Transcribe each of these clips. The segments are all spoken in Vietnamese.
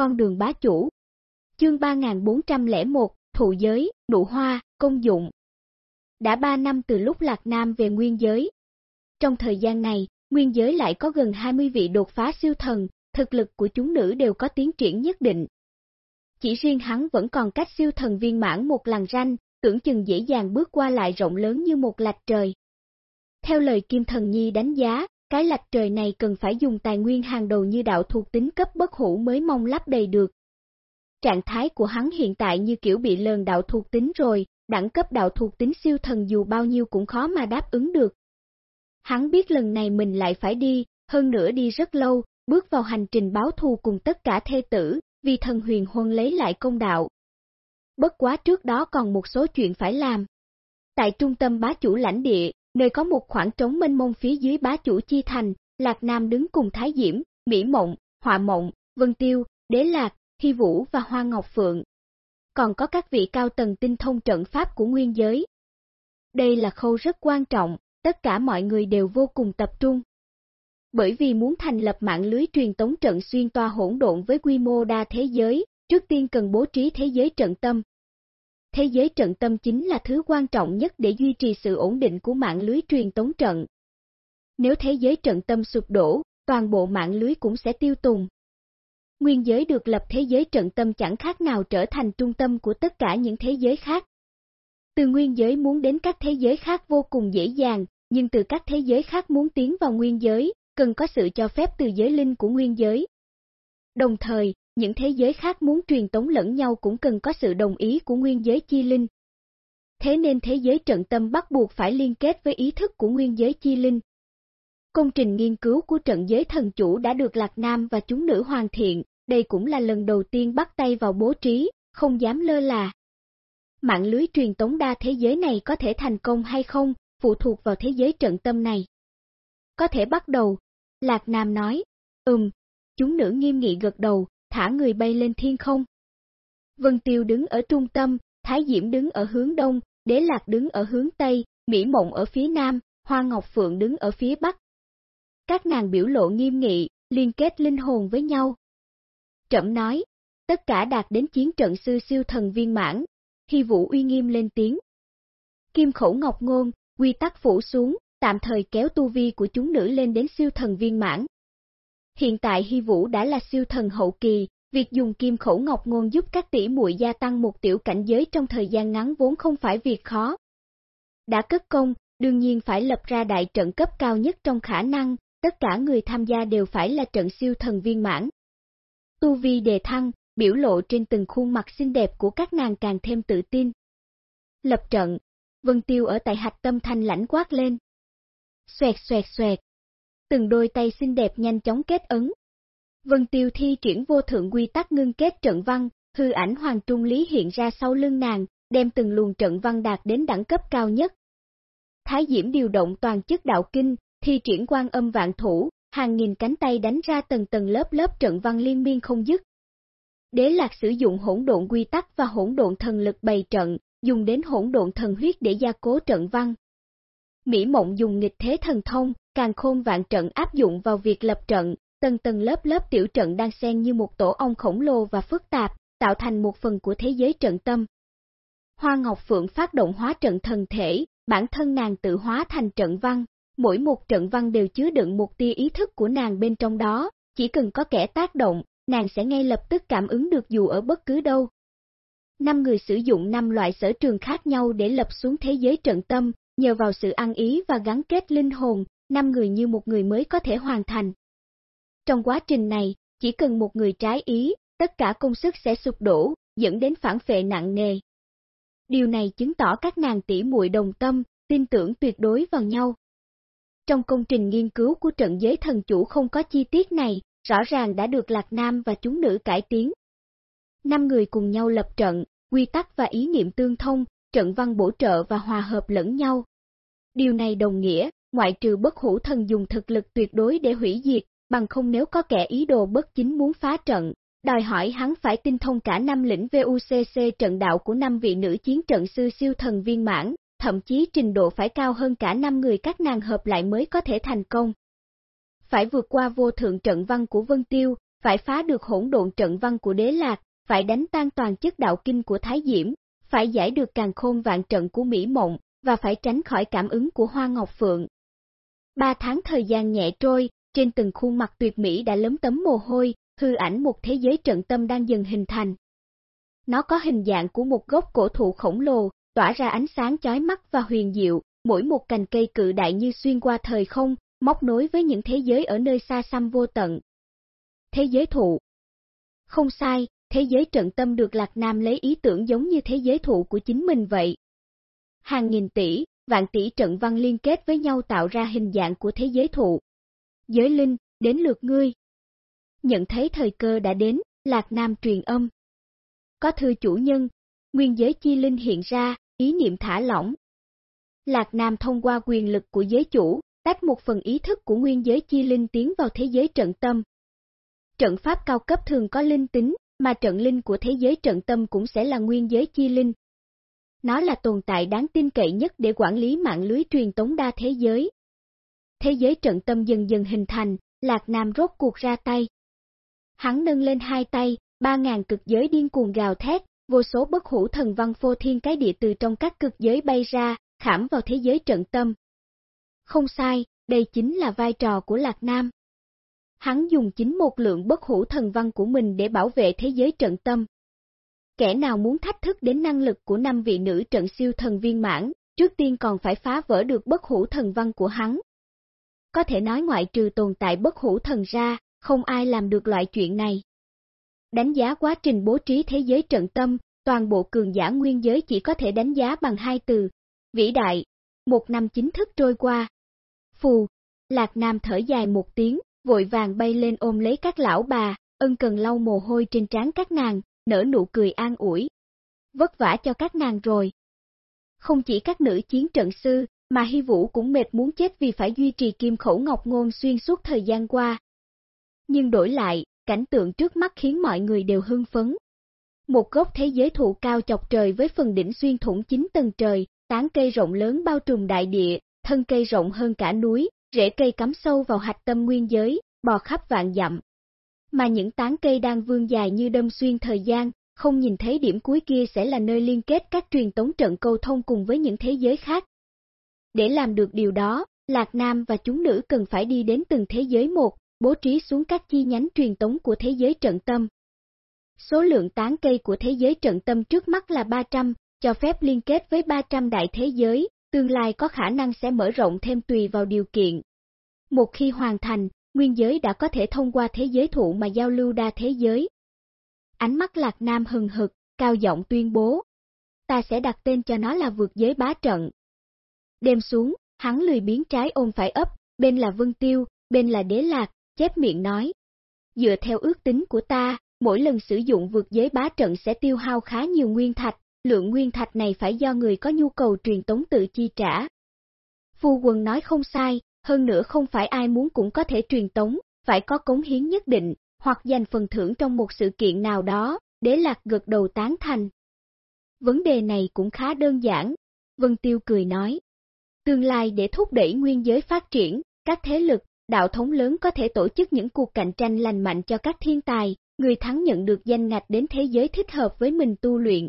con đường bá chủ. Chương 3401, thụ giới, nụ hoa, công dụng. Đã 3 năm từ lúc Lạc Nam về nguyên giới. Trong thời gian này, nguyên giới lại có gần 20 vị đột phá siêu thần, thực lực của chúng nữ đều có tiến triển nhất định. Chỉ riêng hắn vẫn còn cách siêu thần viên mãn một làn ranh, tưởng chừng dễ dàng bước qua lại rộng lớn như một lạch trời. Theo lời Kim Thần Nhi đánh giá, cái lạch trời này cần phải dùng tài nguyên hàng đầu như đạo thuộc tính cấp bất hủ mới mong lắp đầy được. Trạng thái của hắn hiện tại như kiểu bị lờn đạo thuộc tính rồi, đẳng cấp đạo thuộc tính siêu thần dù bao nhiêu cũng khó mà đáp ứng được. Hắn biết lần này mình lại phải đi, hơn nữa đi rất lâu, bước vào hành trình báo thù cùng tất cả thê tử, vì thần huyền huân lấy lại công đạo. Bất quá trước đó còn một số chuyện phải làm. Tại trung tâm bá chủ lãnh địa, nơi có một khoảng trống mênh mông phía dưới bá chủ chi thành, Lạc Nam đứng cùng Thái Diễm, Mỹ Mộng, Họa Mộng, Vân Tiêu, Đế Lạc, Hy Vũ và Hoa Ngọc Phượng. Còn có các vị cao tầng tinh thông trận pháp của nguyên giới. Đây là khâu rất quan trọng, tất cả mọi người đều vô cùng tập trung. Bởi vì muốn thành lập mạng lưới truyền tống trận xuyên toa hỗn độn với quy mô đa thế giới, trước tiên cần bố trí thế giới trận tâm. Thế giới trận tâm chính là thứ quan trọng nhất để duy trì sự ổn định của mạng lưới truyền tống trận. Nếu thế giới trận tâm sụp đổ, toàn bộ mạng lưới cũng sẽ tiêu tùng. Nguyên giới được lập thế giới trận tâm chẳng khác nào trở thành trung tâm của tất cả những thế giới khác. Từ nguyên giới muốn đến các thế giới khác vô cùng dễ dàng, nhưng từ các thế giới khác muốn tiến vào nguyên giới, cần có sự cho phép từ giới linh của nguyên giới. Đồng thời, những thế giới khác muốn truyền tống lẫn nhau cũng cần có sự đồng ý của nguyên giới chi linh. Thế nên thế giới trận tâm bắt buộc phải liên kết với ý thức của nguyên giới chi linh. Công trình nghiên cứu của trận giới thần chủ đã được Lạc Nam và chúng nữ hoàn thiện, đây cũng là lần đầu tiên bắt tay vào bố trí, không dám lơ là. Mạng lưới truyền tống đa thế giới này có thể thành công hay không, phụ thuộc vào thế giới trận tâm này. Có thể bắt đầu, Lạc Nam nói, ừm, chúng nữ nghiêm nghị gật đầu, thả người bay lên thiên không. Vân Tiêu đứng ở trung tâm, Thái Diễm đứng ở hướng đông, Đế Lạc đứng ở hướng tây, Mỹ Mộng ở phía nam, Hoa Ngọc Phượng đứng ở phía bắc. Các nàng biểu lộ nghiêm nghị, liên kết linh hồn với nhau. Trẩm nói, tất cả đạt đến chiến trận sư siêu thần viên mãn, Hy Vũ uy nghiêm lên tiếng. Kim khẩu ngọc ngôn, quy tắc phủ xuống, tạm thời kéo tu vi của chúng nữ lên đến siêu thần viên mãn. Hiện tại Hy Vũ đã là siêu thần hậu kỳ, việc dùng kim khẩu ngọc ngôn giúp các tỷ muội gia tăng một tiểu cảnh giới trong thời gian ngắn vốn không phải việc khó. Đã cất công, đương nhiên phải lập ra đại trận cấp cao nhất trong khả năng, tất cả người tham gia đều phải là trận siêu thần viên mãn. Tu vi đề thăng, biểu lộ trên từng khuôn mặt xinh đẹp của các nàng càng thêm tự tin. Lập trận, Vân Tiêu ở tại hạch tâm thanh lãnh quát lên. Xoẹt xoẹt xoẹt. Từng đôi tay xinh đẹp nhanh chóng kết ấn. Vân Tiêu thi triển vô thượng quy tắc ngưng kết trận văn, hư ảnh hoàng trung lý hiện ra sau lưng nàng, đem từng luồng trận văn đạt đến đẳng cấp cao nhất. Thái Diễm điều động toàn chức đạo kinh, thi triển quan âm vạn thủ, hàng nghìn cánh tay đánh ra tầng tầng lớp lớp trận văn liên miên không dứt. Đế Lạc sử dụng hỗn độn quy tắc và hỗn độn thần lực bày trận, dùng đến hỗn độn thần huyết để gia cố trận văn. Mỹ Mộng dùng nghịch thế thần thông, càng khôn vạn trận áp dụng vào việc lập trận, tầng tầng lớp lớp tiểu trận đang xen như một tổ ong khổng lồ và phức tạp, tạo thành một phần của thế giới trận tâm. Hoa Ngọc Phượng phát động hóa trận thần thể, bản thân nàng tự hóa thành trận văn, mỗi một trận văn đều chứa đựng một tia ý thức của nàng bên trong đó, chỉ cần có kẻ tác động, nàng sẽ ngay lập tức cảm ứng được dù ở bất cứ đâu. Năm người sử dụng năm loại sở trường khác nhau để lập xuống thế giới trận tâm, nhờ vào sự ăn ý và gắn kết linh hồn, năm người như một người mới có thể hoàn thành. Trong quá trình này, chỉ cần một người trái ý, tất cả công sức sẽ sụp đổ, dẫn đến phản phệ nặng nề. Điều này chứng tỏ các nàng tỷ muội đồng tâm, tin tưởng tuyệt đối vào nhau. Trong công trình nghiên cứu của trận giới thần chủ không có chi tiết này, rõ ràng đã được Lạc Nam và chúng nữ cải tiến. Năm người cùng nhau lập trận, quy tắc và ý niệm tương thông, trận văn bổ trợ và hòa hợp lẫn nhau. Điều này đồng nghĩa, ngoại trừ bất hủ thần dùng thực lực tuyệt đối để hủy diệt, bằng không nếu có kẻ ý đồ bất chính muốn phá trận, đòi hỏi hắn phải tinh thông cả năm lĩnh VUCC trận đạo của năm vị nữ chiến trận sư siêu thần viên mãn, thậm chí trình độ phải cao hơn cả năm người các nàng hợp lại mới có thể thành công. Phải vượt qua vô thượng trận văn của Vân Tiêu, phải phá được hỗn độn trận văn của đế lạc, phải đánh tan toàn chất đạo kinh của Thái Diễm, phải giải được càng khôn vạn trận của Mỹ Mộng, và phải tránh khỏi cảm ứng của Hoa Ngọc Phượng. Ba tháng thời gian nhẹ trôi, trên từng khuôn mặt tuyệt mỹ đã lấm tấm mồ hôi, hư ảnh một thế giới trận tâm đang dần hình thành. Nó có hình dạng của một gốc cổ thụ khổng lồ, tỏa ra ánh sáng chói mắt và huyền diệu, mỗi một cành cây cự đại như xuyên qua thời không, móc nối với những thế giới ở nơi xa xăm vô tận. Thế giới thụ Không sai, thế giới trận tâm được Lạc Nam lấy ý tưởng giống như thế giới thụ của chính mình vậy. Hàng nghìn tỷ, vạn tỷ trận văn liên kết với nhau tạo ra hình dạng của thế giới thụ. Giới linh, đến lượt ngươi. Nhận thấy thời cơ đã đến, Lạc Nam truyền âm. Có thư chủ nhân, nguyên giới chi linh hiện ra, ý niệm thả lỏng. Lạc Nam thông qua quyền lực của giới chủ, tách một phần ý thức của nguyên giới chi linh tiến vào thế giới trận tâm. Trận pháp cao cấp thường có linh tính, mà trận linh của thế giới trận tâm cũng sẽ là nguyên giới chi linh. Nó là tồn tại đáng tin cậy nhất để quản lý mạng lưới truyền tống đa thế giới. Thế giới trận tâm dần dần hình thành, Lạc Nam rốt cuộc ra tay. Hắn nâng lên hai tay, ba ngàn cực giới điên cuồng gào thét, vô số bất hủ thần văn phô thiên cái địa từ trong các cực giới bay ra, khảm vào thế giới trận tâm. Không sai, đây chính là vai trò của Lạc Nam. Hắn dùng chính một lượng bất hủ thần văn của mình để bảo vệ thế giới trận tâm. Kẻ nào muốn thách thức đến năng lực của năm vị nữ trận siêu thần viên mãn, trước tiên còn phải phá vỡ được bất hủ thần văn của hắn. Có thể nói ngoại trừ tồn tại bất hủ thần ra, không ai làm được loại chuyện này. Đánh giá quá trình bố trí thế giới trận tâm, toàn bộ cường giả nguyên giới chỉ có thể đánh giá bằng hai từ. Vĩ đại, một năm chính thức trôi qua. Phù, Lạc Nam thở dài một tiếng, vội vàng bay lên ôm lấy các lão bà, ân cần lau mồ hôi trên trán các nàng, nở nụ cười an ủi. Vất vả cho các nàng rồi. Không chỉ các nữ chiến trận sư, mà Hy Vũ cũng mệt muốn chết vì phải duy trì kim khẩu ngọc ngôn xuyên suốt thời gian qua. Nhưng đổi lại, cảnh tượng trước mắt khiến mọi người đều hưng phấn. Một gốc thế giới thụ cao chọc trời với phần đỉnh xuyên thủng chín tầng trời, tán cây rộng lớn bao trùm đại địa, thân cây rộng hơn cả núi, rễ cây cắm sâu vào hạch tâm nguyên giới, bò khắp vạn dặm. Mà những tán cây đang vươn dài như đâm xuyên thời gian, không nhìn thấy điểm cuối kia sẽ là nơi liên kết các truyền tống trận câu thông cùng với những thế giới khác. Để làm được điều đó, Lạc Nam và chúng nữ cần phải đi đến từng thế giới một, bố trí xuống các chi nhánh truyền tống của thế giới trận tâm. Số lượng tán cây của thế giới trận tâm trước mắt là 300, cho phép liên kết với 300 đại thế giới, tương lai có khả năng sẽ mở rộng thêm tùy vào điều kiện. Một khi hoàn thành, nguyên giới đã có thể thông qua thế giới thụ mà giao lưu đa thế giới. Ánh mắt Lạc Nam hừng hực, cao giọng tuyên bố. Ta sẽ đặt tên cho nó là vượt giới bá trận. Đêm xuống, hắn lười biến trái ôm phải ấp, bên là Vân Tiêu, bên là Đế Lạc, chép miệng nói. Dựa theo ước tính của ta, mỗi lần sử dụng vượt giới bá trận sẽ tiêu hao khá nhiều nguyên thạch, lượng nguyên thạch này phải do người có nhu cầu truyền tống tự chi trả. Phu quân nói không sai, hơn nữa không phải ai muốn cũng có thể truyền tống, phải có cống hiến nhất định, hoặc giành phần thưởng trong một sự kiện nào đó, đế lạc gật đầu tán thành. Vấn đề này cũng khá đơn giản, Vân Tiêu cười nói. Tương lai để thúc đẩy nguyên giới phát triển, các thế lực, đạo thống lớn có thể tổ chức những cuộc cạnh tranh lành mạnh cho các thiên tài, người thắng nhận được danh ngạch đến thế giới thích hợp với mình tu luyện.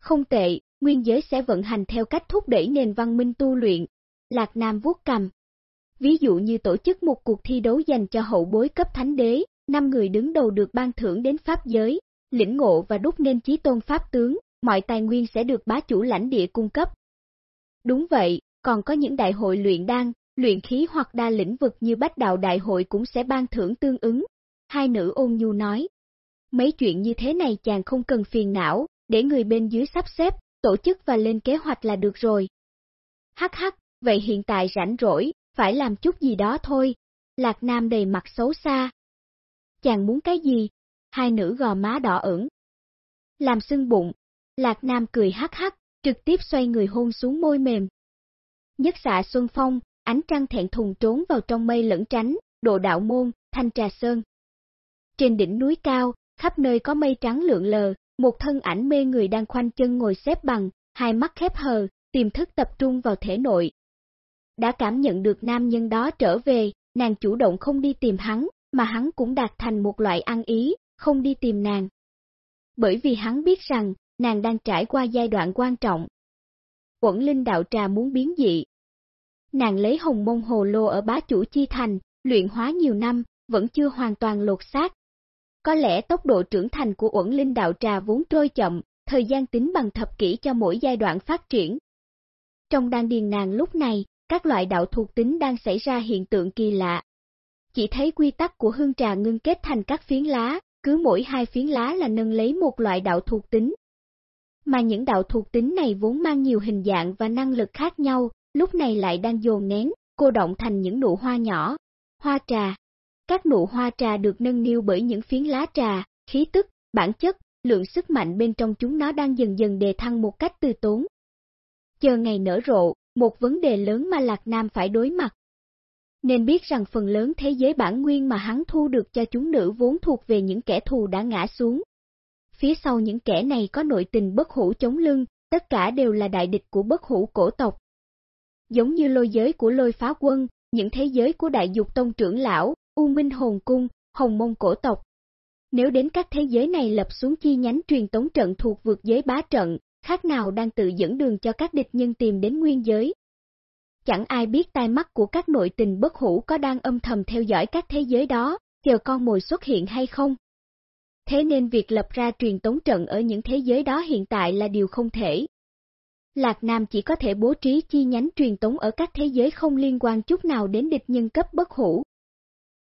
Không tệ, nguyên giới sẽ vận hành theo cách thúc đẩy nền văn minh tu luyện. Lạc Nam vuốt cầm. Ví dụ như tổ chức một cuộc thi đấu dành cho hậu bối cấp thánh đế, năm người đứng đầu được ban thưởng đến pháp giới, lĩnh ngộ và đúc nên chí tôn pháp tướng, mọi tài nguyên sẽ được bá chủ lãnh địa cung cấp. Đúng vậy, còn có những đại hội luyện đan, luyện khí hoặc đa lĩnh vực như bách đạo đại hội cũng sẽ ban thưởng tương ứng. Hai nữ ôn nhu nói. Mấy chuyện như thế này chàng không cần phiền não, để người bên dưới sắp xếp, tổ chức và lên kế hoạch là được rồi. Hắc hắc, vậy hiện tại rảnh rỗi, phải làm chút gì đó thôi. Lạc Nam đầy mặt xấu xa. Chàng muốn cái gì? Hai nữ gò má đỏ ửng. Làm sưng bụng. Lạc Nam cười hắc hắc, trực tiếp xoay người hôn xuống môi mềm. Nhất xạ Xuân Phong, ánh trăng thẹn thùng trốn vào trong mây lẫn tránh, độ đạo môn, thanh trà sơn. Trên đỉnh núi cao, khắp nơi có mây trắng lượn lờ, một thân ảnh mê người đang khoanh chân ngồi xếp bằng, hai mắt khép hờ, tiềm thức tập trung vào thể nội. Đã cảm nhận được nam nhân đó trở về, nàng chủ động không đi tìm hắn, mà hắn cũng đạt thành một loại ăn ý, không đi tìm nàng. Bởi vì hắn biết rằng, nàng đang trải qua giai đoạn quan trọng. Quẩn linh đạo trà muốn biến dị. Nàng lấy hồng mông hồ lô ở bá chủ chi thành, luyện hóa nhiều năm, vẫn chưa hoàn toàn lột xác. Có lẽ tốc độ trưởng thành của uẩn linh đạo trà vốn trôi chậm, thời gian tính bằng thập kỷ cho mỗi giai đoạn phát triển. Trong đan điền nàng lúc này, các loại đạo thuộc tính đang xảy ra hiện tượng kỳ lạ. Chỉ thấy quy tắc của hương trà ngưng kết thành các phiến lá, cứ mỗi hai phiến lá là nâng lấy một loại đạo thuộc tính. Mà những đạo thuộc tính này vốn mang nhiều hình dạng và năng lực khác nhau, lúc này lại đang dồn nén, cô động thành những nụ hoa nhỏ, hoa trà. Các nụ hoa trà được nâng niu bởi những phiến lá trà, khí tức, bản chất, lượng sức mạnh bên trong chúng nó đang dần dần đề thăng một cách từ tốn. Chờ ngày nở rộ, một vấn đề lớn mà Lạc Nam phải đối mặt. Nên biết rằng phần lớn thế giới bản nguyên mà hắn thu được cho chúng nữ vốn thuộc về những kẻ thù đã ngã xuống. Phía sau những kẻ này có nội tình bất hủ chống lưng, tất cả đều là đại địch của bất hủ cổ tộc. Giống như lôi giới của lôi phá quân, những thế giới của đại dục tông trưởng lão, U Minh Hồn Cung, Hồng Mông cổ tộc. Nếu đến các thế giới này lập xuống chi nhánh truyền tống trận thuộc vượt giới bá trận, khác nào đang tự dẫn đường cho các địch nhân tìm đến nguyên giới. Chẳng ai biết tai mắt của các nội tình bất hủ có đang âm thầm theo dõi các thế giới đó, chờ con mồi xuất hiện hay không. Thế nên việc lập ra truyền tống trận ở những thế giới đó hiện tại là điều không thể. Lạc Nam chỉ có thể bố trí chi nhánh truyền tống ở các thế giới không liên quan chút nào đến địch nhân cấp bất hủ.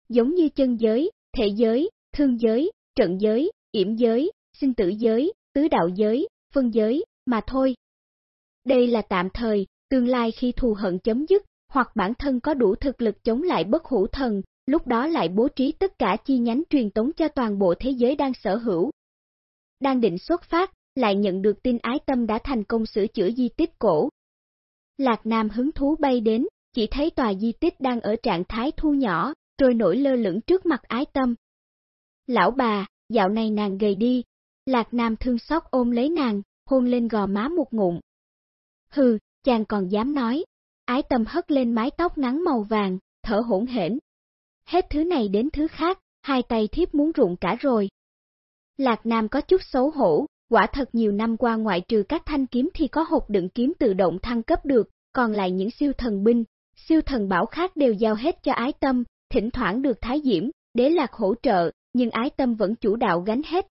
Giống như chân giới, thể giới, thương giới, trận giới, yểm giới, sinh tử giới, tứ đạo giới, phân giới, mà thôi. Đây là tạm thời, tương lai khi thù hận chấm dứt, hoặc bản thân có đủ thực lực chống lại bất hủ thần, lúc đó lại bố trí tất cả chi nhánh truyền tống cho toàn bộ thế giới đang sở hữu. Đang định xuất phát, lại nhận được tin ái tâm đã thành công sửa chữa di tích cổ. Lạc Nam hứng thú bay đến, chỉ thấy tòa di tích đang ở trạng thái thu nhỏ, rồi nổi lơ lửng trước mặt ái tâm. Lão bà, dạo này nàng gầy đi, Lạc Nam thương xót ôm lấy nàng, hôn lên gò má một ngụm. Hừ, chàng còn dám nói. Ái tâm hất lên mái tóc ngắn màu vàng, thở hỗn hển. Hết thứ này đến thứ khác, hai tay thiếp muốn rụng cả rồi. Lạc Nam có chút xấu hổ, quả thật nhiều năm qua ngoại trừ các thanh kiếm thì có hộp đựng kiếm tự động thăng cấp được, còn lại những siêu thần binh, siêu thần bảo khác đều giao hết cho ái tâm, thỉnh thoảng được thái diễm, đế lạc hỗ trợ, nhưng ái tâm vẫn chủ đạo gánh hết,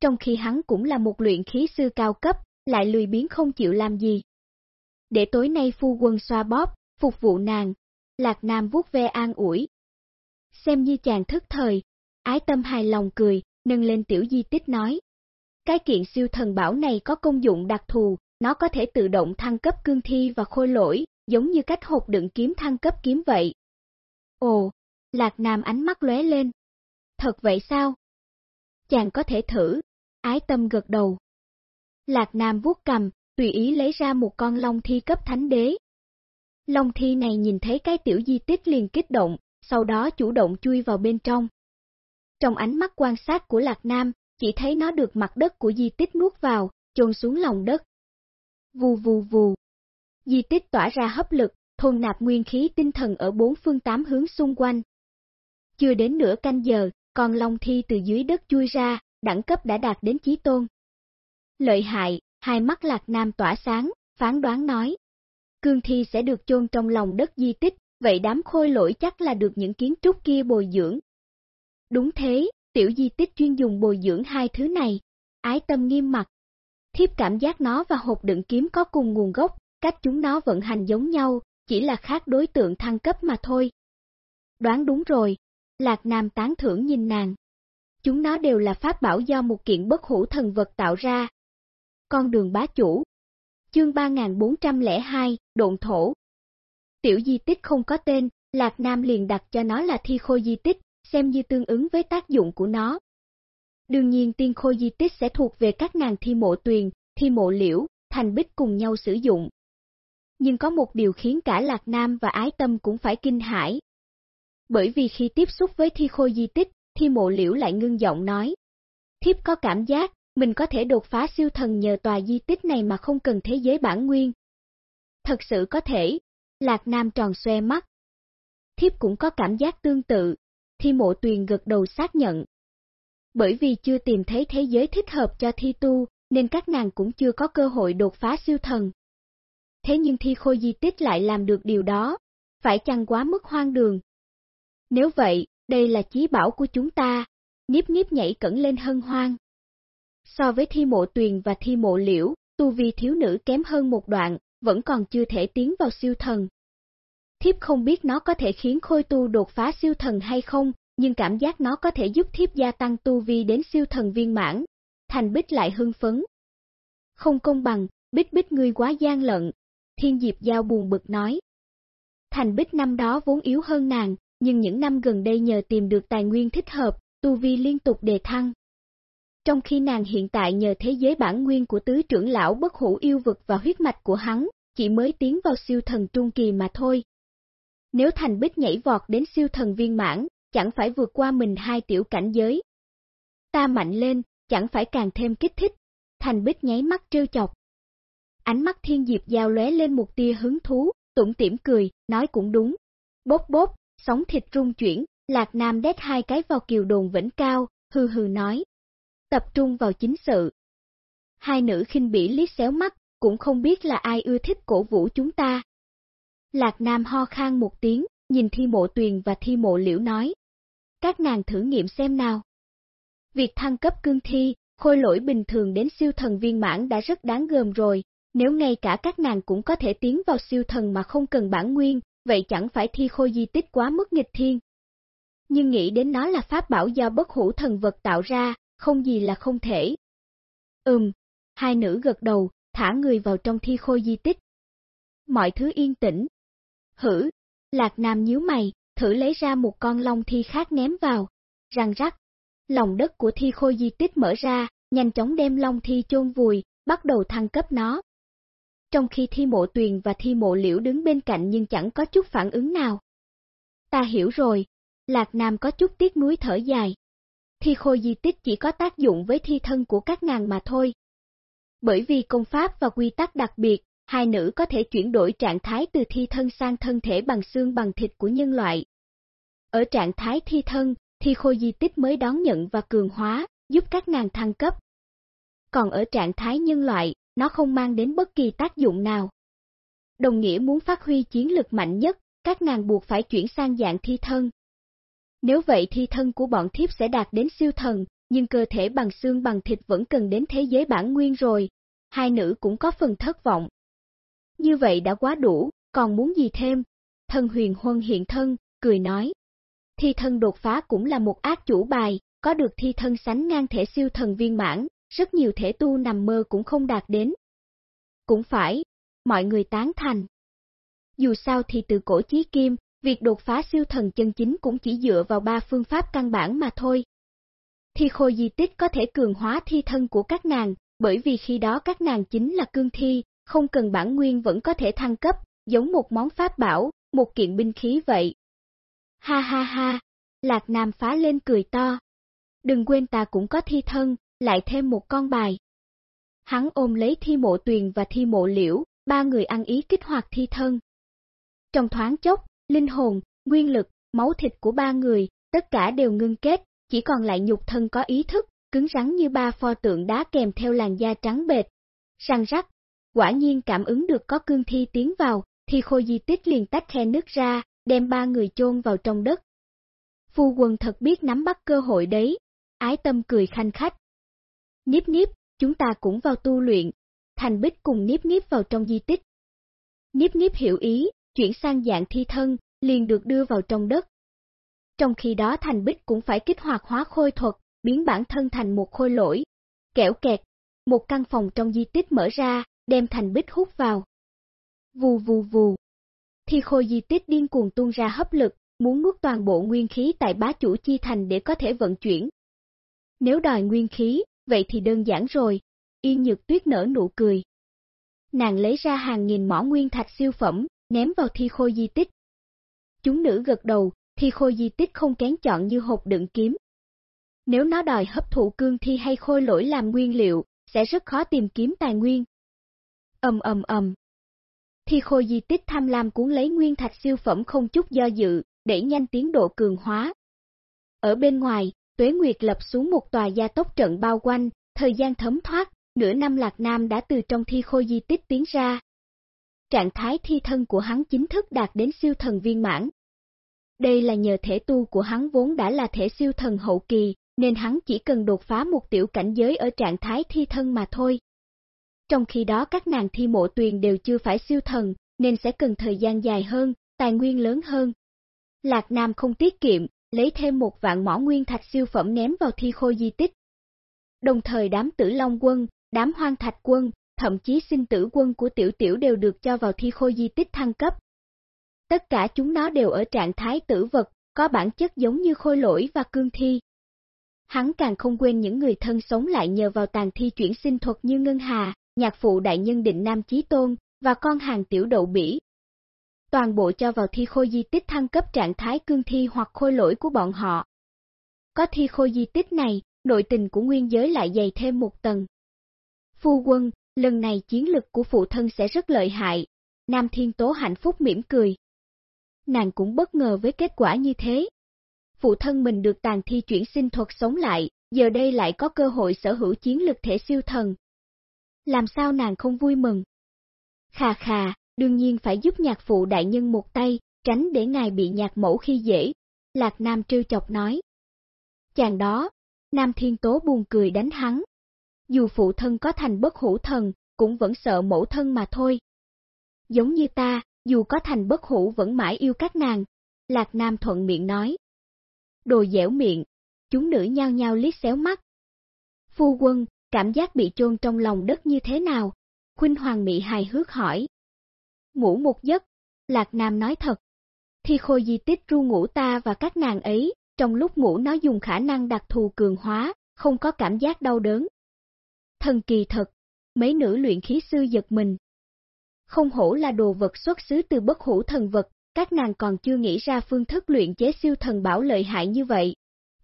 trong khi hắn cũng là một luyện khí sư cao cấp, lại lười biến không chịu làm gì. Để tối nay phu quân xoa bóp, phục vụ nàng, Lạc Nam vuốt ve an ủi. Xem như chàng thức thời, ái tâm hài lòng cười, nâng lên tiểu di tích nói. Cái kiện siêu thần bảo này có công dụng đặc thù, nó có thể tự động thăng cấp cương thi và khôi lỗi, giống như cách hộp đựng kiếm thăng cấp kiếm vậy. Ồ, Lạc Nam ánh mắt lóe lên. Thật vậy sao? Chàng có thể thử, ái tâm gật đầu. Lạc Nam vuốt cầm, tùy ý lấy ra một con long thi cấp thánh đế. Long thi này nhìn thấy cái tiểu di tích liền kích động, sau đó chủ động chui vào bên trong. Trong ánh mắt quan sát của Lạc Nam, chỉ thấy nó được mặt đất của di tích nuốt vào, chôn xuống lòng đất. Vù vù vù. Di tích tỏa ra hấp lực, thôn nạp nguyên khí tinh thần ở bốn phương tám hướng xung quanh. Chưa đến nửa canh giờ, con long thi từ dưới đất chui ra, đẳng cấp đã đạt đến chí tôn. Lợi hại, hai mắt lạc nam tỏa sáng, phán đoán nói. Cương thi sẽ được chôn trong lòng đất di tích, vậy đám khôi lỗi chắc là được những kiến trúc kia bồi dưỡng. Đúng thế, tiểu di tích chuyên dùng bồi dưỡng hai thứ này, ái tâm nghiêm mặt. Thiếp cảm giác nó và hộp đựng kiếm có cùng nguồn gốc, cách chúng nó vận hành giống nhau, chỉ là khác đối tượng thăng cấp mà thôi. Đoán đúng rồi, Lạc Nam tán thưởng nhìn nàng. Chúng nó đều là pháp bảo do một kiện bất hủ thần vật tạo ra. Con đường bá chủ Chương 3402, Độn Thổ Tiểu di tích không có tên, Lạc Nam liền đặt cho nó là thi khôi di tích, xem như tương ứng với tác dụng của nó. Đương nhiên tiên khôi di tích sẽ thuộc về các nàng thi mộ tuyền, thi mộ liễu, thành bích cùng nhau sử dụng. Nhưng có một điều khiến cả Lạc Nam và Ái Tâm cũng phải kinh hãi. Bởi vì khi tiếp xúc với thi khôi di tích, thi mộ liễu lại ngưng giọng nói. Thiếp có cảm giác, mình có thể đột phá siêu thần nhờ tòa di tích này mà không cần thế giới bản nguyên. Thật sự có thể, Lạc Nam tròn xoe mắt. Thiếp cũng có cảm giác tương tự, thi mộ tuyền gật đầu xác nhận. Bởi vì chưa tìm thấy thế giới thích hợp cho thi tu, nên các nàng cũng chưa có cơ hội đột phá siêu thần. Thế nhưng thi khôi di tích lại làm được điều đó, phải chăng quá mức hoang đường. Nếu vậy, đây là chí bảo của chúng ta, Niếp Niếp nhảy cẩn lên hân hoan. So với thi mộ tuyền và thi mộ liễu, tu vi thiếu nữ kém hơn một đoạn, vẫn còn chưa thể tiến vào siêu thần. Thiếp không biết nó có thể khiến khôi tu đột phá siêu thần hay không, nhưng cảm giác nó có thể giúp thiếp gia tăng tu vi đến siêu thần viên mãn. Thành Bích lại hưng phấn. Không công bằng, Bích Bích ngươi quá gian lận. Thiên Diệp Giao buồn bực nói. Thành Bích năm đó vốn yếu hơn nàng, nhưng những năm gần đây nhờ tìm được tài nguyên thích hợp, tu vi liên tục đề thăng. Trong khi nàng hiện tại nhờ thế giới bản nguyên của tứ trưởng lão bất hủ yêu vực và huyết mạch của hắn, chỉ mới tiến vào siêu thần trung kỳ mà thôi. Nếu thành bích nhảy vọt đến siêu thần viên mãn, chẳng phải vượt qua mình hai tiểu cảnh giới. Ta mạnh lên, chẳng phải càng thêm kích thích. Thành bích nháy mắt trêu chọc. Ánh mắt thiên diệp giao lóe lên một tia hứng thú, tủm tỉm cười, nói cũng đúng. Bốp bốp, sóng thịt rung chuyển, Lạc Nam đét hai cái vào kiều đồn vĩnh cao, hư hư nói. Tập trung vào chính sự. Hai nữ khinh bỉ liếc xéo mắt, cũng không biết là ai ưa thích cổ vũ chúng ta. Lạc Nam ho khan một tiếng, nhìn thi mộ tuyền và thi mộ liễu nói. Các nàng thử nghiệm xem nào. Việc thăng cấp cương thi, khôi lỗi bình thường đến siêu thần viên mãn đã rất đáng gờm rồi, nếu ngay cả các nàng cũng có thể tiến vào siêu thần mà không cần bản nguyên, vậy chẳng phải thi khôi di tích quá mức nghịch thiên. Nhưng nghĩ đến nó là pháp bảo do bất hủ thần vật tạo ra, không gì là không thể. Ừm, hai nữ gật đầu, thả người vào trong thi khôi di tích. Mọi thứ yên tĩnh. Hử, Lạc Nam nhíu mày, thử lấy ra một con long thi khác ném vào, răng rắc. Lòng đất của thi khôi di tích mở ra, nhanh chóng đem long thi chôn vùi, bắt đầu thăng cấp nó. Trong khi thi mộ tuyền và thi mộ liễu đứng bên cạnh nhưng chẳng có chút phản ứng nào. Ta hiểu rồi, Lạc Nam có chút tiếc nuối thở dài. Thi khôi di tích chỉ có tác dụng với thi thân của các nàng mà thôi. Bởi vì công pháp và quy tắc đặc biệt, hai nữ có thể chuyển đổi trạng thái từ thi thân sang thân thể bằng xương bằng thịt của nhân loại. Ở trạng thái thi thân, thi khôi di tích mới đón nhận và cường hóa, giúp các nàng thăng cấp. Còn ở trạng thái nhân loại, nó không mang đến bất kỳ tác dụng nào. Đồng nghĩa muốn phát huy chiến lực mạnh nhất, các nàng buộc phải chuyển sang dạng thi thân. Nếu vậy thi thân của bọn thiếp sẽ đạt đến siêu thần, nhưng cơ thể bằng xương bằng thịt vẫn cần đến thế giới bản nguyên rồi. Hai nữ cũng có phần thất vọng. Như vậy đã quá đủ, còn muốn gì thêm? Thân huyền huân hiện thân, cười nói. Thi thân đột phá cũng là một ác chủ bài, có được thi thân sánh ngang thể siêu thần viên mãn, rất nhiều thể tu nằm mơ cũng không đạt đến. Cũng phải, mọi người tán thành. Dù sao thì từ cổ chí kim, việc đột phá siêu thần chân chính cũng chỉ dựa vào ba phương pháp căn bản mà thôi. Thi khôi di tích có thể cường hóa thi thân của các nàng, bởi vì khi đó các nàng chính là cương thi, không cần bản nguyên vẫn có thể thăng cấp, giống một món pháp bảo, một kiện binh khí vậy. Ha ha ha, Lạc Nam phá lên cười to. Đừng quên ta cũng có thi thân, lại thêm một con bài. Hắn ôm lấy thi mộ tuyền và thi mộ liễu, ba người ăn ý kích hoạt thi thân. Trong thoáng chốc, linh hồn, nguyên lực, máu thịt của ba người, tất cả đều ngưng kết, chỉ còn lại nhục thân có ý thức, cứng rắn như ba pho tượng đá kèm theo làn da trắng bệt. Răng rắc, quả nhiên cảm ứng được có cương thi tiến vào, thì khôi di tích liền tách khe nước ra, đem ba người chôn vào trong đất. Phu quân thật biết nắm bắt cơ hội đấy, ái tâm cười khanh khách. Niếp niếp, chúng ta cũng vào tu luyện, thành bích cùng niếp niếp vào trong di tích. Niếp niếp hiểu ý, chuyển sang dạng thi thân, liền được đưa vào trong đất. Trong khi đó thành bích cũng phải kích hoạt hóa khôi thuật, biến bản thân thành một khôi lỗi. Kẻo kẹt, một căn phòng trong di tích mở ra, đem thành bích hút vào. Vù vù vù. Thi khôi di tích điên cuồng tuôn ra hấp lực, muốn nuốt toàn bộ nguyên khí tại bá chủ chi thành để có thể vận chuyển. Nếu đòi nguyên khí, vậy thì đơn giản rồi. Yên nhược tuyết nở nụ cười. Nàng lấy ra hàng nghìn mỏ nguyên thạch siêu phẩm, ném vào thi khôi di tích. Chúng nữ gật đầu, thi khôi di tích không kén chọn như hộp đựng kiếm. Nếu nó đòi hấp thụ cương thi hay khôi lỗi làm nguyên liệu, sẽ rất khó tìm kiếm tài nguyên. ầm ầm ầm. Thi khôi di tích tham lam cuốn lấy nguyên thạch siêu phẩm không chút do dự, để nhanh tiến độ cường hóa. Ở bên ngoài, Tuế Nguyệt lập xuống một tòa gia tốc trận bao quanh, thời gian thấm thoát, nửa năm Lạc Nam đã từ trong thi khôi di tích tiến ra. Trạng thái thi thân của hắn chính thức đạt đến siêu thần viên mãn. Đây là nhờ thể tu của hắn vốn đã là thể siêu thần hậu kỳ, nên hắn chỉ cần đột phá một tiểu cảnh giới ở trạng thái thi thân mà thôi. Trong khi đó các nàng thi mộ tuyền đều chưa phải siêu thần, nên sẽ cần thời gian dài hơn, tài nguyên lớn hơn. Lạc Nam không tiết kiệm, lấy thêm một vạn mỏ nguyên thạch siêu phẩm ném vào thi khôi di tích. Đồng thời đám tử long quân, đám hoang thạch quân, thậm chí sinh tử quân của tiểu tiểu đều được cho vào thi khôi di tích thăng cấp. Tất cả chúng nó đều ở trạng thái tử vật, có bản chất giống như khôi lỗi và cương thi. Hắn càng không quên những người thân sống lại nhờ vào tàn thi chuyển sinh thuật như Ngân Hà, nhạc phụ đại nhân định Nam Chí Tôn, và con hàng tiểu đậu bỉ. Toàn bộ cho vào thi khôi di tích thăng cấp trạng thái cương thi hoặc khôi lỗi của bọn họ. Có thi khôi di tích này, nội tình của nguyên giới lại dày thêm một tầng. Phu quân, lần này chiến lực của phụ thân sẽ rất lợi hại. Nam Thiên Tố hạnh phúc mỉm cười. Nàng cũng bất ngờ với kết quả như thế. Phụ thân mình được tàn thi chuyển sinh thuật sống lại, giờ đây lại có cơ hội sở hữu chiến lực thể siêu thần. Làm sao nàng không vui mừng? Khà khà, đương nhiên phải giúp nhạc phụ đại nhân một tay, tránh để ngài bị nhạc mẫu khi dễ. Lạc Nam trêu chọc nói. Chàng đó, Nam Thiên Tố buồn cười đánh hắn. Dù phụ thân có thành bất hủ thần, cũng vẫn sợ mẫu thân mà thôi. Giống như ta, dù có thành bất hủ vẫn mãi yêu các nàng. Lạc Nam thuận miệng nói. Đồ dẻo miệng, chúng nữ nhao nhao liếc xéo mắt. Phu quân, cảm giác bị chôn trong lòng đất như thế nào? Khuynh Hoàng Mị hài hước hỏi. Ngủ một giấc, Lạc Nam nói thật. Thi khôi di tích ru ngủ ta và các nàng ấy, trong lúc ngủ nó dùng khả năng đặc thù cường hóa, không có cảm giác đau đớn. Thần kỳ thật, mấy nữ luyện khí sư giật mình. Không hổ là đồ vật xuất xứ từ bất hủ thần vật, các nàng còn chưa nghĩ ra phương thức luyện chế siêu thần bảo lợi hại như vậy.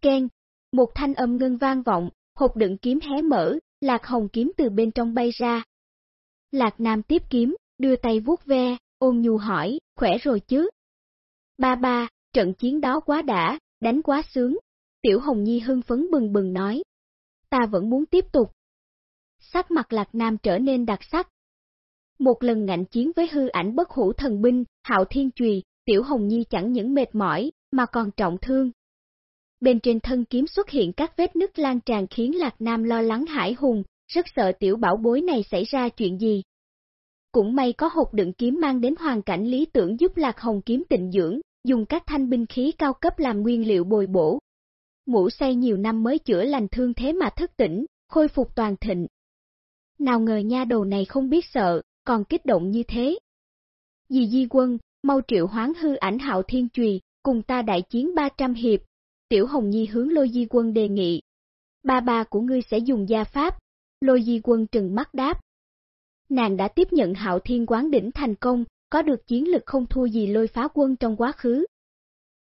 Ken, một thanh âm ngân vang vọng, hộp đựng kiếm hé mở, lạc hồng kiếm từ bên trong bay ra. Lạc Nam tiếp kiếm, đưa tay vuốt ve, ôn nhu hỏi, khỏe rồi chứ? Ba ba, trận chiến đó quá đã, đánh quá sướng. Tiểu Hồng Nhi hưng phấn bừng bừng nói. Ta vẫn muốn tiếp tục. Sắc mặt Lạc Nam trở nên đặc sắc. Một lần ngạnh chiến với hư ảnh bất hủ thần binh, hạo thiên trùy, Tiểu Hồng Nhi chẳng những mệt mỏi, mà còn trọng thương. Bên trên thân kiếm xuất hiện các vết nứt lan tràn khiến Lạc Nam lo lắng hải hùng, rất sợ tiểu bảo bối này xảy ra chuyện gì. Cũng may có hộp đựng kiếm mang đến hoàn cảnh lý tưởng giúp Lạc Hồng kiếm tịnh dưỡng, dùng các thanh binh khí cao cấp làm nguyên liệu bồi bổ. mũ say nhiều năm mới chữa lành thương thế mà thức tỉnh, khôi phục toàn thịnh. Nào ngờ nha đầu này không biết sợ, còn kích động như thế. Dì Di Quân, mau triệu hoán hư ảnh hạo thiên trùy, cùng ta đại chiến 300 hiệp. Tiểu Hồng Nhi hướng Lôi Di Quân đề nghị. Ba ba của ngươi sẽ dùng gia pháp. Lôi Di Quân trừng mắt đáp. Nàng đã tiếp nhận hạo thiên quán đỉnh thành công, có được chiến lực không thua gì lôi phá quân trong quá khứ.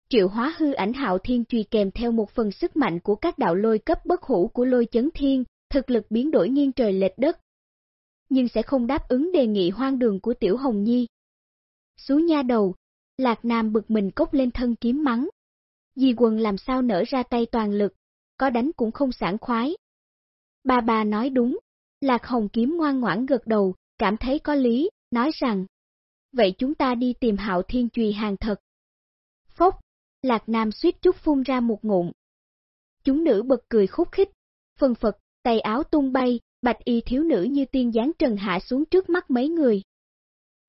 Triệu hóa hư ảnh hạo thiên truy kèm theo một phần sức mạnh của các đạo lôi cấp bất hủ của lôi chấn thiên, thực lực biến đổi nghiêng trời lệch đất. Nhưng sẽ không đáp ứng đề nghị hoang đường của Tiểu Hồng Nhi. Xú nha đầu, Lạc Nam bực mình cốc lên thân kiếm mắng. Di quần làm sao nở ra tay toàn lực, có đánh cũng không sảng khoái. Ba bà nói đúng, Lạc Hồng kiếm ngoan ngoãn gật đầu, cảm thấy có lý, nói rằng vậy chúng ta đi tìm hạo thiên trùy hàng thật. Phốc, Lạc Nam suýt chút phun ra một ngụm. Chúng nữ bật cười khúc khích, phân phật, tay áo tung bay, bạch y thiếu nữ như tiên gián trần hạ xuống trước mắt mấy người.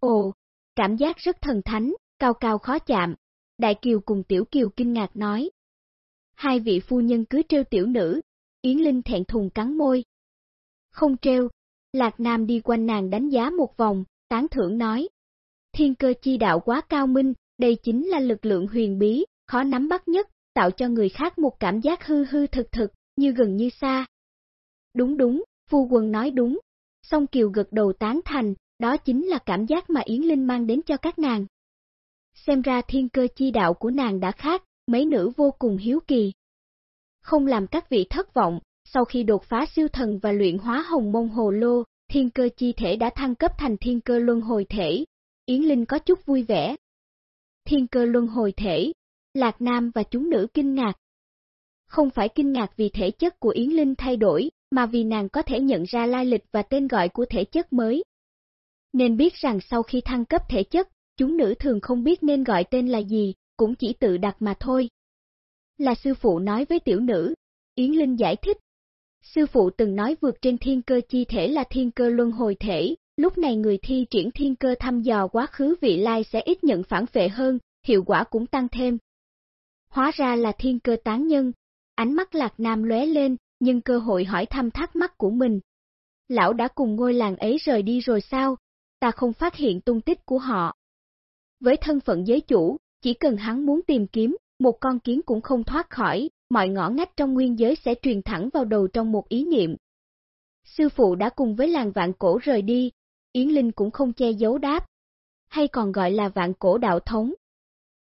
Ồ, cảm giác rất thần thánh, cao cao khó chạm. Đại Kiều cùng Tiểu Kiều kinh ngạc nói. Hai vị phu nhân cứ trêu tiểu nữ, Yến Linh thẹn thùng cắn môi. Không treo. Lạc Nam đi quanh nàng đánh giá một vòng, tán thưởng nói thiên cơ chi đạo quá cao minh, đây chính là lực lượng huyền bí, khó nắm bắt nhất, tạo cho người khác một cảm giác hư hư thực thực, như gần như xa. Đúng đúng, phu quân nói đúng. Song Kiều gật đầu tán thành, đó chính là cảm giác mà Yến Linh mang đến cho các nàng. Xem ra thiên cơ chi đạo của nàng đã khác, mấy nữ vô cùng hiếu kỳ. Không làm các vị thất vọng, sau khi đột phá siêu thần và luyện hóa hồng mông hồ lô, thiên cơ chi thể đã thăng cấp thành thiên cơ luân hồi thể, Yến Linh có chút vui vẻ. Thiên cơ luân hồi thể, Lạc Nam và chúng nữ kinh ngạc. Không phải kinh ngạc vì thể chất của Yến Linh thay đổi, mà vì nàng có thể nhận ra lai lịch và tên gọi của thể chất mới. Nên biết rằng sau khi thăng cấp thể chất, chúng nữ thường không biết nên gọi tên là gì, cũng chỉ tự đặt mà thôi. Là sư phụ nói với tiểu nữ, Yến Linh giải thích. Sư phụ từng nói vượt trên thiên cơ chi thể là thiên cơ luân hồi thể, lúc này người thi triển thiên cơ thăm dò quá khứ vị lai sẽ ít nhận phản vệ hơn, hiệu quả cũng tăng thêm. Hóa ra là thiên cơ tán nhân, ánh mắt lạc nam lóe lên, nhưng cơ hội hỏi thăm thắc mắc của mình. Lão đã cùng ngôi làng ấy rời đi rồi sao? Ta không phát hiện tung tích của họ. Với thân phận giới chủ, chỉ cần hắn muốn tìm kiếm, một con kiến cũng không thoát khỏi, mọi ngõ ngách trong nguyên giới sẽ truyền thẳng vào đầu trong một ý niệm. Sư phụ đã cùng với làng vạn cổ rời đi, Yến Linh cũng không che giấu đáp, hay còn gọi là vạn cổ đạo thống.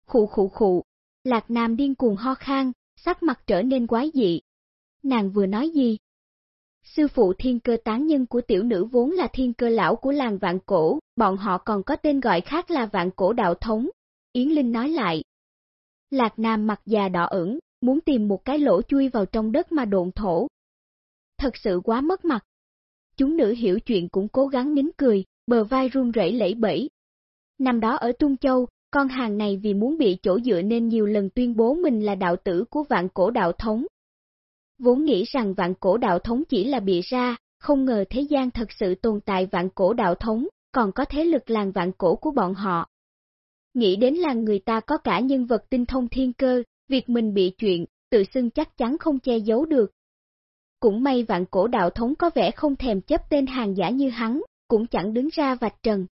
Khụ khụ khụ, Lạc Nam điên cuồng ho khan, sắc mặt trở nên quái dị. Nàng vừa nói gì? Sư phụ thiên cơ tán nhân của tiểu nữ vốn là thiên cơ lão của làng vạn cổ, bọn họ còn có tên gọi khác là vạn cổ đạo thống. Yến Linh nói lại. Lạc Nam mặt già đỏ ửng, muốn tìm một cái lỗ chui vào trong đất mà độn thổ. Thật sự quá mất mặt. Chúng nữ hiểu chuyện cũng cố gắng nín cười, bờ vai run rẩy lẫy bẫy. Năm đó ở Trung Châu, con hàng này vì muốn bị chỗ dựa nên nhiều lần tuyên bố mình là đạo tử của vạn cổ đạo thống. Vốn nghĩ rằng vạn cổ đạo thống chỉ là bị ra, không ngờ thế gian thật sự tồn tại vạn cổ đạo thống, còn có thế lực làng vạn cổ của bọn họ. Nghĩ đến làng người ta có cả nhân vật tinh thông thiên cơ, việc mình bị chuyện, tự xưng chắc chắn không che giấu được. Cũng may vạn cổ đạo thống có vẻ không thèm chấp tên hàng giả như hắn, cũng chẳng đứng ra vạch trần.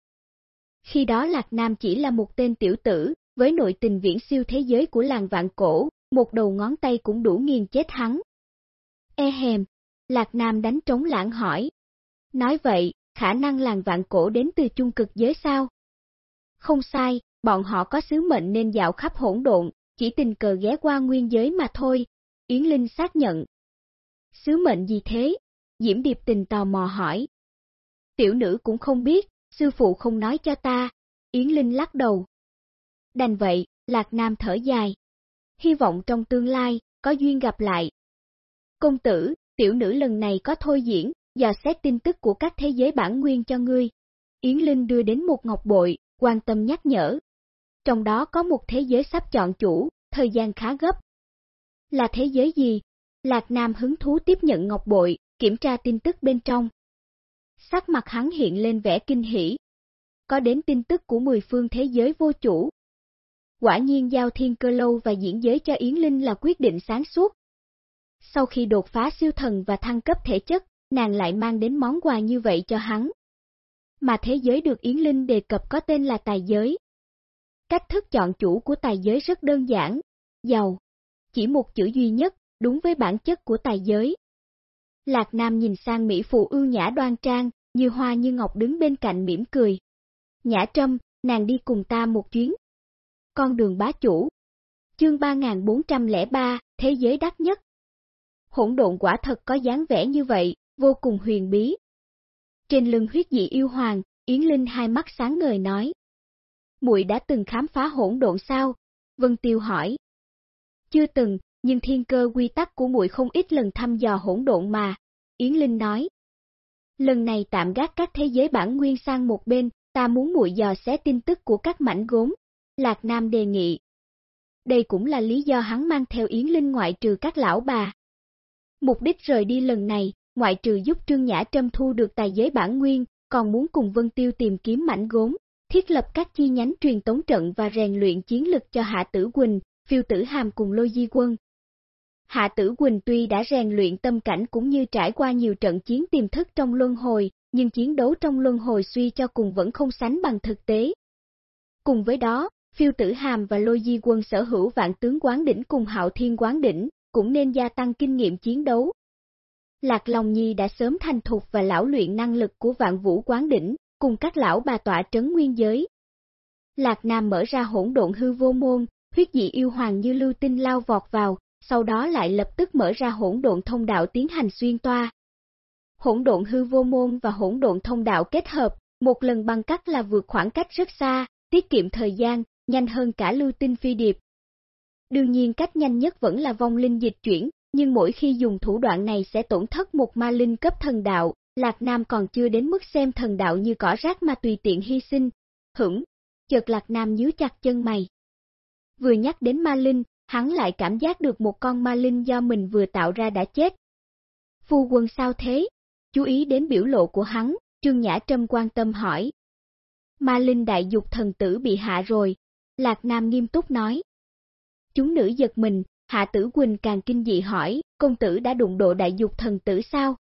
Khi đó Lạc Nam chỉ là một tên tiểu tử, với nội tình viễn siêu thế giới của làng vạn cổ, một đầu ngón tay cũng đủ nghiền chết hắn. E hèm, Lạc Nam đánh trống lãng hỏi. Nói vậy, khả năng làng vạn cổ đến từ chung cực giới sao? Không sai, bọn họ có sứ mệnh nên dạo khắp hỗn độn, chỉ tình cờ ghé qua nguyên giới mà thôi, Yến Linh xác nhận. Sứ mệnh gì thế? Diễm Điệp tình tò mò hỏi. Tiểu nữ cũng không biết, sư phụ không nói cho ta, Yến Linh lắc đầu. Đành vậy, Lạc Nam thở dài. Hy vọng trong tương lai, có duyên gặp lại. Công tử, tiểu nữ lần này có thôi diễn, dò xét tin tức của các thế giới bản nguyên cho ngươi. Yến Linh đưa đến một ngọc bội, quan tâm nhắc nhở. Trong đó có một thế giới sắp chọn chủ, thời gian khá gấp. Là thế giới gì? Lạc Nam hứng thú tiếp nhận ngọc bội, kiểm tra tin tức bên trong. Sắc mặt hắn hiện lên vẻ kinh hỉ. Có đến tin tức của mười phương thế giới vô chủ. Quả nhiên giao thiên cơ lâu và diễn giới cho Yến Linh là quyết định sáng suốt. Sau khi đột phá siêu thần và thăng cấp thể chất, nàng lại mang đến món quà như vậy cho hắn. Mà thế giới được Yến Linh đề cập có tên là tài giới. Cách thức chọn chủ của tài giới rất đơn giản, giàu. Chỉ một chữ duy nhất, đúng với bản chất của tài giới. Lạc Nam nhìn sang Mỹ Phụ ưu nhã đoan trang, như hoa như ngọc đứng bên cạnh mỉm cười. Nhã Trâm, nàng đi cùng ta một chuyến. Con đường bá chủ. Chương 3403, Thế giới đắt nhất. Hỗn độn quả thật có dáng vẻ như vậy, vô cùng huyền bí. Trên lưng huyết dị yêu hoàng, Yến Linh hai mắt sáng ngời nói. Muội đã từng khám phá hỗn độn sao? Vân Tiêu hỏi. Chưa từng, nhưng thiên cơ quy tắc của muội không ít lần thăm dò hỗn độn mà, Yến Linh nói. Lần này tạm gác các thế giới bản nguyên sang một bên, ta muốn muội dò xé tin tức của các mảnh gốm. Lạc Nam đề nghị. Đây cũng là lý do hắn mang theo Yến Linh ngoại trừ các lão bà. Mục đích rời đi lần này, ngoại trừ giúp Trương Nhã Trâm thu được tài giới bản nguyên, còn muốn cùng Vân Tiêu tìm kiếm mảnh gốm, thiết lập các chi nhánh truyền tống trận và rèn luyện chiến lực cho Hạ Tử Quỳnh, phiêu tử hàm cùng lôi di quân. Hạ Tử Quỳnh tuy đã rèn luyện tâm cảnh cũng như trải qua nhiều trận chiến tiềm thức trong luân hồi, nhưng chiến đấu trong luân hồi suy cho cùng vẫn không sánh bằng thực tế. Cùng với đó, phiêu tử hàm và lôi di quân sở hữu vạn tướng quán đỉnh cùng hạo thiên quán đỉnh, cũng nên gia tăng kinh nghiệm chiến đấu. Lạc Long Nhi đã sớm thành thục và lão luyện năng lực của vạn vũ quán đỉnh, cùng các lão bà tọa trấn nguyên giới. Lạc Nam mở ra hỗn độn hư vô môn, huyết dị yêu hoàng như lưu tinh lao vọt vào, sau đó lại lập tức mở ra hỗn độn thông đạo tiến hành xuyên toa. Hỗn độn hư vô môn và hỗn độn thông đạo kết hợp, một lần bằng cách là vượt khoảng cách rất xa, tiết kiệm thời gian, nhanh hơn cả lưu tinh phi điệp. đương nhiên cách nhanh nhất vẫn là vong linh dịch chuyển, nhưng mỗi khi dùng thủ đoạn này sẽ tổn thất một ma linh cấp thần đạo, Lạc Nam còn chưa đến mức xem thần đạo như cỏ rác mà tùy tiện hy sinh. Hửng, chợt Lạc Nam nhíu chặt chân mày. Vừa nhắc đến ma linh, hắn lại cảm giác được một con ma linh do mình vừa tạo ra đã chết. Phu quân sao thế? Chú ý đến biểu lộ của hắn, Trương Nhã Trâm quan tâm hỏi. Ma linh đại dục thần tử bị hạ rồi, Lạc Nam nghiêm túc nói. Chúng nữ giật mình, Hạ Tử Quỳnh càng kinh dị hỏi, công tử đã đụng độ đại dục thần tử sao?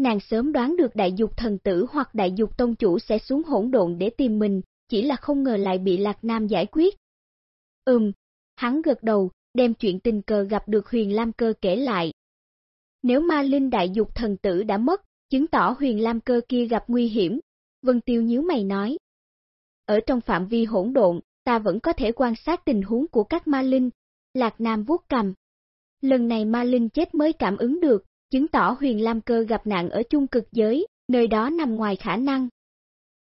Nàng sớm đoán được đại dục thần tử hoặc đại dục tông chủ sẽ xuống hỗn độn để tìm mình, chỉ là không ngờ lại bị Lạc Nam giải quyết. Ừm, hắn gật đầu, đem chuyện tình cờ gặp được huyền Lam Cơ kể lại. Nếu ma linh đại dục thần tử đã mất, chứng tỏ huyền Lam Cơ kia gặp nguy hiểm. Vân Tiêu nhíu mày nói. Ở trong phạm vi hỗn độn, ta vẫn có thể quan sát tình huống của các ma linh. Lạc Nam vuốt cầm. Lần này ma linh chết mới cảm ứng được, chứng tỏ huyền Lam Cơ gặp nạn ở chung cực giới, nơi đó nằm ngoài khả năng.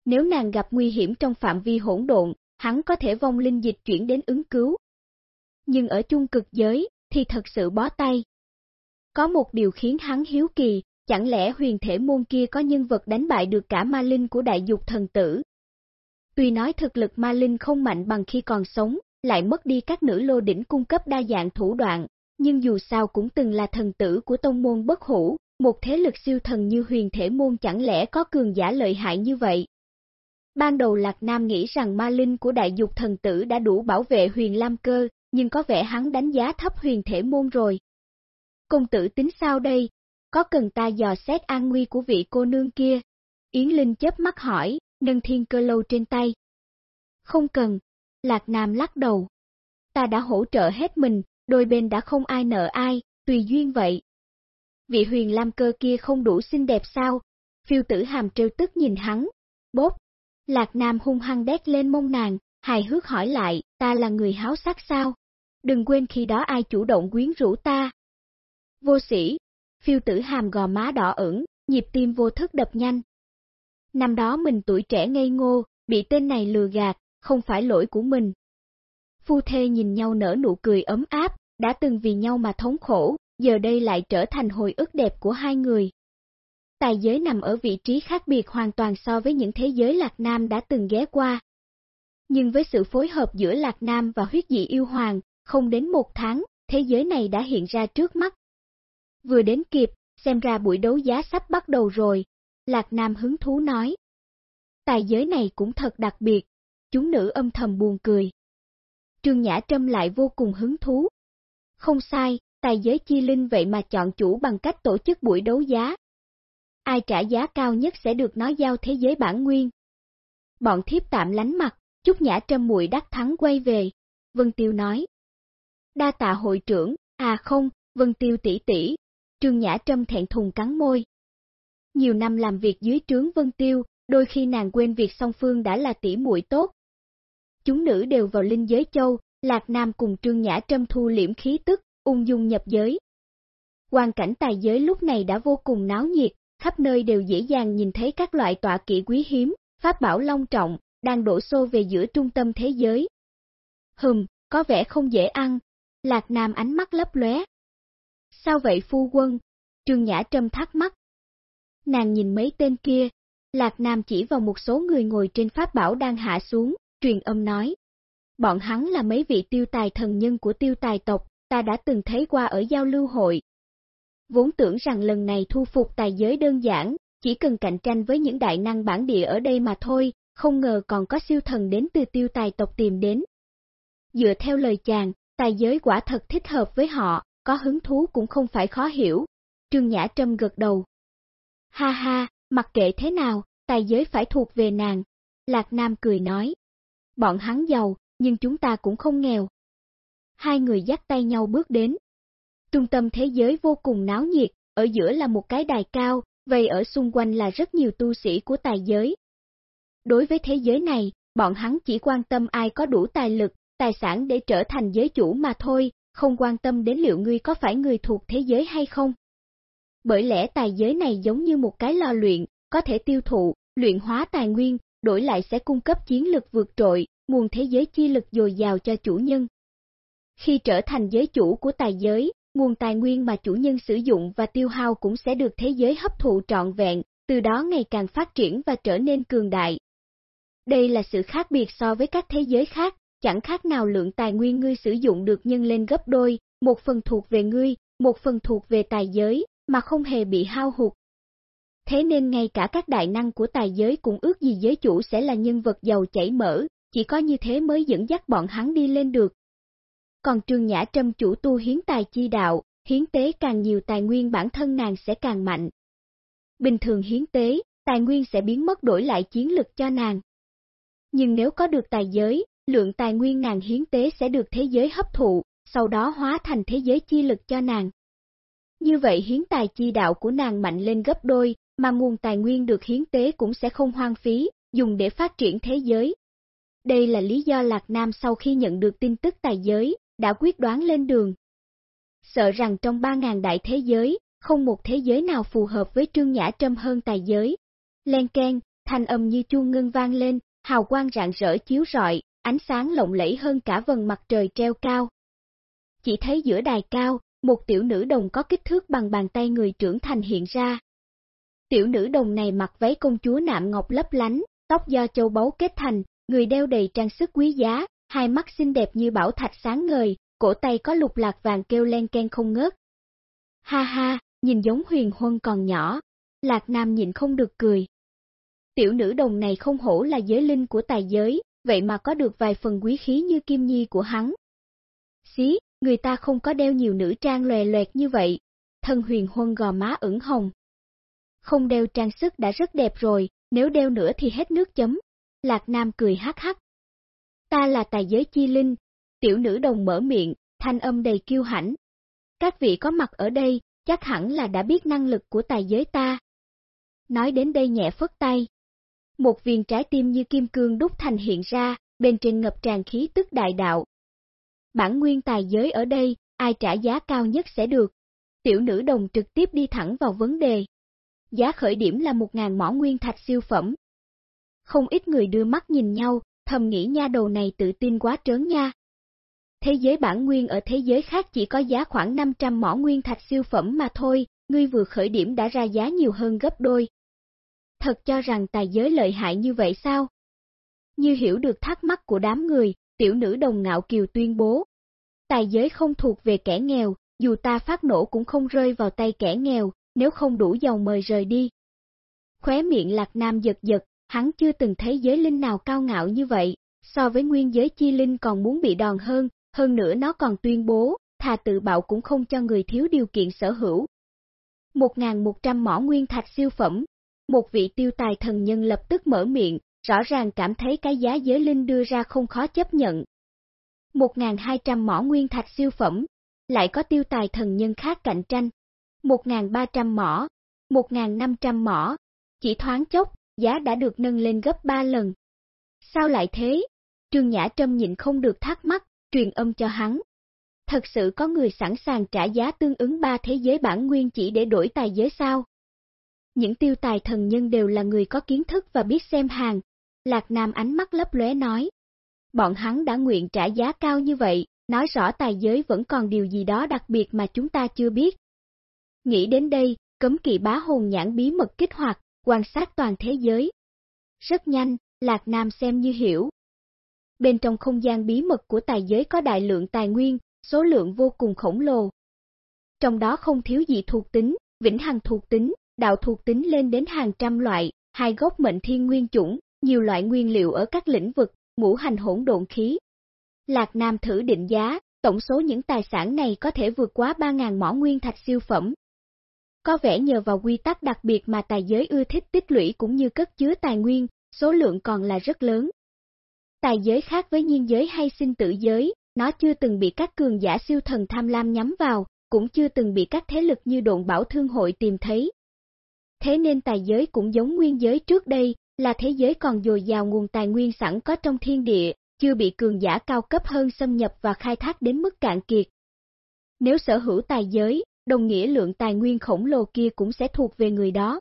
Nếu nàng gặp nguy hiểm trong phạm vi hỗn độn, hắn có thể vong linh dịch chuyển đến ứng cứu. Nhưng ở chung cực giới, thì thật sự bó tay. Có một điều khiến hắn hiếu kỳ, chẳng lẽ huyền thể môn kia có nhân vật đánh bại được cả ma linh của đại dục thần tử? Tuy nói thực lực ma linh không mạnh bằng khi còn sống, lại mất đi các nữ lô đỉnh cung cấp đa dạng thủ đoạn, nhưng dù sao cũng từng là thần tử của tông môn bất hủ, một thế lực siêu thần như huyền thể môn chẳng lẽ có cường giả lợi hại như vậy. Ban đầu Lạc Nam nghĩ rằng ma linh của đại dục thần tử đã đủ bảo vệ huyền lam cơ, nhưng có vẻ hắn đánh giá thấp huyền thể môn rồi. Công tử tính sao đây? Có cần ta dò xét an nguy của vị cô nương kia? Yến Linh chớp mắt hỏi, nâng thiên cơ lâu trên tay. Không cần, Lạc Nam lắc đầu. Ta đã hỗ trợ hết mình, đôi bên đã không ai nợ ai, tùy duyên vậy. Vị huyền lam cơ kia không đủ xinh đẹp sao? Phiêu tử hàm trêu tức nhìn hắn. Bốp! Lạc Nam hung hăng đét lên mông nàng, hài hước hỏi lại, ta là người háo sắc sao? Đừng quên khi đó ai chủ động quyến rũ ta. Vô sĩ! Phiêu tử hàm gò má đỏ ửng, nhịp tim vô thức đập nhanh. Năm đó mình tuổi trẻ ngây ngô, bị tên này lừa gạt, không phải lỗi của mình, Phu thê nhìn nhau nở nụ cười ấm áp, đã từng vì nhau mà thống khổ, giờ đây lại trở thành hồi ức đẹp của hai người. Tài giới nằm ở vị trí khác biệt hoàn toàn so với những thế giới Lạc Nam đã từng ghé qua. Nhưng với sự phối hợp giữa Lạc Nam và huyết dị yêu hoàng, không đến một tháng, thế giới này đã hiện ra trước mắt. Vừa đến kịp, xem ra buổi đấu giá sắp bắt đầu rồi, Lạc Nam hứng thú nói. Tài giới này cũng thật đặc biệt, chúng nữ âm thầm buồn cười. Trương Nhã Trâm lại vô cùng hứng thú. Không sai, tài giới chi linh vậy mà chọn chủ bằng cách tổ chức buổi đấu giá. Ai trả giá cao nhất sẽ được nói giao thế giới bản nguyên. Bọn thiếp tạm lánh mặt, chúc Nhã Trâm muội đắc thắng quay về. Vân Tiêu nói. Đa tạ hội trưởng, à không, Vân Tiêu tỷ tỷ. Trương Nhã Trâm thẹn thùng cắn môi. Nhiều năm làm việc dưới trướng Vân Tiêu, đôi khi nàng quên việc song phương đã là tỷ muội tốt, chúng nữ đều vào linh giới châu, Lạc Nam cùng Trương Nhã Trâm thu liễm khí tức, ung dung nhập giới. Hoàn cảnh tài giới lúc này đã vô cùng náo nhiệt, khắp nơi đều dễ dàng nhìn thấy các loại tọa kỵ quý hiếm, pháp bảo long trọng, đang đổ xô về giữa trung tâm thế giới. Hừm, có vẻ không dễ ăn, Lạc Nam ánh mắt lấp lóe. Sao vậy phu quân? Trương Nhã Trâm thắc mắc. Nàng nhìn mấy tên kia, Lạc Nam chỉ vào một số người ngồi trên pháp bảo đang hạ xuống, truyền âm nói. Bọn hắn là mấy vị tiêu tài thần nhân của tiêu tài tộc, ta đã từng thấy qua ở giao lưu hội. Vốn tưởng rằng lần này thu phục tài giới đơn giản, chỉ cần cạnh tranh với những đại năng bản địa ở đây mà thôi, không ngờ còn có siêu thần đến từ tiêu tài tộc tìm đến. Dựa theo lời chàng, tài giới quả thật thích hợp với họ, có hứng thú cũng không phải khó hiểu. Trương Nhã Trâm gật đầu. Ha ha, mặc kệ thế nào, tài giới phải thuộc về nàng. Lạc Nam cười nói bọn hắn giàu, nhưng chúng ta cũng không nghèo. Hai người dắt tay nhau bước đến. Trung tâm thế giới vô cùng náo nhiệt, ở giữa là một cái đài cao, vây ở xung quanh là rất nhiều tu sĩ của tài giới. Đối với thế giới này, bọn hắn chỉ quan tâm ai có đủ tài lực, tài sản để trở thành giới chủ mà thôi, không quan tâm đến liệu ngươi có phải người thuộc thế giới hay không. Bởi lẽ tài giới này giống như một cái lò luyện, có thể tiêu thụ, luyện hóa tài nguyên, đổi lại sẽ cung cấp chiến lực vượt trội, nguồn thế giới chi lực dồi dào cho chủ nhân. Khi trở thành giới chủ của tài giới, nguồn tài nguyên mà chủ nhân sử dụng và tiêu hao cũng sẽ được thế giới hấp thụ trọn vẹn, từ đó ngày càng phát triển và trở nên cường đại. Đây là sự khác biệt so với các thế giới khác, chẳng khác nào lượng tài nguyên ngươi sử dụng được nhân lên gấp đôi, một phần thuộc về ngươi, một phần thuộc về tài giới, mà không hề bị hao hụt. Thế nên ngay cả các đại năng của tài giới cũng ước gì giới chủ sẽ là nhân vật giàu chảy mỡ, chỉ có như thế mới dẫn dắt bọn hắn đi lên được. Còn Trương Nhã Trâm chủ tu hiến tài chi đạo, hiến tế càng nhiều tài nguyên bản thân nàng sẽ càng mạnh. Bình thường hiến tế, tài nguyên sẽ biến mất đổi lại chiến lực cho nàng. Nhưng nếu có được tài giới, lượng tài nguyên nàng hiến tế sẽ được thế giới hấp thụ, sau đó hóa thành thế giới chi lực cho nàng. Như vậy hiến tài chi đạo của nàng mạnh lên gấp đôi, mà nguồn tài nguyên được hiến tế cũng sẽ không hoang phí, dùng để phát triển thế giới. Đây là lý do Lạc Nam sau khi nhận được tin tức tài giới, đã quyết đoán lên đường. Sợ rằng trong 3.000 đại thế giới, không một thế giới nào phù hợp với Trương Nhã Trâm hơn tài giới. Len Ken, thanh âm như chuông ngân vang lên, hào quang rạng rỡ chiếu rọi, ánh sáng lộng lẫy hơn cả vần mặt trời treo cao. Chỉ thấy giữa đài cao, một tiểu nữ đồng có kích thước bằng bàn tay người trưởng thành hiện ra. Tiểu nữ đồng này mặc váy công chúa nạm ngọc lấp lánh, tóc do châu báu kết thành, người đeo đầy trang sức quý giá, hai mắt xinh đẹp như bảo thạch sáng ngời, cổ tay có lục lạc vàng kêu len ken không ngớt. Ha ha, nhìn giống huyền huân còn nhỏ, lạc nam nhìn không được cười. Tiểu nữ đồng này không hổ là giới linh của tài giới, vậy mà có được vài phần quý khí như kim nhi của hắn. Xí, người ta không có đeo nhiều nữ trang lòe loẹt như vậy, thân huyền huân gò má ửng hồng. Không đeo trang sức đã rất đẹp rồi, nếu đeo nữa thì hết nước chấm. Lạc Nam cười hắc hắc. Ta là tài giới chi linh, tiểu nữ đồng mở miệng, thanh âm đầy kiêu hãnh. Các vị có mặt ở đây, chắc hẳn là đã biết năng lực của tài giới ta. Nói đến đây nhẹ phất tay. Một viên trái tim như kim cương đúc thành hiện ra, bên trên ngập tràn khí tức đại đạo. Bản nguyên tài giới ở đây, ai trả giá cao nhất sẽ được. Tiểu nữ đồng trực tiếp đi thẳng vào vấn đề. Giá khởi điểm là 1.000 mỏ nguyên thạch siêu phẩm. Không ít người đưa mắt nhìn nhau, thầm nghĩ nha đầu này tự tin quá trớn nha. Thế giới bản nguyên ở thế giới khác chỉ có giá khoảng 500 mỏ nguyên thạch siêu phẩm mà thôi, ngươi vừa khởi điểm đã ra giá nhiều hơn gấp đôi. Thật cho rằng tài giới lợi hại như vậy sao? Như hiểu được thắc mắc của đám người, tiểu nữ đồng ngạo kiều tuyên bố. Tài giới không thuộc về kẻ nghèo, dù ta phát nổ cũng không rơi vào tay kẻ nghèo, nếu không đủ giàu mời rời đi. Khóe miệng lạc nam giật giật, hắn chưa từng thấy giới linh nào cao ngạo như vậy, so với nguyên giới chi linh còn muốn bị đòn hơn, hơn nữa nó còn tuyên bố, thà tự bạo cũng không cho người thiếu điều kiện sở hữu. 1.100 mỏ nguyên thạch siêu phẩm, một vị tiêu tài thần nhân lập tức mở miệng, rõ ràng cảm thấy cái giá giới linh đưa ra không khó chấp nhận. 1.200 mỏ nguyên thạch siêu phẩm, lại có tiêu tài thần nhân khác cạnh tranh. 1.300 mỏ, 1.500 mỏ, chỉ thoáng chốc, giá đã được nâng lên gấp 3 lần. Sao lại thế? Trương Nhã Trâm nhịn không được thắc mắc, truyền âm cho hắn. Thật sự có người sẵn sàng trả giá tương ứng ba thế giới bản nguyên chỉ để đổi tài giới sao? Những tiêu tài thần nhân đều là người có kiến thức và biết xem hàng. Lạc Nam ánh mắt lấp lóe nói. Bọn hắn đã nguyện trả giá cao như vậy, nói rõ tài giới vẫn còn điều gì đó đặc biệt mà chúng ta chưa biết. Nghĩ đến đây, cấm kỵ bá hồn nhãn bí mật kích hoạt, quan sát toàn thế giới. Rất nhanh, Lạc Nam xem như hiểu. Bên trong không gian bí mật của tài giới có đại lượng tài nguyên, số lượng vô cùng khổng lồ. Trong đó không thiếu gì thuộc tính, vĩnh hằng thuộc tính, đạo thuộc tính lên đến hàng trăm loại, hai gốc mệnh thiên nguyên chủng, nhiều loại nguyên liệu ở các lĩnh vực, ngũ hành hỗn độn khí. Lạc Nam thử định giá, tổng số những tài sản này có thể vượt quá 3.000 mỏ nguyên thạch siêu phẩm, có vẻ nhờ vào quy tắc đặc biệt mà tài giới ưa thích tích lũy cũng như cất chứa tài nguyên, số lượng còn là rất lớn. Tài giới khác với nhiên giới hay sinh tử giới, nó chưa từng bị các cường giả siêu thần tham lam nhắm vào, cũng chưa từng bị các thế lực như độn bảo thương hội tìm thấy. Thế nên tài giới cũng giống nguyên giới trước đây, là thế giới còn dồi dào nguồn tài nguyên sẵn có trong thiên địa, chưa bị cường giả cao cấp hơn xâm nhập và khai thác đến mức cạn kiệt. Nếu sở hữu tài giới, đồng nghĩa lượng tài nguyên khổng lồ kia cũng sẽ thuộc về người đó.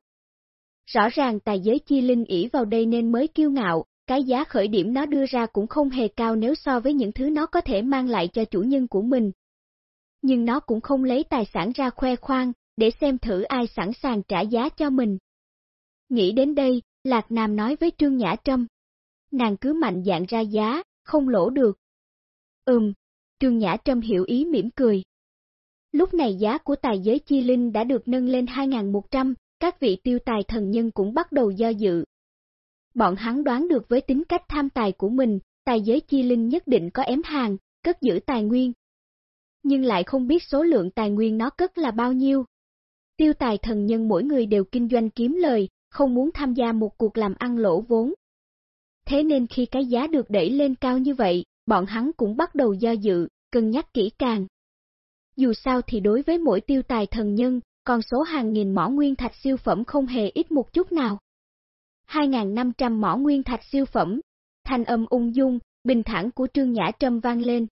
Rõ ràng tài giới chi linh ỷ vào đây nên mới kiêu ngạo, cái giá khởi điểm nó đưa ra cũng không hề cao nếu so với những thứ nó có thể mang lại cho chủ nhân của mình. Nhưng nó cũng không lấy tài sản ra khoe khoang, để xem thử ai sẵn sàng trả giá cho mình. Nghĩ đến đây, Lạc Nam nói với Trương Nhã Trâm. Nàng cứ mạnh dạng ra giá, không lỗ được. Ừm, Trương Nhã Trâm hiểu ý mỉm cười. Lúc này giá của tài giới chi linh đã được nâng lên 2.100, các vị tiêu tài thần nhân cũng bắt đầu do dự. Bọn hắn đoán được với tính cách tham tài của mình, tài giới chi linh nhất định có ém hàng, cất giữ tài nguyên. Nhưng lại không biết số lượng tài nguyên nó cất là bao nhiêu. Tiêu tài thần nhân mỗi người đều kinh doanh kiếm lời, không muốn tham gia một cuộc làm ăn lỗ vốn. Thế nên khi cái giá được đẩy lên cao như vậy, bọn hắn cũng bắt đầu do dự, cân nhắc kỹ càng. Dù sao thì đối với mỗi tiêu tài thần nhân, con số hàng nghìn mỏ nguyên thạch siêu phẩm không hề ít một chút nào. 2.500 mỏ nguyên thạch siêu phẩm, thanh âm ung dung, bình thản của Trương Nhã Trâm vang lên.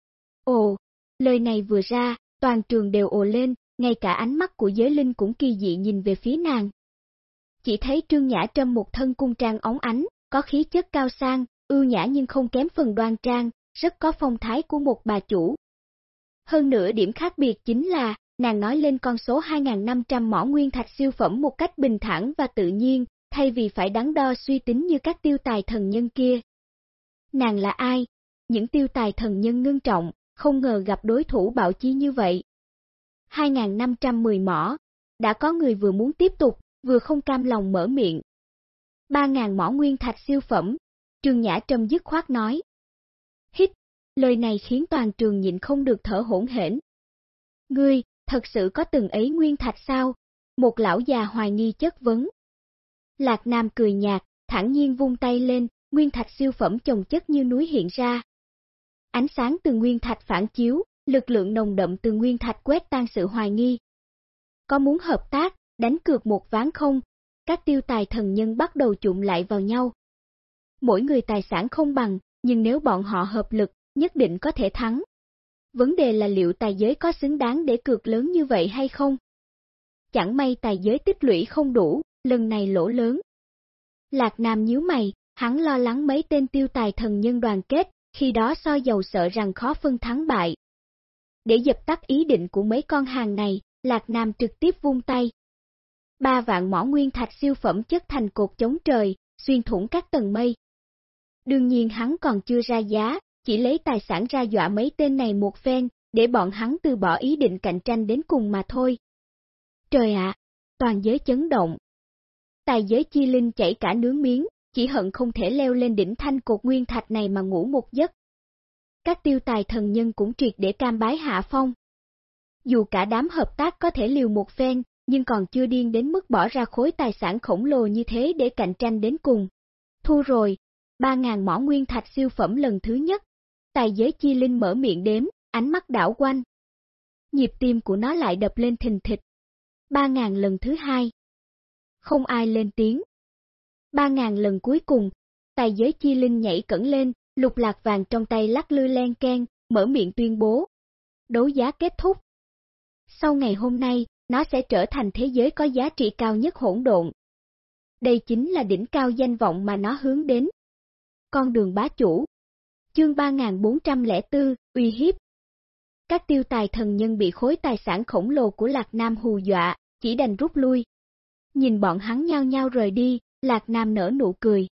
Ồ, lời này vừa ra, toàn trường đều ồ lên, ngay cả ánh mắt của giới linh cũng kỳ dị nhìn về phía nàng. Chỉ thấy Trương Nhã Trâm một thân cung trang óng ánh, có khí chất cao sang, ưu nhã nhưng không kém phần đoan trang, rất có phong thái của một bà chủ. Hơn nữa điểm khác biệt chính là, nàng nói lên con số 2.500 mỏ nguyên thạch siêu phẩm một cách bình thản và tự nhiên, thay vì phải đắn đo suy tính như các tiêu tài thần nhân kia. Nàng là ai? Những tiêu tài thần nhân ngưng trọng, không ngờ gặp đối thủ bạo chi như vậy. 2.510 mỏ, đã có người vừa muốn tiếp tục, vừa không cam lòng mở miệng. 3.000 mỏ nguyên thạch siêu phẩm, Trương Nhã Trâm dứt khoát nói. Lời này khiến toàn trường nhịn không được thở hỗn hển. Ngươi, thật sự có từng ấy nguyên thạch sao? Một lão già hoài nghi chất vấn. Lạc Nam cười nhạt, thẳng nhiên vung tay lên, nguyên thạch siêu phẩm chồng chất như núi hiện ra. Ánh sáng từ nguyên thạch phản chiếu, lực lượng nồng đậm từ nguyên thạch quét tan sự hoài nghi. Có muốn hợp tác, đánh cược một ván không? Các tiêu tài thần nhân bắt đầu chụm lại vào nhau. Mỗi người tài sản không bằng, nhưng nếu bọn họ hợp lực, nhất định có thể thắng. Vấn đề là liệu tài giới có xứng đáng để cược lớn như vậy hay không? Chẳng may tài giới tích lũy không đủ, lần này lỗ lớn. Lạc Nam nhíu mày, hắn lo lắng mấy tên tiêu tài thần nhân đoàn kết, khi đó so dầu sợ rằng khó phân thắng bại. Để dập tắt ý định của mấy con hàng này, Lạc Nam trực tiếp vung tay. Ba vạn mỏ nguyên thạch siêu phẩm chất thành cột chống trời, xuyên thủng các tầng mây. Đương nhiên hắn còn chưa ra giá, chỉ lấy tài sản ra dọa mấy tên này một phen, để bọn hắn từ bỏ ý định cạnh tranh đến cùng mà thôi. Trời ạ, toàn giới chấn động. Tài giới chi linh chảy cả nướng miếng, chỉ hận không thể leo lên đỉnh thanh cột nguyên thạch này mà ngủ một giấc. Các tiêu tài thần nhân cũng triệt để cam bái hạ phong. Dù cả đám hợp tác có thể liều một phen, nhưng còn chưa điên đến mức bỏ ra khối tài sản khổng lồ như thế để cạnh tranh đến cùng. Thu rồi, 3.000 mỏ nguyên thạch siêu phẩm lần thứ nhất, Tài giới chi linh mở miệng đếm, ánh mắt đảo quanh. Nhịp tim của nó lại đập lên thình thịch. Ba ngàn lần thứ hai. Không ai lên tiếng. Ba ngàn lần cuối cùng, tài giới chi linh nhảy cẩn lên, lục lạc vàng trong tay lắc lư len ken, mở miệng tuyên bố. Đấu giá kết thúc. Sau ngày hôm nay, nó sẽ trở thành thế giới có giá trị cao nhất hỗn độn. Đây chính là đỉnh cao danh vọng mà nó hướng đến. Con đường bá chủ. Chương 3404, uy hiếp. Các tiêu tài thần nhân bị khối tài sản khổng lồ của Lạc Nam hù dọa, chỉ đành rút lui. Nhìn bọn hắn nhao nhao rời đi, Lạc Nam nở nụ cười.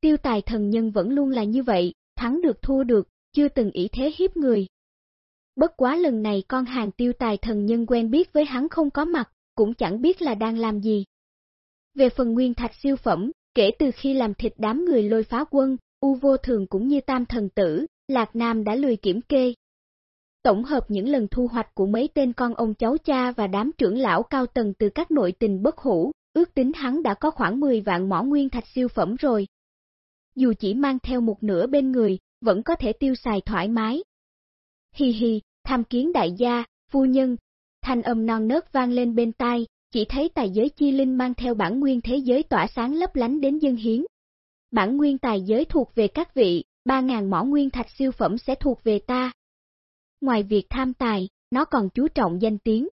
Tiêu tài thần nhân vẫn luôn là như vậy, thắng được thua được, chưa từng ý thế hiếp người. Bất quá lần này con hàng tiêu tài thần nhân quen biết với hắn không có mặt, cũng chẳng biết là đang làm gì. Về phần nguyên thạch siêu phẩm, kể từ khi làm thịt đám người lôi phá quân, U vô thường cũng như tam thần tử, Lạc Nam đã lười kiểm kê. Tổng hợp những lần thu hoạch của mấy tên con ông cháu cha và đám trưởng lão cao tầng từ các nội tình bất hủ, ước tính hắn đã có khoảng 10 vạn mỏ nguyên thạch siêu phẩm rồi. Dù chỉ mang theo một nửa bên người, vẫn có thể tiêu xài thoải mái. Hi hi, tham kiến đại gia, phu nhân, thanh âm non nớt vang lên bên tai, chỉ thấy tài giới chi linh mang theo bản nguyên thế giới tỏa sáng lấp lánh đến dân hiến, bản nguyên tài giới thuộc về các vị, 3.000 mỏ nguyên thạch siêu phẩm sẽ thuộc về ta. Ngoài việc tham tài, nó còn chú trọng danh tiếng.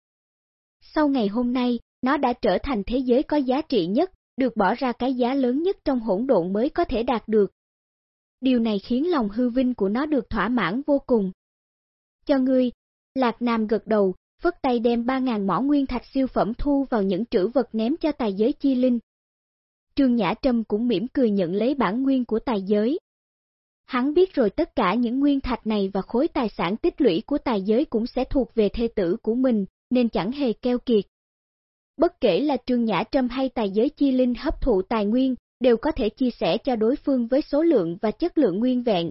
Sau ngày hôm nay, nó đã trở thành thế giới có giá trị nhất, được bỏ ra cái giá lớn nhất trong hỗn độn mới có thể đạt được, điều này khiến lòng hư vinh của nó được thỏa mãn vô cùng. Cho ngươi, Lạc Nam gật đầu, phất tay đem 3.000 mỏ nguyên thạch siêu phẩm thu vào những trữ vật ném cho tài giới chi linh. Trương Nhã Trâm cũng mỉm cười nhận lấy bản nguyên của tài giới. Hắn biết rồi tất cả những nguyên thạch này và khối tài sản tích lũy của tài giới cũng sẽ thuộc về thê tử của mình, nên chẳng hề keo kiệt. Bất kể là Trương Nhã Trâm hay tài giới chi linh hấp thụ tài nguyên, đều có thể chia sẻ cho đối phương với số lượng và chất lượng nguyên vẹn.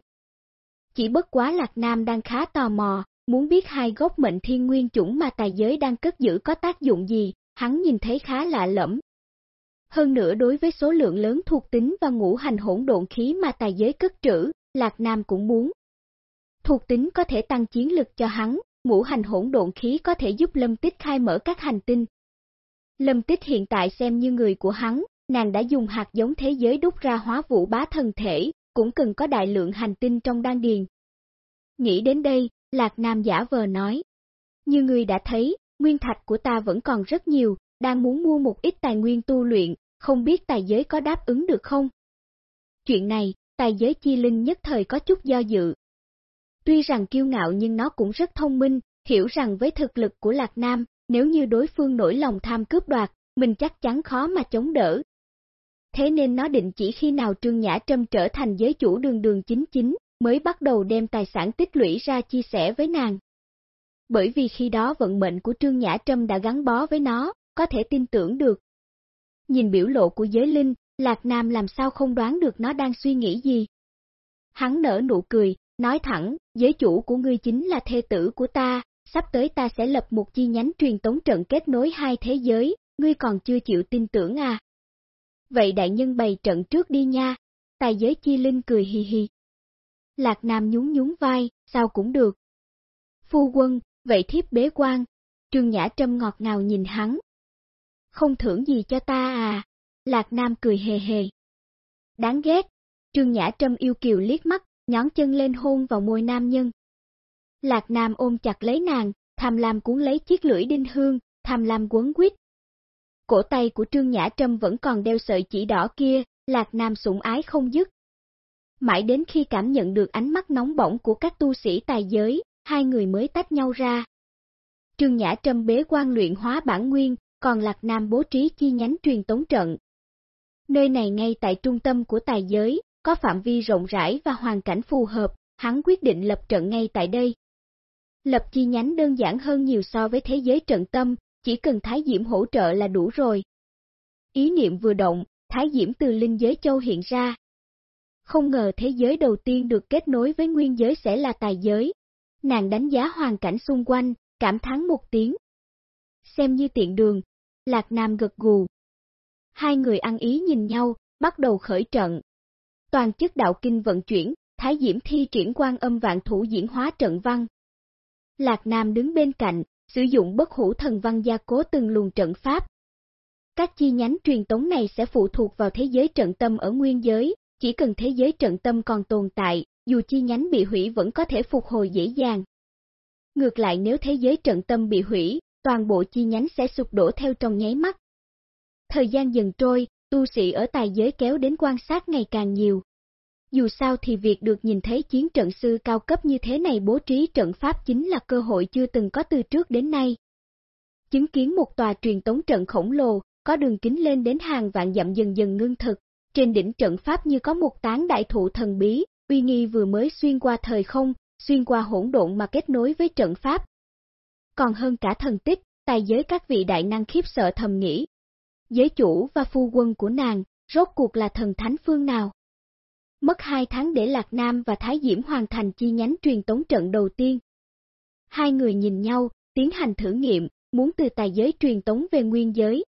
Chỉ bất quá Lạc Nam đang khá tò mò, muốn biết hai gốc mệnh thiên nguyên chủng mà tài giới đang cất giữ có tác dụng gì, hắn nhìn thấy khá lạ lẫm. Hơn nữa đối với số lượng lớn thuộc tính và ngũ hành hỗn độn khí mà tài giới cất trữ, Lạc Nam cũng muốn. Thuộc tính có thể tăng chiến lực cho hắn, ngũ hành hỗn độn khí có thể giúp Lâm Tích khai mở các hành tinh. Lâm Tích hiện tại xem như người của hắn, nàng đã dùng hạt giống thế giới đúc ra hóa vũ bá thần thể, cũng cần có đại lượng hành tinh trong đan điền. Nghĩ đến đây, Lạc Nam giả vờ nói. Như người đã thấy, nguyên thạch của ta vẫn còn rất nhiều, đang muốn mua một ít tài nguyên tu luyện, không biết tài giới có đáp ứng được không? Chuyện này, tài giới chi linh nhất thời có chút do dự. Tuy rằng kiêu ngạo nhưng nó cũng rất thông minh, hiểu rằng với thực lực của Lạc Nam, nếu như đối phương nổi lòng tham cướp đoạt, mình chắc chắn khó mà chống đỡ. Thế nên nó định chỉ khi nào Trương Nhã Trâm trở thành giới chủ đường đường chính chính, mới bắt đầu đem tài sản tích lũy ra chia sẻ với nàng. Bởi vì khi đó vận mệnh của Trương Nhã Trâm đã gắn bó với nó, có thể tin tưởng được. Nhìn biểu lộ của giới linh, Lạc Nam làm sao không đoán được nó đang suy nghĩ gì. Hắn nở nụ cười, nói thẳng, giới chủ của ngươi chính là thê tử của ta, sắp tới ta sẽ lập một chi nhánh truyền tống trận kết nối hai thế giới, ngươi còn chưa chịu tin tưởng à. Vậy đại nhân bày trận trước đi nha, tài giới chi linh cười hì hì. Lạc Nam nhún nhún vai, sao cũng được. Phu quân, vậy thiếp bế quan, Trương Nhã Trâm ngọt ngào nhìn hắn. Không thưởng gì cho ta à, Lạc Nam cười hề hề. Đáng ghét, Trương Nhã Trâm yêu kiều liếc mắt, nhón chân lên hôn vào môi nam nhân. Lạc Nam ôm chặt lấy nàng, tham lam cuốn lấy chiếc lưỡi đinh hương, tham lam quấn quýt. Cổ tay của Trương Nhã Trâm vẫn còn đeo sợi chỉ đỏ kia, Lạc Nam sủng ái không dứt. Mãi đến khi cảm nhận được ánh mắt nóng bỏng của các tu sĩ tài giới, hai người mới tách nhau ra. Trương Nhã Trâm bế quan luyện hóa bản nguyên, còn Lạc Nam bố trí chi nhánh truyền tống trận. Nơi này ngay tại trung tâm của tài giới, có phạm vi rộng rãi và hoàn cảnh phù hợp, hắn quyết định lập trận ngay tại đây. Lập chi nhánh đơn giản hơn nhiều so với thế giới trận tâm, chỉ cần Thái Diễm hỗ trợ là đủ rồi. Ý niệm vừa động, Thái Diễm từ linh giới châu hiện ra. Không ngờ thế giới đầu tiên được kết nối với nguyên giới sẽ là tài giới. Nàng đánh giá hoàn cảnh xung quanh, cảm thán một tiếng. Xem như tiện đường, Lạc Nam gật gù. Hai người ăn ý nhìn nhau, bắt đầu khởi trận. Toàn chức đạo kinh vận chuyển, Thái Diễm thi triển quan âm vạn thủ diễn hóa trận văn. Lạc Nam đứng bên cạnh, sử dụng bất hủ thần văn gia cố từng luồng trận pháp. Các chi nhánh truyền tống này sẽ phụ thuộc vào thế giới trận tâm ở nguyên giới, chỉ cần thế giới trận tâm còn tồn tại, dù chi nhánh bị hủy vẫn có thể phục hồi dễ dàng. Ngược lại nếu thế giới trận tâm bị hủy, toàn bộ chi nhánh sẽ sụp đổ theo trong nháy mắt. Thời gian dần trôi, tu sĩ ở tài giới kéo đến quan sát ngày càng nhiều. Dù sao thì việc được nhìn thấy chiến trận sư cao cấp như thế này bố trí trận pháp chính là cơ hội chưa từng có từ trước đến nay. Chứng kiến một tòa truyền tống trận khổng lồ, có đường kính lên đến hàng vạn dặm dần dần ngưng thực, trên đỉnh trận pháp như có một tán đại thụ thần bí, uy nghi vừa mới xuyên qua thời không, xuyên qua hỗn độn mà kết nối với trận pháp. Còn hơn cả thần tích, tài giới các vị đại năng khiếp sợ thầm nghĩ. Giới chủ và phu quân của nàng, rốt cuộc là thần thánh phương nào? Mất hai tháng để Lạc Nam và Thái Diễm hoàn thành chi nhánh truyền tống trận đầu tiên. Hai người nhìn nhau, tiến hành thử nghiệm, muốn từ tài giới truyền tống về nguyên giới.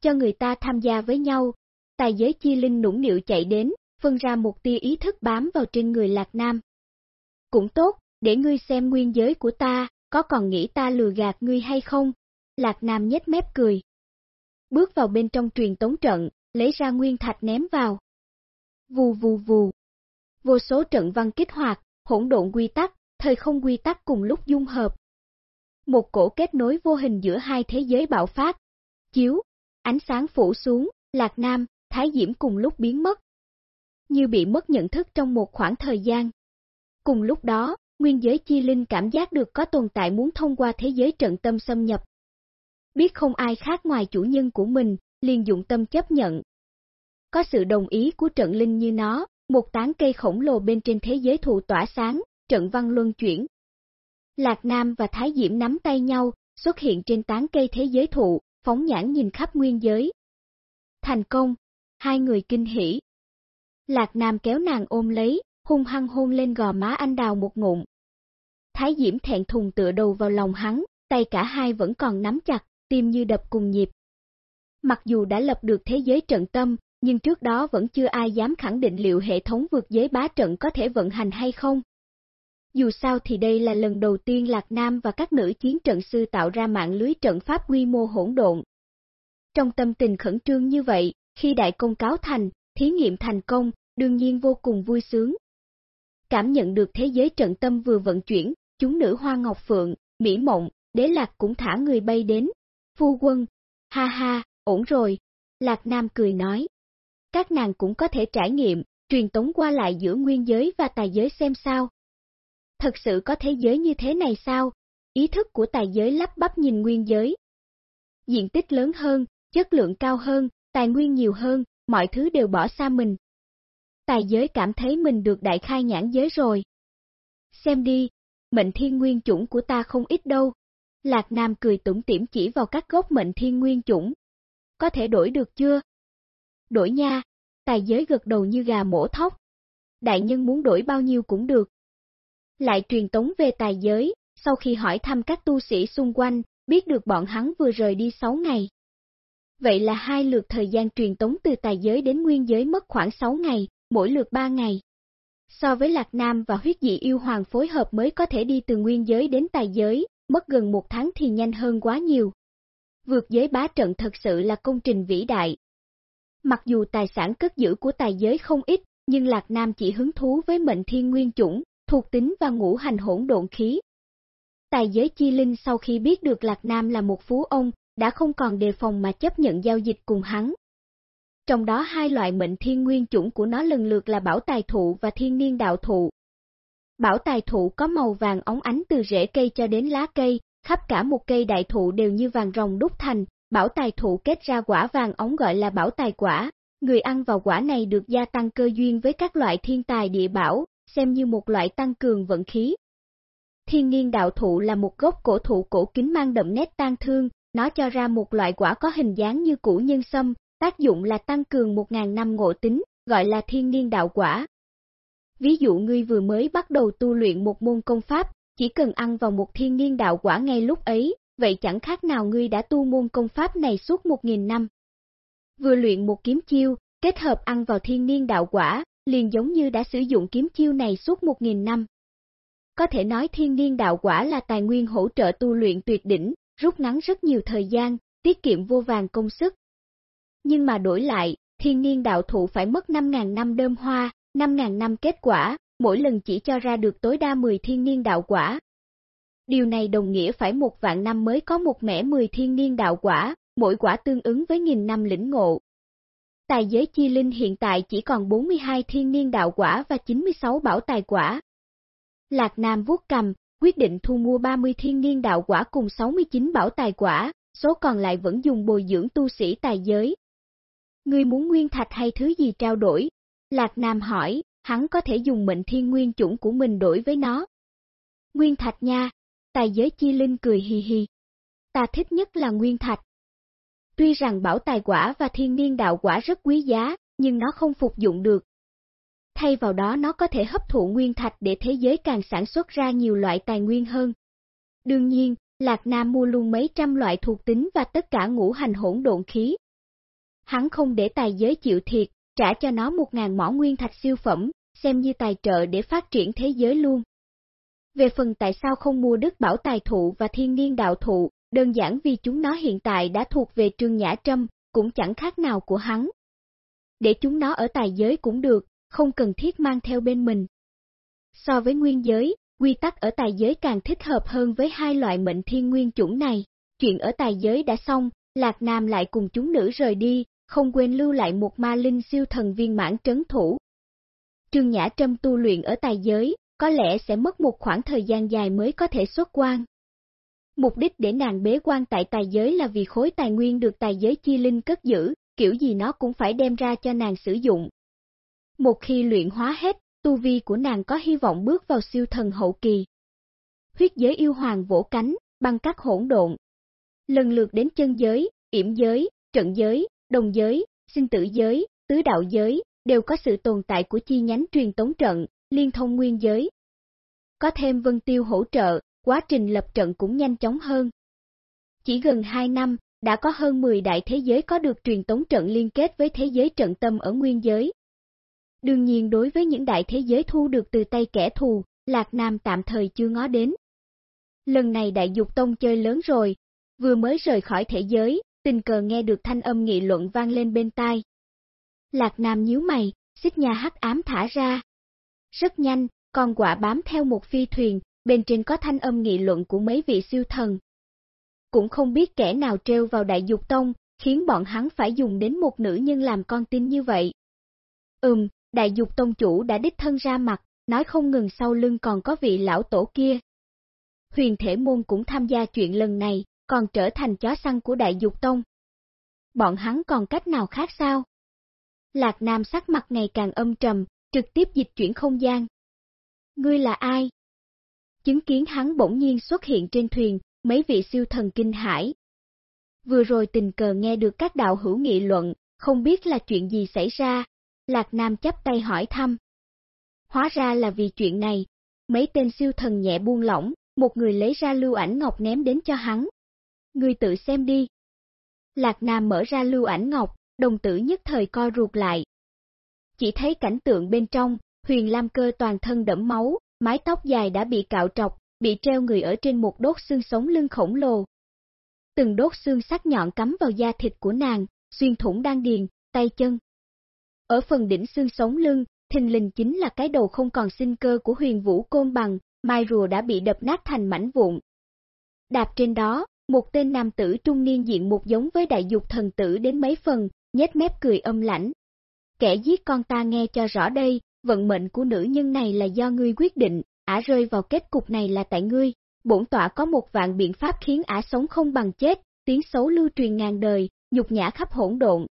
Cho người ta tham gia với nhau, tài giới chi linh nũng nịu chạy đến, phân ra một tia ý thức bám vào trên người Lạc Nam. Cũng tốt, để ngươi xem nguyên giới của ta, có còn nghĩ ta lừa gạt ngươi hay không? Lạc Nam nhếch mép cười. Bước vào bên trong truyền tống trận, lấy ra nguyên thạch ném vào. Vù vù vù. Vô số trận văn kích hoạt, hỗn độn quy tắc, thời không quy tắc cùng lúc dung hợp. Một cổ kết nối vô hình giữa hai thế giới bạo phát. Chiếu, ánh sáng phủ xuống, Lạc Nam, Thái Diễm cùng lúc biến mất. như bị mất nhận thức trong một khoảng thời gian. Cùng lúc đó, nguyên giới chi linh cảm giác được có tồn tại muốn thông qua thế giới trận tâm xâm nhập. Biết không ai khác ngoài chủ nhân của mình, liền dụng tâm chấp nhận. Có sự đồng ý của trận linh như nó, một tán cây khổng lồ bên trên thế giới thụ tỏa sáng, trận văn luân chuyển. Lạc Nam và Thái Diễm nắm tay nhau, xuất hiện trên tán cây thế giới thụ, phóng nhãn nhìn khắp nguyên giới. Thành công, hai người kinh hỉ. Lạc Nam kéo nàng ôm lấy, hung hăng hôn lên gò má anh đào một ngụm. Thái Diễm thẹn thùng tựa đầu vào lòng hắn, tay cả hai vẫn còn nắm chặt, tim như đập cùng nhịp. Mặc dù đã lập được thế giới trận tâm, nhưng trước đó vẫn chưa ai dám khẳng định liệu hệ thống vượt giới bá trận có thể vận hành hay không. Dù sao thì đây là lần đầu tiên Lạc Nam và các nữ chiến trận sư tạo ra mạng lưới trận pháp quy mô hỗn độn. Trong tâm tình khẩn trương như vậy, khi đại công cáo thành, thí nghiệm thành công, đương nhiên vô cùng vui sướng. Cảm nhận được thế giới trận tâm vừa vận chuyển, chúng nữ hoa ngọc phượng, mỹ mộng, đế lạc cũng thả người bay đến. Phu quân, ha ha, ổn rồi. Lạc Nam cười nói. Các nàng cũng có thể trải nghiệm, truyền tống qua lại giữa nguyên giới và tài giới xem sao. Thật sự có thế giới như thế này sao? Ý thức của tài giới lắp bắp nhìn nguyên giới. Diện tích lớn hơn, chất lượng cao hơn, tài nguyên nhiều hơn, mọi thứ đều bỏ xa mình. Tài giới cảm thấy mình được đại khai nhãn giới rồi. Xem đi, mệnh thiên nguyên chủng của ta không ít đâu. Lạc Nam cười tủm tỉm chỉ vào các gốc mệnh thiên nguyên chủng. Có thể đổi được chưa? Đổi nha, tài giới gật đầu như gà mổ thóc. Đại nhân muốn đổi bao nhiêu cũng được. Lại truyền tống về tài giới, sau khi hỏi thăm các tu sĩ xung quanh, biết được bọn hắn vừa rời đi 6 ngày. Vậy là hai lượt thời gian truyền tống từ tài giới đến nguyên giới mất khoảng 6 ngày, mỗi lượt 3 ngày. So với Lạc Nam và huyết dị yêu hoàng phối hợp mới có thể đi từ nguyên giới đến tài giới, mất gần một tháng thì nhanh hơn quá nhiều. Vượt giới bá trận thật sự là công trình vĩ đại. Mặc dù tài sản cất giữ của tài giới không ít, nhưng Lạc Nam chỉ hứng thú với mệnh thiên nguyên chủng, thuộc tính và ngũ hành hỗn độn khí. Tài giới chi linh sau khi biết được Lạc Nam là một phú ông, đã không còn đề phòng mà chấp nhận giao dịch cùng hắn. Trong đó hai loại mệnh thiên nguyên chủng của nó lần lượt là bảo tài thụ và thiên niên đạo thụ. Bảo tài thụ có màu vàng óng ánh từ rễ cây cho đến lá cây, khắp cả một cây đại thụ đều như vàng rồng đúc thành, bảo tài thụ kết ra quả vàng óng gọi là bảo tài quả. Người ăn vào quả này được gia tăng cơ duyên với các loại thiên tài địa bảo, xem như một loại tăng cường vận khí. Thiên niên đạo thụ là một gốc cổ thụ cổ kính mang đậm nét tan thương, nó cho ra một loại quả có hình dáng như củ nhân sâm, tác dụng là tăng cường 1.000 năm ngộ tính, gọi là thiên niên đạo quả. Ví dụ ngươi vừa mới bắt đầu tu luyện một môn công pháp, chỉ cần ăn vào một thiên niên đạo quả ngay lúc ấy, vậy chẳng khác nào ngươi đã tu môn công pháp này suốt 1.000 năm. Vừa luyện một kiếm chiêu, kết hợp ăn vào thiên niên đạo quả, liền giống như đã sử dụng kiếm chiêu này suốt 1.000 năm. Có thể nói thiên niên đạo quả là tài nguyên hỗ trợ tu luyện tuyệt đỉnh, rút ngắn rất nhiều thời gian, tiết kiệm vô vàng công sức. Nhưng mà đổi lại, thiên niên đạo thụ phải mất 5.000 năm đơm hoa, 5.000 năm kết quả, mỗi lần chỉ cho ra được tối đa 10 thiên niên đạo quả. Điều này đồng nghĩa phải một vạn năm mới có một mẻ 10 thiên niên đạo quả, mỗi quả tương ứng với nghìn năm lĩnh ngộ. Tài giới chi linh hiện tại chỉ còn 42 thiên niên đạo quả và 96 bảo tài quả. Lạc Nam vuốt cầm, quyết định thu mua 30 thiên niên đạo quả cùng 69 bảo tài quả, số còn lại vẫn dùng bồi dưỡng tu sĩ tài giới. Ngươi muốn nguyên thạch hay thứ gì trao đổi? Lạc Nam hỏi, hắn có thể dùng mệnh thiên nguyên chủng của mình đổi với nó. Nguyên thạch nha, tài giới chi linh cười hì hì. Ta thích nhất là nguyên thạch. Tuy rằng bảo tài quả và thiên niên đạo quả rất quý giá, nhưng nó không phục dụng được. Thay vào đó nó có thể hấp thụ nguyên thạch để thế giới càng sản xuất ra nhiều loại tài nguyên hơn. Đương nhiên, Lạc Nam mua luôn mấy trăm loại thuộc tính và tất cả ngũ hành hỗn độn khí. Hắn không để tài giới chịu thiệt, trả cho nó một ngàn mỏ nguyên thạch siêu phẩm, xem như tài trợ để phát triển thế giới luôn. Về phần tại sao không mua đức bảo tài thụ và thiên niên đạo thụ, đơn giản vì chúng nó hiện tại đã thuộc về Trương Nhã Trâm, cũng chẳng khác nào của hắn. Để chúng nó ở tài giới cũng được, không cần thiết mang theo bên mình. So với nguyên giới, quy tắc ở tài giới càng thích hợp hơn với hai loại mệnh thiên nguyên chủng này. Chuyện ở tài giới đã xong, Lạc Nam lại cùng chúng nữ rời đi, không quên lưu lại một ma linh siêu thần viên mãn trấn thủ. Trương Nhã Trâm tu luyện ở tài giới, có lẽ sẽ mất một khoảng thời gian dài mới có thể xuất quan. Mục đích để nàng bế quan tại tài giới là vì khối tài nguyên được tài giới chi linh cất giữ, kiểu gì nó cũng phải đem ra cho nàng sử dụng. Một khi luyện hóa hết, tu vi của nàng có hy vọng bước vào siêu thần hậu kỳ. Huyết giới yêu hoàng vỗ cánh, băng các hỗn độn. Lần lượt đến chân giới, yểm giới, trận giới, đồng giới, sinh tử giới, tứ đạo giới, đều có sự tồn tại của chi nhánh truyền tống trận, liên thông nguyên giới. Có thêm vân tiêu hỗ trợ, quá trình lập trận cũng nhanh chóng hơn. Chỉ gần 2 năm, đã có hơn 10 đại thế giới có được truyền tống trận liên kết với thế giới trận tâm ở nguyên giới. Đương nhiên đối với những đại thế giới thu được từ tay kẻ thù, Lạc Nam tạm thời chưa ngó đến. Lần này đại dục tông chơi lớn rồi, vừa mới rời khỏi thế giới, tình cờ nghe được thanh âm nghị luận vang lên bên tai. Lạc Nam nhíu mày, xích nhà hắc ám thả ra. Rất nhanh, con quả bám theo một phi thuyền, bên trên có thanh âm nghị luận của mấy vị siêu thần. Cũng không biết kẻ nào treo vào đại dục tông, khiến bọn hắn phải dùng đến một nữ nhân làm con tin như vậy. Ừm, đại dục tông chủ đã đích thân ra mặt, nói không ngừng sau lưng còn có vị lão tổ kia. Huyền thể môn cũng tham gia chuyện lần này, còn trở thành chó săn của đại dục tông. Bọn hắn còn cách nào khác sao? Lạc Nam sắc mặt ngày càng âm trầm, trực tiếp dịch chuyển không gian. Ngươi là ai? Chứng kiến hắn bỗng nhiên xuất hiện trên thuyền, mấy vị siêu thần kinh hải. Vừa rồi tình cờ nghe được các đạo hữu nghị luận, không biết là chuyện gì xảy ra. Lạc Nam chắp tay hỏi thăm. Hóa ra là vì chuyện này, mấy tên siêu thần nhẹ buông lỏng, một người lấy ra lưu ảnh ngọc ném đến cho hắn. Ngươi tự xem đi. Lạc Nam mở ra lưu ảnh ngọc, đồng tử nhất thời co ruột lại. Chỉ thấy cảnh tượng bên trong, huyền lam cơ toàn thân đẫm máu, mái tóc dài đã bị cạo trọc, bị treo người ở trên một đốt xương sống lưng khổng lồ. Từng đốt xương sắc nhọn cắm vào da thịt của nàng, xuyên thủng đan điền, tay chân. Ở phần đỉnh xương sống lưng, thình lình chính là cái đầu không còn sinh cơ của huyền vũ côn bằng, mai rùa đã bị đập nát thành mảnh vụn. Đạp trên đó, một tên nam tử trung niên diện một giống với đại dục thần tử đến mấy phần, nhếch mép cười âm lãnh. Kẻ giết con ta nghe cho rõ đây, vận mệnh của nữ nhân này là do ngươi quyết định, ả rơi vào kết cục này là tại ngươi. Bổn tọa có một vạn biện pháp khiến ả sống không bằng chết, tiếng xấu lưu truyền ngàn đời, nhục nhã khắp hỗn độn.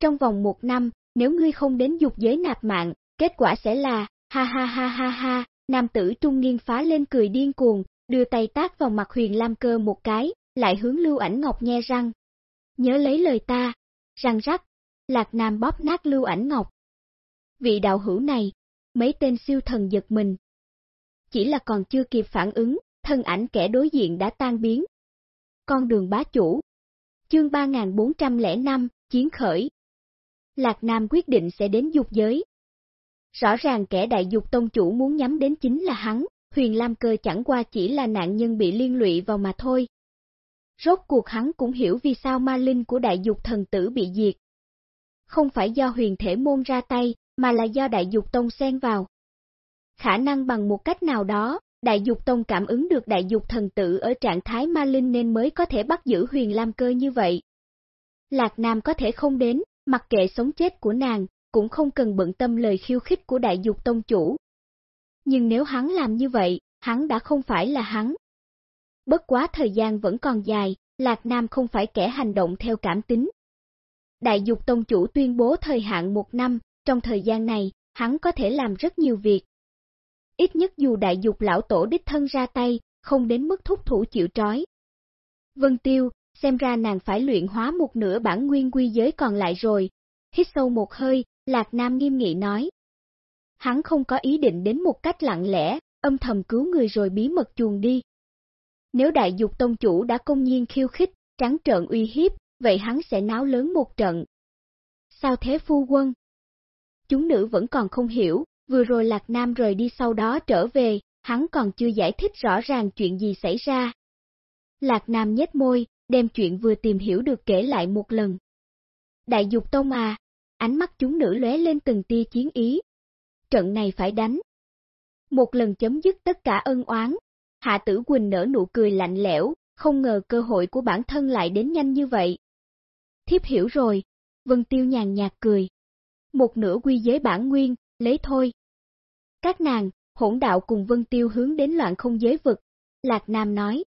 Trong vòng một năm, nếu ngươi không đến dục giới nạp mạng, kết quả sẽ là, ha ha ha ha ha, nam tử trung niên phá lên cười điên cuồng, đưa tay tác vào mặt huyền lam cơ một cái, lại hướng lưu ảnh ngọc nhe răng. Nhớ lấy lời ta, răng rắc, lạc nam bóp nát lưu ảnh ngọc. Vị đạo hữu này, mấy tên siêu thần giật mình. Chỉ là còn chưa kịp phản ứng, thân ảnh kẻ đối diện đã tan biến. Con đường bá chủ. Chương 3405, Chiến khởi. Lạc Nam quyết định sẽ đến dục giới. Rõ ràng kẻ đại dục tông chủ muốn nhắm đến chính là hắn, huyền lam cơ chẳng qua chỉ là nạn nhân bị liên lụy vào mà thôi. Rốt cuộc hắn cũng hiểu vì sao ma linh của đại dục thần tử bị diệt. Không phải do huyền thể môn ra tay, mà là do đại dục tông xen vào. Khả năng bằng một cách nào đó, đại dục tông cảm ứng được đại dục thần tử ở trạng thái ma linh nên mới có thể bắt giữ huyền lam cơ như vậy. Lạc Nam có thể không đến, mặc kệ sống chết của nàng, cũng không cần bận tâm lời khiêu khích của đại dục tông chủ. Nhưng nếu hắn làm như vậy, hắn đã không phải là hắn. Bất quá thời gian vẫn còn dài, Lạc Nam không phải kẻ hành động theo cảm tính. Đại dục tông chủ tuyên bố thời hạn một năm, trong thời gian này, hắn có thể làm rất nhiều việc. Ít nhất dù đại dục lão tổ đích thân ra tay, không đến mức thúc thủ chịu trói. Vân Tiêu, xem ra nàng phải luyện hóa một nửa bản nguyên quy giới còn lại rồi. Hít sâu một hơi, Lạc Nam nghiêm nghị nói. Hắn không có ý định đến một cách lặng lẽ, âm thầm cứu người rồi bí mật chuồn đi. Nếu đại dục tông chủ đã công nhiên khiêu khích, trắng trợn uy hiếp, vậy hắn sẽ náo lớn một trận. Sao thế phu quân? Chúng nữ vẫn còn không hiểu, vừa rồi Lạc Nam rời đi sau đó trở về, hắn còn chưa giải thích rõ ràng chuyện gì xảy ra. Lạc Nam nhếch môi, đem chuyện vừa tìm hiểu được kể lại một lần. Đại dục tông à, ánh mắt chúng nữ lóe lên từng tia chiến ý. Trận này phải đánh. Một lần chấm dứt tất cả ân oán, Hạ Tử Quỳnh nở nụ cười lạnh lẽo, không ngờ cơ hội của bản thân lại đến nhanh như vậy. Thiếp hiểu rồi, Vân Tiêu nhàn nhạt cười. Một nửa quy giới bản nguyên, lấy thôi. Các nàng, hỗn đạo cùng Vân Tiêu hướng đến loạn không giới vực. Lạc Nam nói,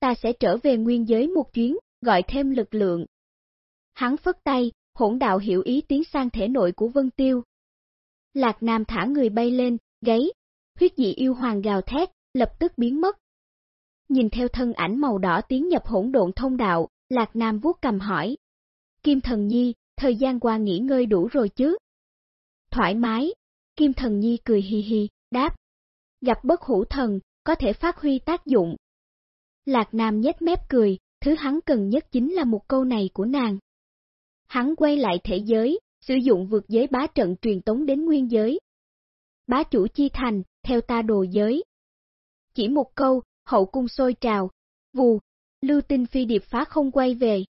ta sẽ trở về nguyên giới một chuyến, gọi thêm lực lượng. Hắn phất tay, hỗn đạo hiểu ý tiến sang thể nội của Vân Tiêu. Lạc Nam thả người bay lên, gáy, huyết dị yêu hoàng gào thét, lập tức biến mất. Nhìn theo thân ảnh màu đỏ tiến nhập hỗn độn thông đạo, Lạc Nam vuốt cầm hỏi. Kim Thần Nhi, thời gian qua nghỉ ngơi đủ rồi chứ? Thoải mái, Kim Thần Nhi cười hi hi, đáp. Gặp bất hủ thần, có thể phát huy tác dụng. Lạc Nam nhếch mép cười, thứ hắn cần nhất chính là một câu này của nàng. Hắn quay lại thế giới, sử dụng vượt giới bá trận truyền tống đến nguyên giới. Bá chủ chi thành, theo ta đồ giới. Chỉ một câu, hậu cung sôi trào, vù, lưu tinh phi điệp phá không quay về.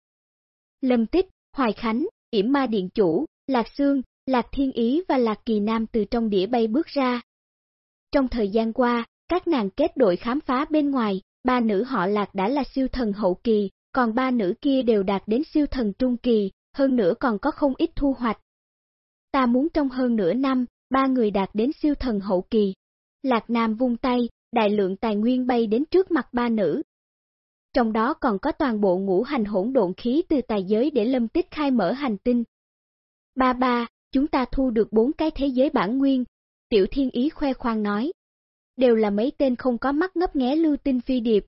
Lâm Tích, Hoài Khánh, yểm ma điện chủ, Lạc Sương, Lạc Thiên Ý và Lạc Kỳ Nam từ trong đĩa bay bước ra. Trong thời gian qua, các nàng kết đội khám phá bên ngoài, ba nữ họ Lạc đã là siêu thần hậu kỳ, còn ba nữ kia đều đạt đến siêu thần trung kỳ, hơn nữa còn có không ít thu hoạch. Ta muốn trong hơn nửa năm, ba người đạt đến siêu thần hậu kỳ. Lạc Nam vung tay, đại lượng tài nguyên bay đến trước mặt ba nữ. Trong đó còn có toàn bộ ngũ hành hỗn độn khí từ tài giới để lâm tích khai mở hành tinh. Ba ba, chúng ta thu được bốn cái thế giới bản nguyên, tiểu thiên ý khoe khoang nói. Đều là mấy tên không có mắt ngấp nghé lưu tinh phi điệp.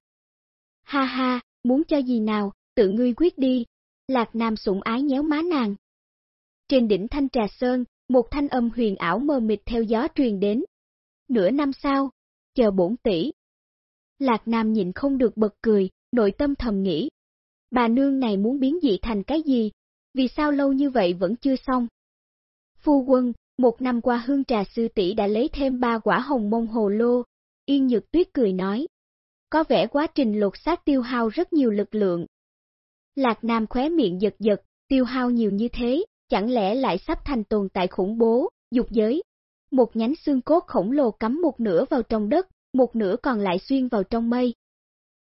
Ha ha, muốn cho gì nào, tự ngươi quyết đi. Lạc Nam sủng ái nhéo má nàng. Trên đỉnh thanh trà sơn, một thanh âm huyền ảo mờ mịt theo gió truyền đến. Nửa năm sau, chờ bổn tỷ. Lạc Nam nhịn không được bật cười, nội tâm thầm nghĩ. Bà nương này muốn biến dị thành cái gì? Vì sao lâu như vậy vẫn chưa xong? Phu quân, một năm qua hương trà sư tỷ đã lấy thêm ba quả hồng mông hồ lô. Yên Nhược Tuyết cười nói. Có vẻ quá trình lột xác tiêu hao rất nhiều lực lượng. Lạc Nam khóe miệng giật giật, tiêu hao nhiều như thế, chẳng lẽ lại sắp thành tồn tại khủng bố, dục giới. Một nhánh xương cốt khổng lồ cắm một nửa vào trong đất, một nửa còn lại xuyên vào trong mây.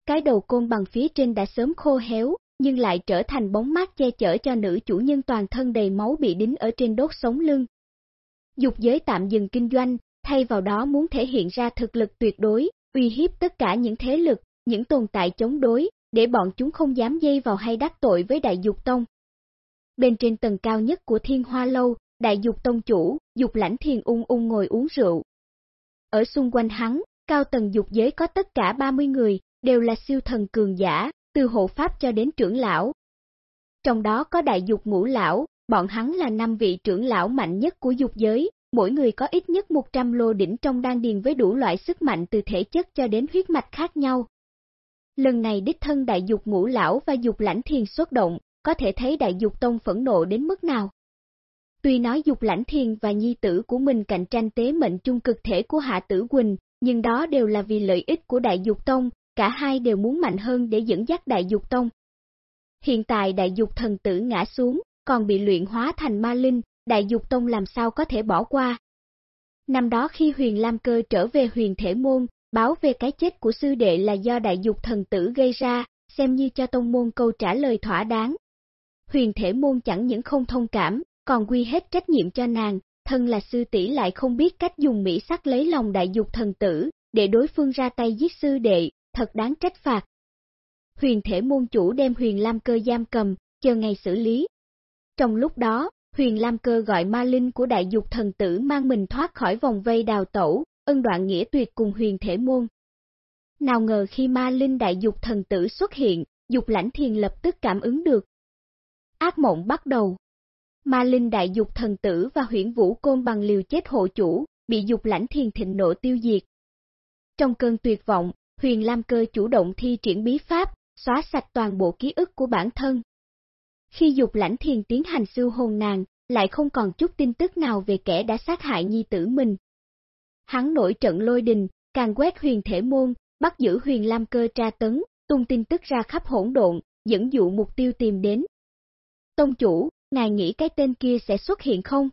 Cái đầu côn bằng phía trên đã sớm khô héo, nhưng lại trở thành bóng mát che chở cho nữ chủ nhân toàn thân đầy máu bị đính ở trên đốt sống lưng. Dục giới tạm dừng kinh doanh, thay vào đó muốn thể hiện ra thực lực tuyệt đối, uy hiếp tất cả những thế lực, những tồn tại chống đối, để bọn chúng không dám dây vào hay đắc tội với đại dục tông. Bên trên tầng cao nhất của thiên hoa lâu, đại dục tông chủ, dục lãnh thiền ung ung ngồi uống rượu. Ở xung quanh hắn, cao tầng dục giới có tất cả 30 người, đều là siêu thần cường giả, từ hộ pháp cho đến trưởng lão. Trong đó có đại dục ngũ lão, bọn hắn là năm vị trưởng lão mạnh nhất của dục giới, mỗi người có ít nhất 100 lô đỉnh trong đan điền với đủ loại sức mạnh từ thể chất cho đến huyết mạch khác nhau. Lần này đích thân đại dục ngũ lão và dục lãnh thiền xuất động, có thể thấy đại dục tông phẫn nộ đến mức nào. Tuy nói dục lãnh thiền và nhi tử của mình cạnh tranh tế mệnh chung cực thể của Hạ Tử Quỳnh, nhưng đó đều là vì lợi ích của đại dục tông, cả hai đều muốn mạnh hơn để dẫn dắt đại dục tông. Hiện tại đại dục thần tử ngã xuống, còn bị luyện hóa thành ma linh, đại dục tông làm sao có thể bỏ qua. Năm đó khi huyền Lam Cơ trở về huyền thể môn, báo về cái chết của sư đệ là do đại dục thần tử gây ra, xem như cho tông môn câu trả lời thỏa đáng. Huyền thể môn chẳng những không thông cảm, còn quy hết trách nhiệm cho nàng, thân là sư tỷ lại không biết cách dùng mỹ sắc lấy lòng đại dục thần tử, để đối phương ra tay giết sư đệ, thật đáng trách phạt. Huyền thể môn chủ đem huyền lam cơ giam cầm, chờ ngày xử lý. Trong lúc đó, huyền lam cơ gọi ma linh của đại dục thần tử mang mình thoát khỏi vòng vây đào tẩu, ân đoạn nghĩa tuyệt cùng huyền thể môn. Nào ngờ khi ma linh đại dục thần tử xuất hiện, dục lãnh thiền lập tức cảm ứng được. Ác mộng bắt đầu. Ma linh đại dục thần tử và huyển vũ côn bằng liều chết hộ chủ, bị dục lãnh thiền thịnh nộ tiêu diệt. Trong cơn tuyệt vọng, huyền lam cơ chủ động thi triển bí pháp, xóa sạch toàn bộ ký ức của bản thân. Khi dục lãnh thiền tiến hành siêu hồn nàng, lại không còn chút tin tức nào về kẻ đã sát hại nhi tử mình. Hắn nổi trận lôi đình, càng quét huyền thể môn, bắt giữ huyền lam cơ tra tấn, tung tin tức ra khắp hỗn độn, dẫn dụ mục tiêu tìm đến. Tông chủ, ngài nghĩ cái tên kia sẽ xuất hiện không?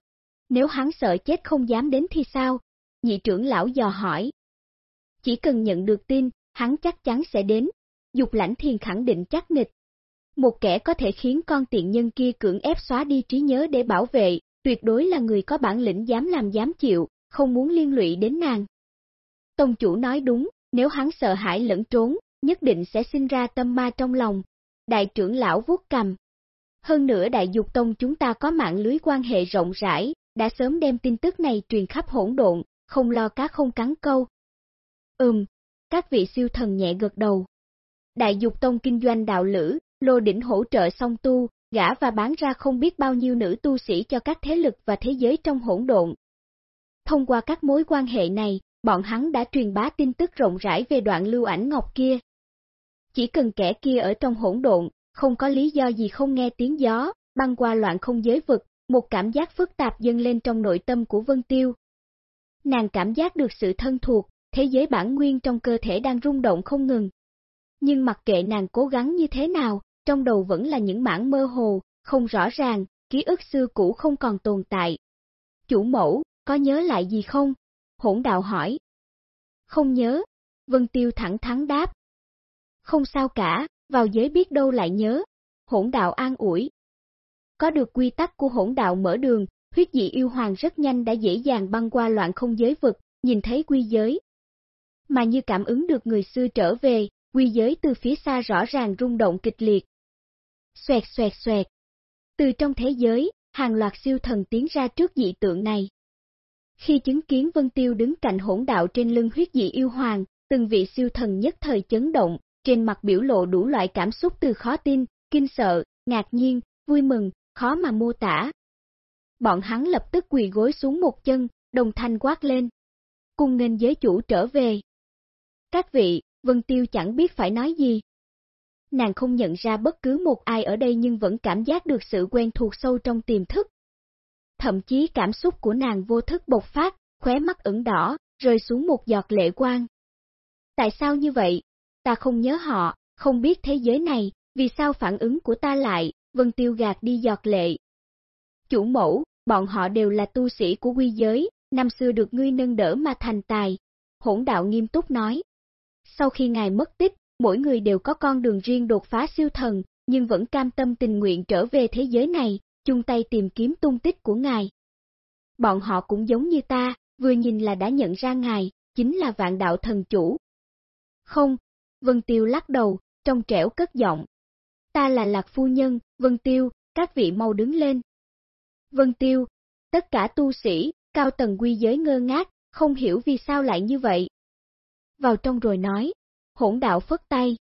Nếu hắn sợ chết không dám đến thì sao? Nhị trưởng lão dò hỏi. Chỉ cần nhận được tin, hắn chắc chắn sẽ đến. Dục lãnh thiền khẳng định chắc nịch. Một kẻ có thể khiến con tiện nhân kia cưỡng ép xóa đi trí nhớ để bảo vệ, tuyệt đối là người có bản lĩnh dám làm dám chịu, không muốn liên lụy đến nàng. Tông chủ nói đúng, nếu hắn sợ hãi lẫn trốn, nhất định sẽ sinh ra tâm ma trong lòng. Đại trưởng lão vuốt cầm. Hơn nữa đại dục tông chúng ta có mạng lưới quan hệ rộng rãi, đã sớm đem tin tức này truyền khắp hỗn độn, không lo cá không cắn câu. Ừm, các vị siêu thần nhẹ gật đầu. Đại dục tông kinh doanh đạo lữ, lô đỉnh hỗ trợ song tu, gã và bán ra không biết bao nhiêu nữ tu sĩ cho các thế lực và thế giới trong hỗn độn. Thông qua các mối quan hệ này, bọn hắn đã truyền bá tin tức rộng rãi về đoạn lưu ảnh ngọc kia. Chỉ cần kẻ kia ở trong hỗn độn, không có lý do gì không nghe tiếng gió, băng qua loạn không giới vực, một cảm giác phức tạp dâng lên trong nội tâm của Vân Tiêu. Nàng cảm giác được sự thân thuộc, thế giới bản nguyên trong cơ thể đang rung động không ngừng. Nhưng mặc kệ nàng cố gắng như thế nào, trong đầu vẫn là những mảng mơ hồ, không rõ ràng, ký ức xưa cũ không còn tồn tại. Chủ mẫu, có nhớ lại gì không? Hỗn đạo hỏi. Không nhớ, Vân Tiêu thẳng thắn đáp. Không sao cả, vào giới biết đâu lại nhớ. Hỗn đạo an ủi. Có được quy tắc của hỗn đạo mở đường, huyết dị yêu hoàng rất nhanh đã dễ dàng băng qua loạn không giới vực, nhìn thấy quy giới. Mà như cảm ứng được người xưa trở về, quy giới từ phía xa rõ ràng rung động kịch liệt. Xoẹt xoẹt xoẹt. Từ trong thế giới, hàng loạt siêu thần tiến ra trước dị tượng này. Khi chứng kiến Vân Tiêu đứng cạnh hỗn đạo trên lưng huyết dị yêu hoàng, từng vị siêu thần nhất thời chấn động, trên mặt biểu lộ đủ loại cảm xúc từ khó tin, kinh sợ, ngạc nhiên, vui mừng, khó mà mô tả. Bọn hắn lập tức quỳ gối xuống một chân, đồng thanh quát lên. Cùng nghênh giới chủ trở về. Các vị, Vân Tiêu chẳng biết phải nói gì. Nàng không nhận ra bất cứ một ai ở đây nhưng vẫn cảm giác được sự quen thuộc sâu trong tiềm thức. Thậm chí cảm xúc của nàng vô thức bộc phát, khóe mắt ửng đỏ, rơi xuống một giọt lệ quang. Tại sao như vậy? Ta không nhớ họ, không biết thế giới này, vì sao phản ứng của ta lại, Vân Tiêu gạt đi giọt lệ. Chủ mẫu, bọn họ đều là tu sĩ của quy giới, năm xưa được ngươi nâng đỡ mà thành tài. Hỗn đạo nghiêm túc nói. Sau khi ngài mất tích, mỗi người đều có con đường riêng đột phá siêu thần, nhưng vẫn cam tâm tình nguyện trở về thế giới này, chung tay tìm kiếm tung tích của ngài. Bọn họ cũng giống như ta, vừa nhìn là đã nhận ra ngài, chính là vạn đạo thần chủ. Không, Vân Tiêu lắc đầu, trong trẻo cất giọng. Ta là Lạc Phu Nhân, Vân Tiêu, các vị mau đứng lên. Vân Tiêu, tất cả tu sĩ, cao tầng quy giới ngơ ngác, không hiểu vì sao lại như vậy. Vào trong rồi nói, hỗn đạo phất tay.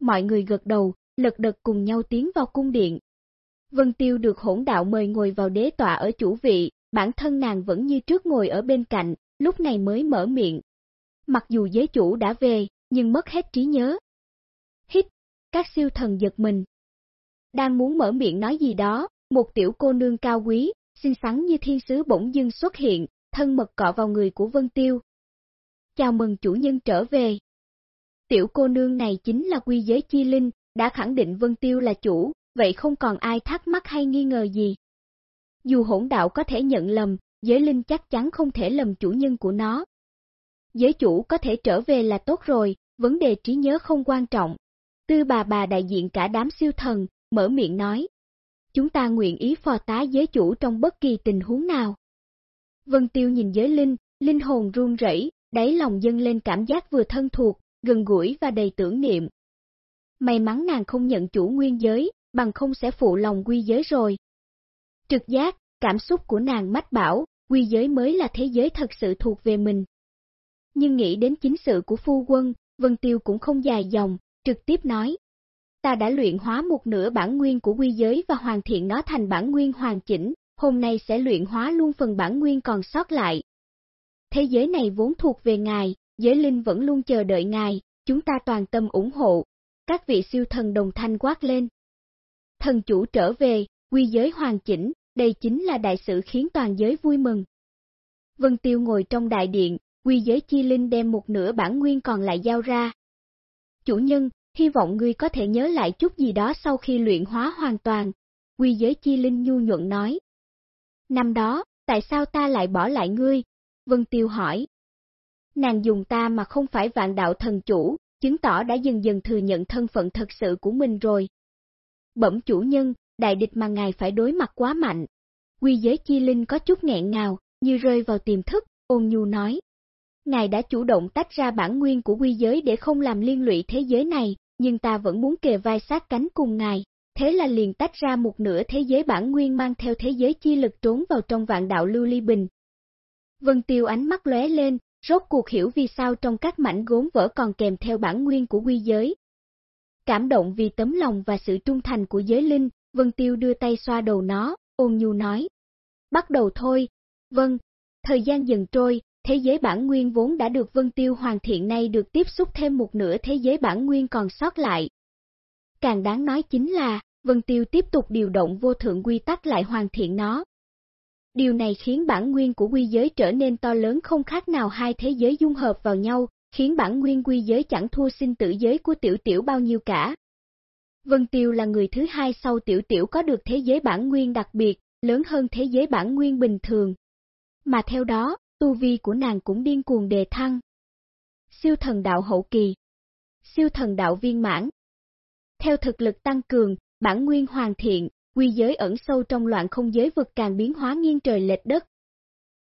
Mọi người gật đầu, lật đật cùng nhau tiến vào cung điện. Vân Tiêu được hỗn đạo mời ngồi vào đế tọa ở chủ vị, bản thân nàng vẫn như trước ngồi ở bên cạnh, lúc này mới mở miệng. Mặc dù giới chủ đã về, nhưng mất hết trí nhớ. Hít, các siêu thần giật mình. Đang muốn mở miệng nói gì đó, một tiểu cô nương cao quý, xinh xắn như thiên sứ bỗng dưng xuất hiện, thân mật cọ vào người của Vân Tiêu. Chào mừng chủ nhân trở về. Tiểu cô nương này chính là quy giới chi linh, đã khẳng định Vân Tiêu là chủ, vậy không còn ai thắc mắc hay nghi ngờ gì. Dù hỗn đạo có thể nhận lầm, giới linh chắc chắn không thể lầm chủ nhân của nó. Giới chủ có thể trở về là tốt rồi, vấn đề trí nhớ không quan trọng. Tư bà bà đại diện cả đám siêu thần, mở miệng nói. Chúng ta nguyện ý phò tá giới chủ trong bất kỳ tình huống nào. Vân Tiêu nhìn giới linh, linh hồn run rẩy, đáy lòng dâng lên cảm giác vừa thân thuộc, gần gũi và đầy tưởng niệm. May mắn nàng không nhận chủ nguyên giới, bằng không sẽ phụ lòng quy giới rồi. Trực giác, cảm xúc của nàng mách bảo, quy giới mới là thế giới thật sự thuộc về mình. Nhưng nghĩ đến chính sự của phu quân, Vân Tiêu cũng không dài dòng, trực tiếp nói. Ta đã luyện hóa một nửa bản nguyên của quy giới và hoàn thiện nó thành bản nguyên hoàn chỉnh, hôm nay sẽ luyện hóa luôn phần bản nguyên còn sót lại. Thế giới này vốn thuộc về ngài, giới linh vẫn luôn chờ đợi ngài, chúng ta toàn tâm ủng hộ. Các vị siêu thần đồng thanh quát lên. Thần chủ trở về, quy giới hoàn chỉnh, đây chính là đại sự khiến toàn giới vui mừng. Vân Tiêu ngồi trong đại điện, quy giới chi linh đem một nửa bản nguyên còn lại giao ra. Chủ nhân, hy vọng ngươi có thể nhớ lại chút gì đó sau khi luyện hóa hoàn toàn. Quy giới chi linh nhu nhuận nói. Năm đó, tại sao ta lại bỏ lại ngươi? Vân Tiêu hỏi. Nàng dùng ta mà không phải vạn đạo thần chủ, chứng tỏ đã dần dần thừa nhận thân phận thật sự của mình rồi. Bẩm chủ nhân, đại địch mà ngài phải đối mặt quá mạnh. quy giới chi linh có chút nghẹn ngào, như rơi vào tiềm thức, ôn nhu nói. Ngài đã chủ động tách ra bản nguyên của quy giới để không làm liên lụy thế giới này, nhưng ta vẫn muốn kề vai sát cánh cùng ngài, thế là liền tách ra một nửa thế giới bản nguyên mang theo thế giới chi lực trốn vào trong vạn đạo lưu ly bình. Vân Tiêu ánh mắt lóe lên, rốt cuộc hiểu vì sao trong các mảnh gốm vỡ còn kèm theo bản nguyên của quy giới. Cảm động vì tấm lòng và sự trung thành của giới linh, Vân Tiêu đưa tay xoa đầu nó, ôn nhu nói. Bắt đầu thôi. Vâng. Thời gian dần trôi, thế giới bản nguyên vốn đã được Vân Tiêu hoàn thiện nay được tiếp xúc thêm một nửa thế giới bản nguyên còn sót lại. Càng đáng nói chính là, Vân Tiêu tiếp tục điều động vô thượng quy tắc lại hoàn thiện nó. Điều này khiến bản nguyên của quy giới trở nên to lớn không khác nào hai thế giới dung hợp vào nhau, khiến bản nguyên quy giới chẳng thua sinh tử giới của tiểu tiểu bao nhiêu cả. Vân Tiêu là người thứ hai sau tiểu tiểu có được thế giới bản nguyên đặc biệt, lớn hơn thế giới bản nguyên bình thường. Mà theo đó, tu vi của nàng cũng điên cuồng đề thăng. Siêu thần đạo hậu kỳ Siêu thần đạo viên mãn Theo thực lực tăng cường, bản nguyên hoàn thiện, quy giới ẩn sâu trong loạn không giới vực càng biến hóa nghiêng trời lệch đất.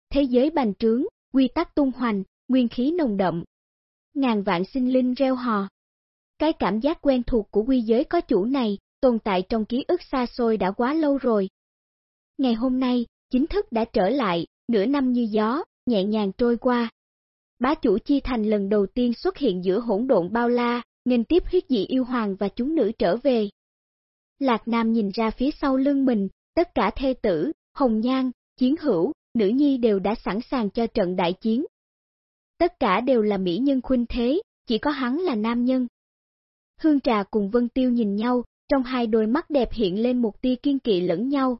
Thế giới bành trướng, quy tắc tung hoành, nguyên khí nồng đậm. Ngàn vạn sinh linh reo hò. Cái cảm giác quen thuộc của quy giới có chủ này, tồn tại trong ký ức xa xôi đã quá lâu rồi. Ngày hôm nay, chính thức đã trở lại, nửa năm như gió, nhẹ nhàng trôi qua. Bá chủ chi thành lần đầu tiên xuất hiện giữa hỗn độn bao la, nên tiếp huyết dị yêu hoàng và chúng nữ trở về. Lạc Nam nhìn ra phía sau lưng mình, tất cả thê tử, hồng nhan, chiến hữu, nữ nhi đều đã sẵn sàng cho trận đại chiến. Tất cả đều là mỹ nhân khuynh thế, chỉ có hắn là nam nhân. Hương Trà cùng Vân Tiêu nhìn nhau, trong hai đôi mắt đẹp hiện lên một tia kiên kỵ lẫn nhau.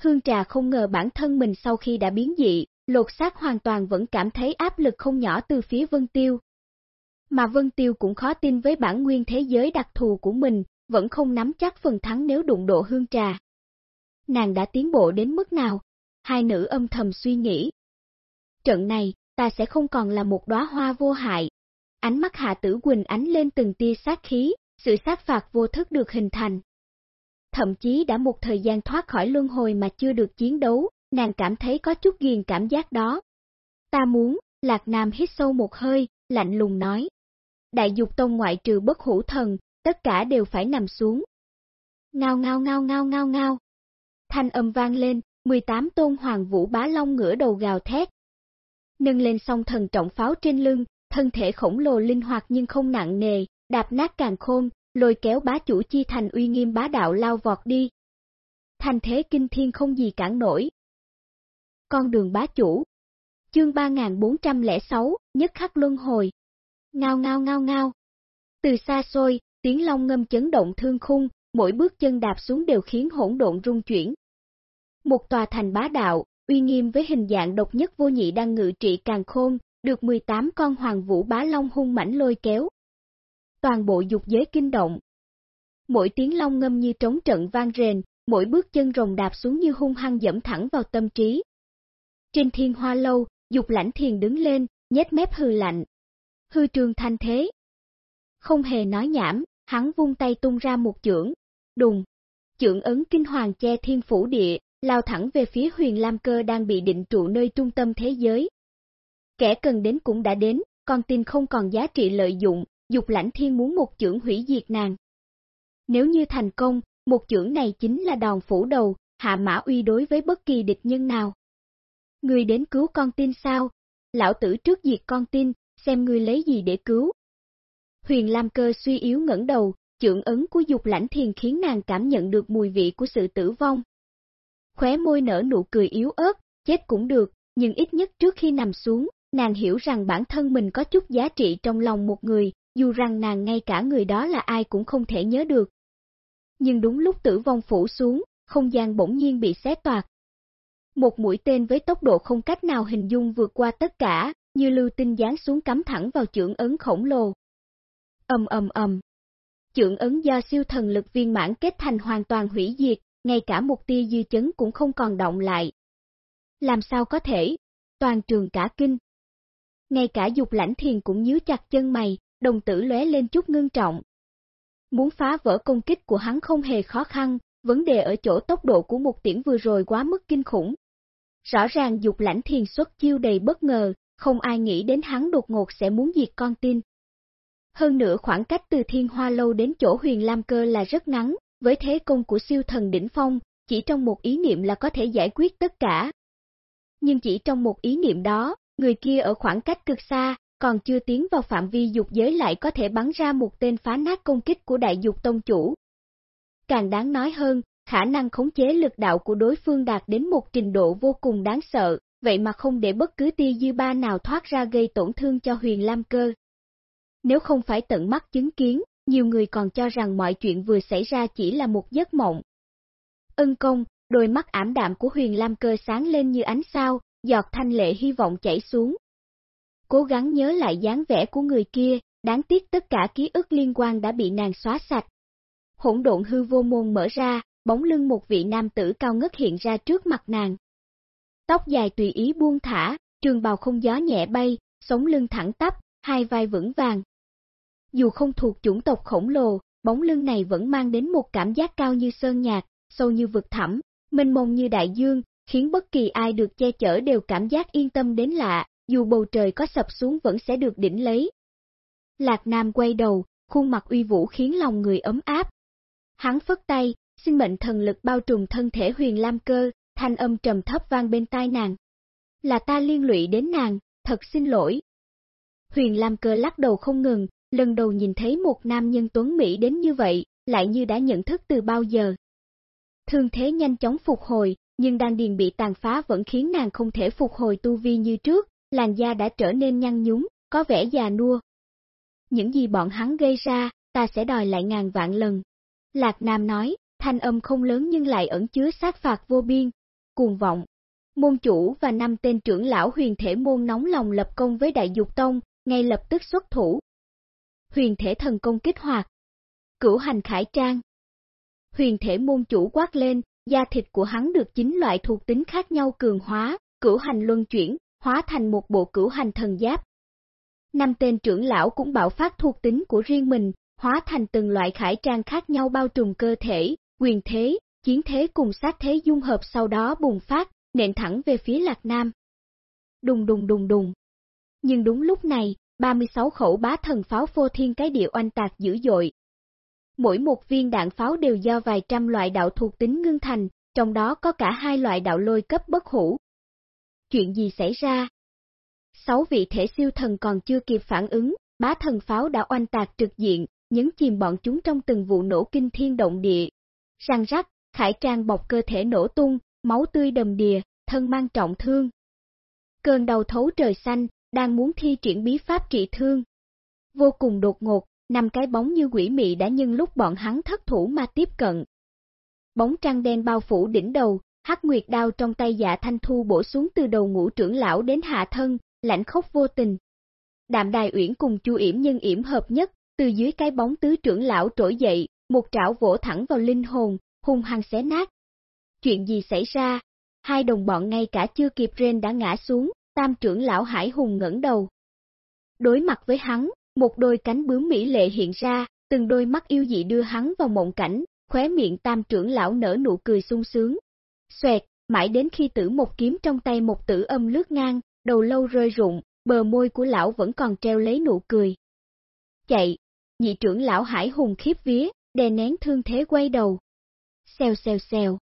Hương Trà không ngờ bản thân mình sau khi đã biến dị, lột xác hoàn toàn vẫn cảm thấy áp lực không nhỏ từ phía Vân Tiêu. Mà Vân Tiêu cũng khó tin với bản nguyên thế giới đặc thù của mình, vẫn không nắm chắc phần thắng nếu đụng độ hương trà. Nàng đã tiến bộ đến mức nào? Hai nữ âm thầm suy nghĩ. Trận này, ta sẽ không còn là một đóa hoa vô hại. Ánh mắt Hạ Tử Quỳnh ánh lên từng tia sát khí, sự sát phạt vô thức được hình thành. Thậm chí đã một thời gian thoát khỏi luân hồi mà chưa được chiến đấu, nàng cảm thấy có chút ghiền cảm giác đó. Ta muốn, Lạc Nam hít sâu một hơi, lạnh lùng nói. Đại dục tông ngoại trừ bất hủ thần, tất cả đều phải nằm xuống. Ngao ngao ngao ngao ngao ngao. Thanh âm vang lên, 18 tôn hoàng vũ bá long ngửa đầu gào thét. Nâng lên song thần trọng pháo trên lưng, thân thể khổng lồ linh hoạt nhưng không nặng nề, đạp nát càng khôn, lôi kéo bá chủ chi thành uy nghiêm bá đạo lao vọt đi. Thành thế kinh thiên không gì cản nổi. Con đường bá chủ Chương 3406, nhất khắc luân hồi. Ngao ngao ngao ngao. Từ xa xôi, tiếng long ngâm chấn động thương khung, mỗi bước chân đạp xuống đều khiến hỗn độn rung chuyển. Một tòa thành bá đạo, uy nghiêm với hình dạng độc nhất vô nhị đang ngự trị càng khôn, được 18 con hoàng vũ bá long hung mãnh lôi kéo. Toàn bộ dục giới kinh động. Mỗi tiếng long ngâm như trống trận vang rền, mỗi bước chân rồng đạp xuống như hung hăng dẫm thẳng vào tâm trí. Trên thiên hoa lâu, dục lãnh thiền đứng lên, nhét mép hư lạnh. Hư trường thanh thế. Không hề nói nhảm, hắn vung tay tung ra một chưởng, đùng, chưởng ấn kinh hoàng che thiên phủ địa, lao thẳng về phía huyền lam cơ đang bị định trụ nơi trung tâm thế giới. Kẻ cần đến cũng đã đến, con tin không còn giá trị lợi dụng, dục lãnh thiên muốn một chưởng hủy diệt nàng. Nếu như thành công, một chưởng này chính là đòn phủ đầu, hạ mã uy đối với bất kỳ địch nhân nào. Ngươi đến cứu con tin sao? Lão tử trước diệt con tin, xem ngươi lấy gì để cứu. Huyền Lam Cơ suy yếu ngẩng đầu, chưởng ấn của dục lãnh thiền khiến nàng cảm nhận được mùi vị của sự tử vong. Khóe môi nở nụ cười yếu ớt, chết cũng được, nhưng ít nhất trước khi nằm xuống, nàng hiểu rằng bản thân mình có chút giá trị trong lòng một người, dù rằng nàng ngay cả người đó là ai cũng không thể nhớ được. Nhưng đúng lúc tử vong phủ xuống, không gian bỗng nhiên bị xé toạc. Một mũi tên với tốc độ không cách nào hình dung vượt qua tất cả, như lưu tinh dán xuống cắm thẳng vào trưởng ấn khổng lồ, ầm ầm ầm. Trưởng ấn do siêu thần lực viên mãn kết thành hoàn toàn hủy diệt, ngay cả một tia dư chấn cũng không còn động lại. Làm sao có thể? Toàn trường cả kinh. Ngay cả dục lãnh thiền cũng nhíu chặt chân mày, đồng tử lóe lên chút ngưng trọng. Muốn phá vỡ công kích của hắn không hề khó khăn, vấn đề ở chỗ tốc độ của một tiễn vừa rồi quá mức kinh khủng. Rõ ràng dục lãnh thiền xuất chiêu đầy bất ngờ, không ai nghĩ đến hắn đột ngột sẽ muốn diệt con tin. Hơn nữa khoảng cách từ thiên hoa lâu đến chỗ huyền lam cơ là rất ngắn, với thế công của siêu thần đỉnh phong, chỉ trong một ý niệm là có thể giải quyết tất cả. Nhưng chỉ trong một ý niệm đó, người kia ở khoảng cách cực xa, còn chưa tiến vào phạm vi dục giới lại có thể bắn ra một tên phá nát công kích của đại dục tông chủ. Càng đáng nói hơn, khả năng khống chế lực đạo của đối phương đạt đến một trình độ vô cùng đáng sợ, vậy mà không để bất cứ tia dư ba nào thoát ra gây tổn thương cho huyền lam cơ. Nếu không phải tận mắt chứng kiến, nhiều người còn cho rằng mọi chuyện vừa xảy ra chỉ là một giấc mộng. Ân công, đôi mắt ảm đạm của huyền lam cơ sáng lên như ánh sao, giọt thanh lệ hy vọng chảy xuống. Cố gắng nhớ lại dáng vẻ của người kia, đáng tiếc tất cả ký ức liên quan đã bị nàng xóa sạch. Hỗn độn hư vô môn mở ra, bóng lưng một vị nam tử cao ngất hiện ra trước mặt nàng. Tóc dài tùy ý buông thả, trường bào không gió nhẹ bay, sống lưng thẳng tắp, hai vai vững vàng. Dù không thuộc chủng tộc khổng lồ, bóng lưng này vẫn mang đến một cảm giác cao như sơn nhạc, sâu như vực thẳm, mênh mông như đại dương, khiến bất kỳ ai được che chở đều cảm giác yên tâm đến lạ, dù bầu trời có sập xuống vẫn sẽ được đỉnh lấy. Lạc Nam quay đầu, khuôn mặt uy vũ khiến lòng người ấm áp. Hắn phất tay, sinh mệnh thần lực bao trùm thân thể huyền lam cơ, thanh âm trầm thấp vang bên tai nàng. Là ta liên lụy đến nàng, thật xin lỗi. Huyền lam cơ lắc đầu không ngừng, lần đầu nhìn thấy một nam nhân tuấn Mỹ đến như vậy, lại như đã nhận thức từ bao giờ. Thương thế nhanh chóng phục hồi, nhưng đang điền bị tàn phá vẫn khiến nàng không thể phục hồi tu vi như trước, làn da đã trở nên nhăn nhúm, có vẻ già nua. Những gì bọn hắn gây ra, ta sẽ đòi lại ngàn vạn lần. Lạc Nam nói, thanh âm không lớn nhưng lại ẩn chứa sát phạt vô biên, cuồng vọng. Môn chủ và năm tên trưởng lão huyền thể môn nóng lòng lập công với đại dục tông, ngay lập tức xuất thủ. Huyền thể thần công kích hoạt. Cửu hành khải trang. Huyền thể môn chủ quát lên, da thịt của hắn được chín loại thuộc tính khác nhau cường hóa, cửu hành luân chuyển, hóa thành một bộ cửu hành thần giáp. Năm tên trưởng lão cũng bạo phát thuộc tính của riêng mình, hóa thành từng loại khải trang khác nhau bao trùm cơ thể, quyền thế, chiến thế cùng sát thế dung hợp sau đó bùng phát, nện thẳng về phía Lạc Nam. Đùng đùng đùng đùng. Nhưng đúng lúc này, 36 khẩu bá thần pháo phô thiên cái địa oanh tạc dữ dội. Mỗi một viên đạn pháo đều do vài trăm loại đạo thuộc tính ngưng thành, trong đó có cả hai loại đạo lôi cấp bất hủ. Chuyện gì xảy ra? Sáu vị thể siêu thần còn chưa kịp phản ứng, bá thần pháo đã oanh tạc trực diện, nhấn chìm bọn chúng trong từng vụ nổ kinh thiên động địa. Răng rắc, khải trang bọc cơ thể nổ tung, máu tươi đầm đìa, thân mang trọng thương. Cơn đầu thấu trời xanh, đang muốn thi triển bí pháp trị thương. Vô cùng đột ngột, năm cái bóng như quỷ mị đã nhân lúc bọn hắn thất thủ mà tiếp cận. Bóng trăng đen bao phủ đỉnh đầu, hắc nguyệt đao trong tay dạ thanh thu bổ xuống từ đầu ngũ trưởng lão đến hạ thân, lạnh khốc vô tình. Đạm đài uyển cùng chu yểm nhân yểm hợp nhất, từ dưới cái bóng tứ trưởng lão trỗi dậy, một trảo vỗ thẳng vào linh hồn, hung hăng xé nát. Chuyện gì xảy ra? Hai đồng bọn ngay cả chưa kịp rên đã ngã xuống, tam trưởng lão Hải Hùng ngẩng đầu. Đối mặt với hắn, một đôi cánh bướm mỹ lệ hiện ra, từng đôi mắt yêu dị đưa hắn vào mộng cảnh, khóe miệng tam trưởng lão nở nụ cười sung sướng. Xoẹt, mãi đến khi tử một kiếm trong tay một tử âm lướt ngang, đầu lâu rơi rụng, bờ môi của lão vẫn còn treo lấy nụ cười. Chạy, nhị trưởng lão Hải Hùng khiếp vía, đè nén thương thế quay đầu. Xèo xèo xèo.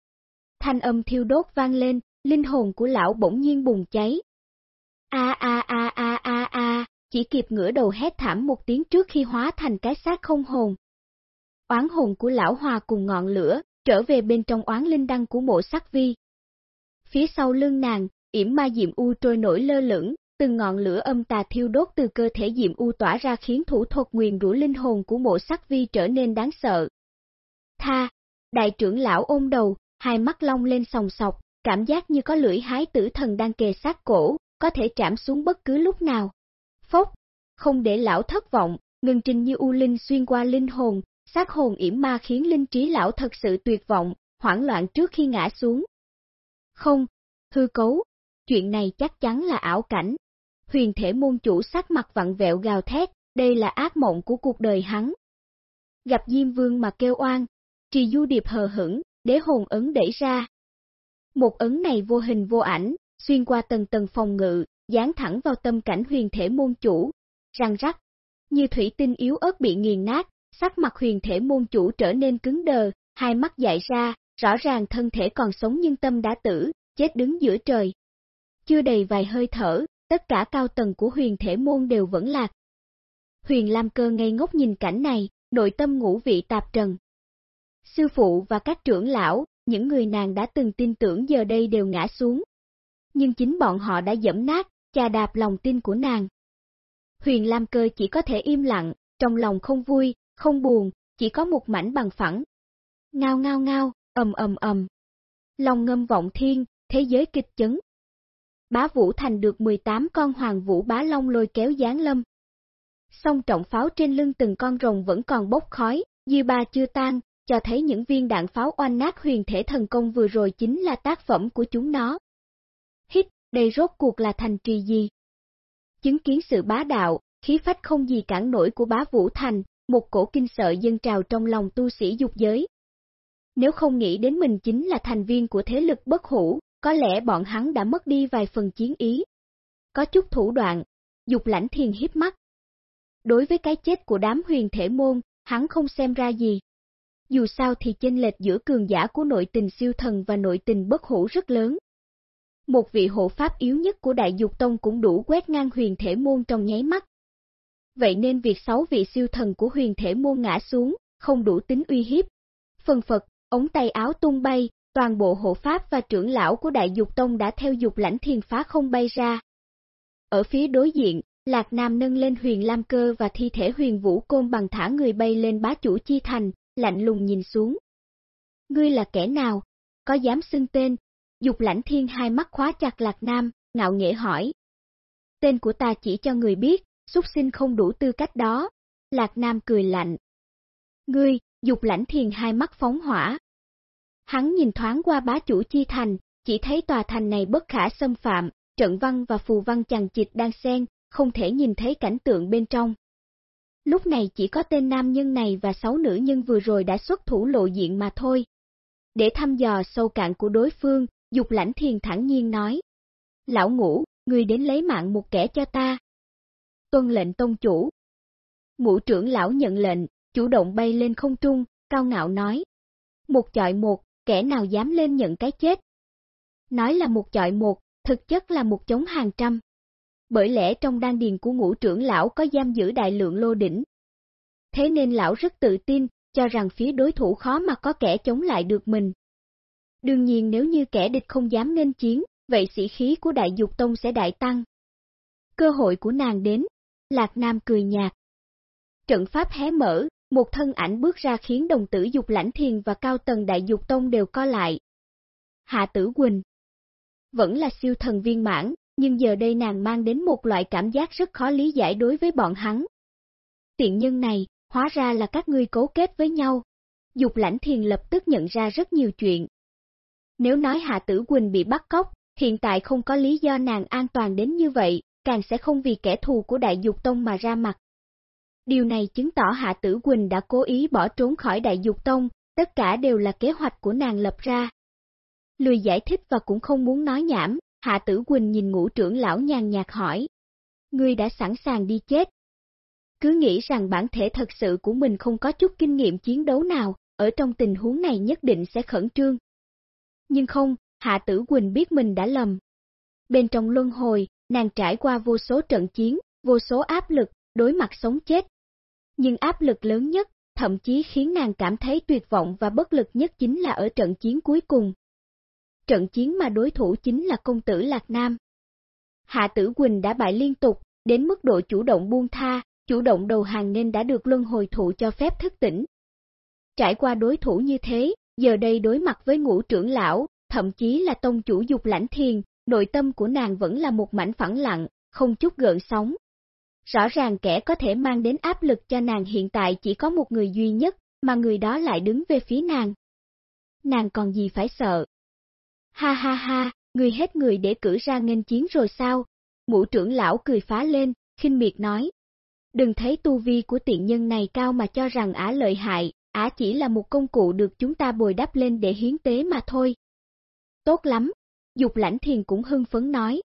Thanh âm thiêu đốt vang lên, linh hồn của lão bỗng nhiên bùng cháy. A a a a a a, chỉ kịp ngửa đầu hét thảm một tiếng trước khi hóa thành cái xác không hồn. Oán hồn của lão hòa cùng ngọn lửa, trở về bên trong oán linh đăng của mộ sắc vi. Phía sau lưng nàng, yểm ma diệm u trôi nổi lơ lửng, từng ngọn lửa âm tà thiêu đốt từ cơ thể diệm u tỏa ra khiến thủ thuật nguyền rủa linh hồn của mộ sắc vi trở nên đáng sợ. Tha, đại trưởng lão ôm đầu, hai mắt long lên sòng sọc, cảm giác như có lưỡi hái tử thần đang kề sát cổ, có thể chạm xuống bất cứ lúc nào. Phốc, không để lão thất vọng, ngừng trình như u linh xuyên qua linh hồn, sát hồn yểm ma khiến linh trí lão thật sự tuyệt vọng, hoảng loạn trước khi ngã xuống. Không, hư cấu, chuyện này chắc chắn là ảo cảnh. Huyền thể môn chủ sắc mặt vặn vẹo gào thét, đây là ác mộng của cuộc đời hắn. Gặp Diêm Vương mà kêu oan, Trì Du Điệp hờ hững, đế hồn ấn đẩy ra. Một ấn này vô hình vô ảnh, xuyên qua tầng tầng phòng ngự, dán thẳng vào tâm cảnh huyền thể môn chủ, răng rắc, như thủy tinh yếu ớt bị nghiền nát, sắc mặt huyền thể môn chủ trở nên cứng đờ, hai mắt dại ra, rõ ràng thân thể còn sống nhưng tâm đã tử, chết đứng giữa trời. Chưa đầy vài hơi thở, tất cả cao tầng của huyền thể môn đều vẫn lạc. Huyền Lam Cơ ngây ngốc nhìn cảnh này, nội tâm ngũ vị tạp trần. Sư phụ và các trưởng lão, những người nàng đã từng tin tưởng giờ đây đều ngã xuống. Nhưng chính bọn họ đã dẫm nát, chà đạp lòng tin của nàng. Huyền Lam Cơ chỉ có thể im lặng, trong lòng không vui, không buồn, chỉ có một mảnh bằng phẳng. Ngao ngao ngao, ầm ầm ầm. Lòng ngâm vọng thiên, thế giới kịch chấn. Bá Vũ Thành được 18 con hoàng vũ bá long lôi kéo giáng lâm. Song trọng pháo trên lưng từng con rồng vẫn còn bốc khói, dư ba chưa tan, cho thấy những viên đạn pháo oanh nát huyền thể thần công vừa rồi chính là tác phẩm của chúng nó. Hít, đây rốt cuộc là thành trì gì? Chứng kiến sự bá đạo, khí phách không gì cản nổi của bá Vũ Thành, một cổ kinh sợ dân trào trong lòng tu sĩ dục giới. Nếu không nghĩ đến mình chính là thành viên của thế lực bất hủ, có lẽ bọn hắn đã mất đi vài phần chiến ý. Có chút thủ đoạn, dục lãnh thiền hiếp mắt. Đối với cái chết của đám huyền thể môn, hắn không xem ra gì. Dù sao thì chênh lệch giữa cường giả của nội tình siêu thần và nội tình bất hủ rất lớn. Một vị hộ pháp yếu nhất của Đại Dục Tông cũng đủ quét ngang huyền thể môn trong nháy mắt. Vậy nên việc sáu vị siêu thần của huyền thể môn ngã xuống, không đủ tính uy hiếp. Phần phật, ống tay áo tung bay, toàn bộ hộ pháp và trưởng lão của Đại Dục Tông đã theo dục lãnh thiền phá không bay ra. Ở phía đối diện, Lạc Nam nâng lên huyền lam cơ và thi thể huyền vũ côn bằng thả người bay lên bá chủ chi thành, lạnh lùng nhìn xuống. Ngươi là kẻ nào? Có dám xưng tên? Dục lãnh thiên hai mắt khóa chặt Lạc Nam, ngạo nghễ hỏi. Tên của ta chỉ cho người biết, xuất sinh không đủ tư cách đó. Lạc Nam cười lạnh. Ngươi, dục lãnh thiền hai mắt phóng hỏa. Hắn nhìn thoáng qua bá chủ chi thành, chỉ thấy tòa thành này bất khả xâm phạm, trận văn và phù văn chằng chịt đang xen, không thể nhìn thấy cảnh tượng bên trong. Lúc này chỉ có tên nam nhân này và sáu nữ nhân vừa rồi đã xuất thủ lộ diện mà thôi. Để thăm dò sâu cạn của đối phương, dục lãnh thiền thẳng nhiên nói. Lão ngũ, người đến lấy mạng một kẻ cho ta. Tuân lệnh tông chủ. Ngũ trưởng lão nhận lệnh, chủ động bay lên không trung, cao ngạo nói. Một chọi một, kẻ nào dám lên nhận cái chết. Nói là một chọi một, thực chất là một chống hàng trăm. Bởi lẽ trong đan điền của ngũ trưởng lão có giam giữ đại lượng lô đỉnh. Thế nên lão rất tự tin, cho rằng phía đối thủ khó mà có kẻ chống lại được mình. Đương nhiên nếu như kẻ địch không dám nên chiến, vậy sĩ khí của đại dục tông sẽ đại tăng. Cơ hội của nàng đến, Lạc Nam cười nhạt. Trận pháp hé mở, một thân ảnh bước ra khiến đồng tử dục lãnh thiền và cao tầng đại dục tông đều co lại. Hạ tử Quỳnh Vẫn là siêu thần viên mãn, nhưng giờ đây nàng mang đến một loại cảm giác rất khó lý giải đối với bọn hắn. Tiện nhân này, hóa ra là các ngươi cấu kết với nhau. Dục lãnh thiền lập tức nhận ra rất nhiều chuyện. Nếu nói Hạ Tử Quỳnh bị bắt cóc, hiện tại không có lý do nàng an toàn đến như vậy, càng sẽ không vì kẻ thù của Đại Dục Tông mà ra mặt. Điều này chứng tỏ Hạ Tử Quỳnh đã cố ý bỏ trốn khỏi Đại Dục Tông, tất cả đều là kế hoạch của nàng lập ra. Lười giải thích và cũng không muốn nói nhảm, Hạ Tử Quỳnh nhìn ngũ trưởng lão nhàn nhạt hỏi. Ngươi đã sẵn sàng đi chết. Cứ nghĩ rằng bản thể thật sự của mình không có chút kinh nghiệm chiến đấu nào, ở trong tình huống này nhất định sẽ khẩn trương. Nhưng không, Hạ Tử Quỳnh biết mình đã lầm. Bên trong luân hồi, nàng trải qua vô số trận chiến, vô số áp lực, đối mặt sống chết. Nhưng áp lực lớn nhất, thậm chí khiến nàng cảm thấy tuyệt vọng và bất lực nhất chính là ở trận chiến cuối cùng. Trận chiến mà đối thủ chính là công tử Lạc Nam. Hạ Tử Quỳnh đã bại liên tục, đến mức độ chủ động buông tha, chủ động đầu hàng nên đã được luân hồi thụ cho phép thức tỉnh. Trải qua đối thủ như thế, giờ đây đối mặt với ngũ trưởng lão, thậm chí là tông chủ dục lãnh thiền, nội tâm của nàng vẫn là một mảnh phẳng lặng, không chút gợn sóng. Rõ ràng kẻ có thể mang đến áp lực cho nàng hiện tại chỉ có một người duy nhất, mà người đó lại đứng về phía nàng. Nàng còn gì phải sợ? Ha ha ha, người hết người để cử ra nghênh chiến rồi sao? Ngũ trưởng lão cười phá lên, khinh miệt nói. Đừng thấy tu vi của tiện nhân này cao mà cho rằng ả lợi hại, ả chỉ là một công cụ được chúng ta bồi đắp lên để hiến tế mà thôi. Tốt lắm, dục lãnh thiền cũng hưng phấn nói.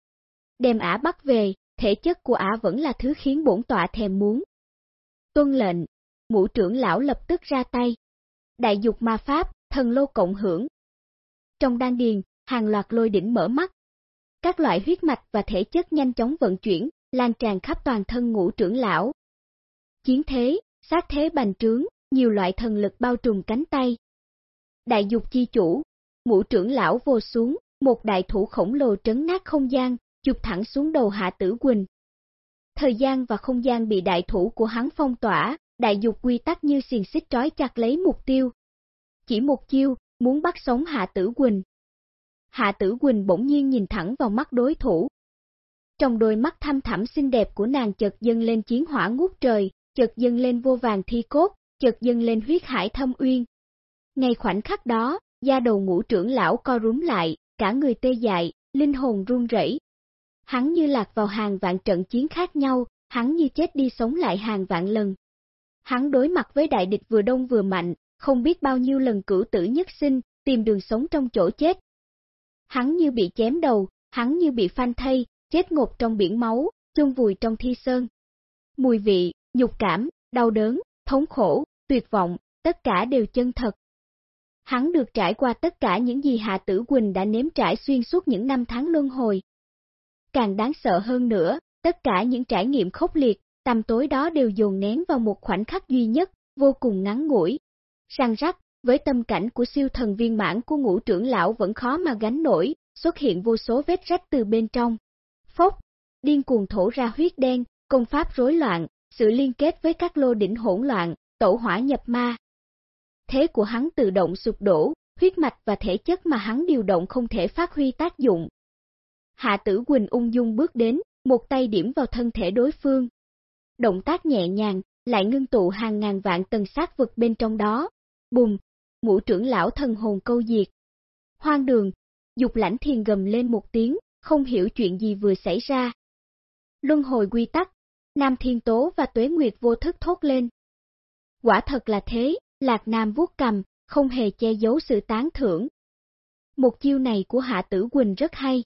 Đem ả bắt về, thể chất của ả vẫn là thứ khiến bổn tọa thèm muốn. Tuân lệnh, ngũ trưởng lão lập tức ra tay. Đại dục ma pháp, thần lô cộng hưởng. Trong đan điền, hàng loạt lôi đỉnh mở mắt. Các loại huyết mạch và thể chất nhanh chóng vận chuyển, lan tràn khắp toàn thân ngũ trưởng lão. Chiến thế, sát thế bành trướng, nhiều loại thần lực bao trùm cánh tay. Đại dục chi chủ, ngũ trưởng lão vô xuống, một đại thủ khổng lồ trấn nát không gian, chụp thẳng xuống đầu Hạ Tử Quỳnh. Thời gian và không gian bị đại thủ của hắn phong tỏa, đại dục quy tắc như xiềng xích trói chặt lấy mục tiêu. Chỉ một chiêu, muốn bắt sống Hạ Tử Quỳnh. Hạ Tử Quỳnh bỗng nhiên nhìn thẳng vào mắt đối thủ. Trong đôi mắt thăm thẳm xinh đẹp của nàng chợt dâng lên chiến hỏa ngút trời, chợt dâng lên vô vàng thi cốt, chợt dâng lên huyết hải thâm uyên. Ngay khoảnh khắc đó, da đầu ngũ trưởng lão co rúm lại, cả người tê dại, linh hồn run rẩy. Hắn như lạc vào hàng vạn trận chiến khác nhau, hắn như chết đi sống lại hàng vạn lần. Hắn đối mặt với đại địch vừa đông vừa mạnh, không biết bao nhiêu lần cử tử nhất sinh, tìm đường sống trong chỗ chết. Hắn như bị chém đầu, hắn như bị phanh thay, chết ngột trong biển máu, chôn vùi trong thi sơn. Mùi vị, nhục cảm, đau đớn, thống khổ, tuyệt vọng, tất cả đều chân thật. Hắn được trải qua tất cả những gì Hạ Tử Quỳnh đã nếm trải xuyên suốt những năm tháng luân hồi. Càng đáng sợ hơn nữa, tất cả những trải nghiệm khốc liệt, tầm tối đó đều dồn nén vào một khoảnh khắc duy nhất, vô cùng ngắn ngủi. Sang rắc, với tâm cảnh của siêu thần viên mãn của ngũ trưởng lão vẫn khó mà gánh nổi, xuất hiện vô số vết rách từ bên trong. Phốc, điên cuồng thổ ra huyết đen, công pháp rối loạn, sự liên kết với các lô đỉnh hỗn loạn, tổ hỏa nhập ma. Thế của hắn tự động sụp đổ, huyết mạch và thể chất mà hắn điều động không thể phát huy tác dụng. Hạ tử Quỳnh ung dung bước đến, một tay điểm vào thân thể đối phương. Động tác nhẹ nhàng, lại ngưng tụ hàng ngàn vạn tầng sát vực bên trong đó. Bùm, ngũ trưởng lão thần hồn câu diệt. Hoang đường, dục lãnh thiền gầm lên một tiếng, không hiểu chuyện gì vừa xảy ra. Luân hồi quy tắc, Nam Thiên Tố và Tuế Nguyệt vô thức thốt lên. Quả thật là thế, Lạc Nam vuốt cầm, không hề che giấu sự tán thưởng. Một chiêu này của Hạ Tử Quỳnh rất hay.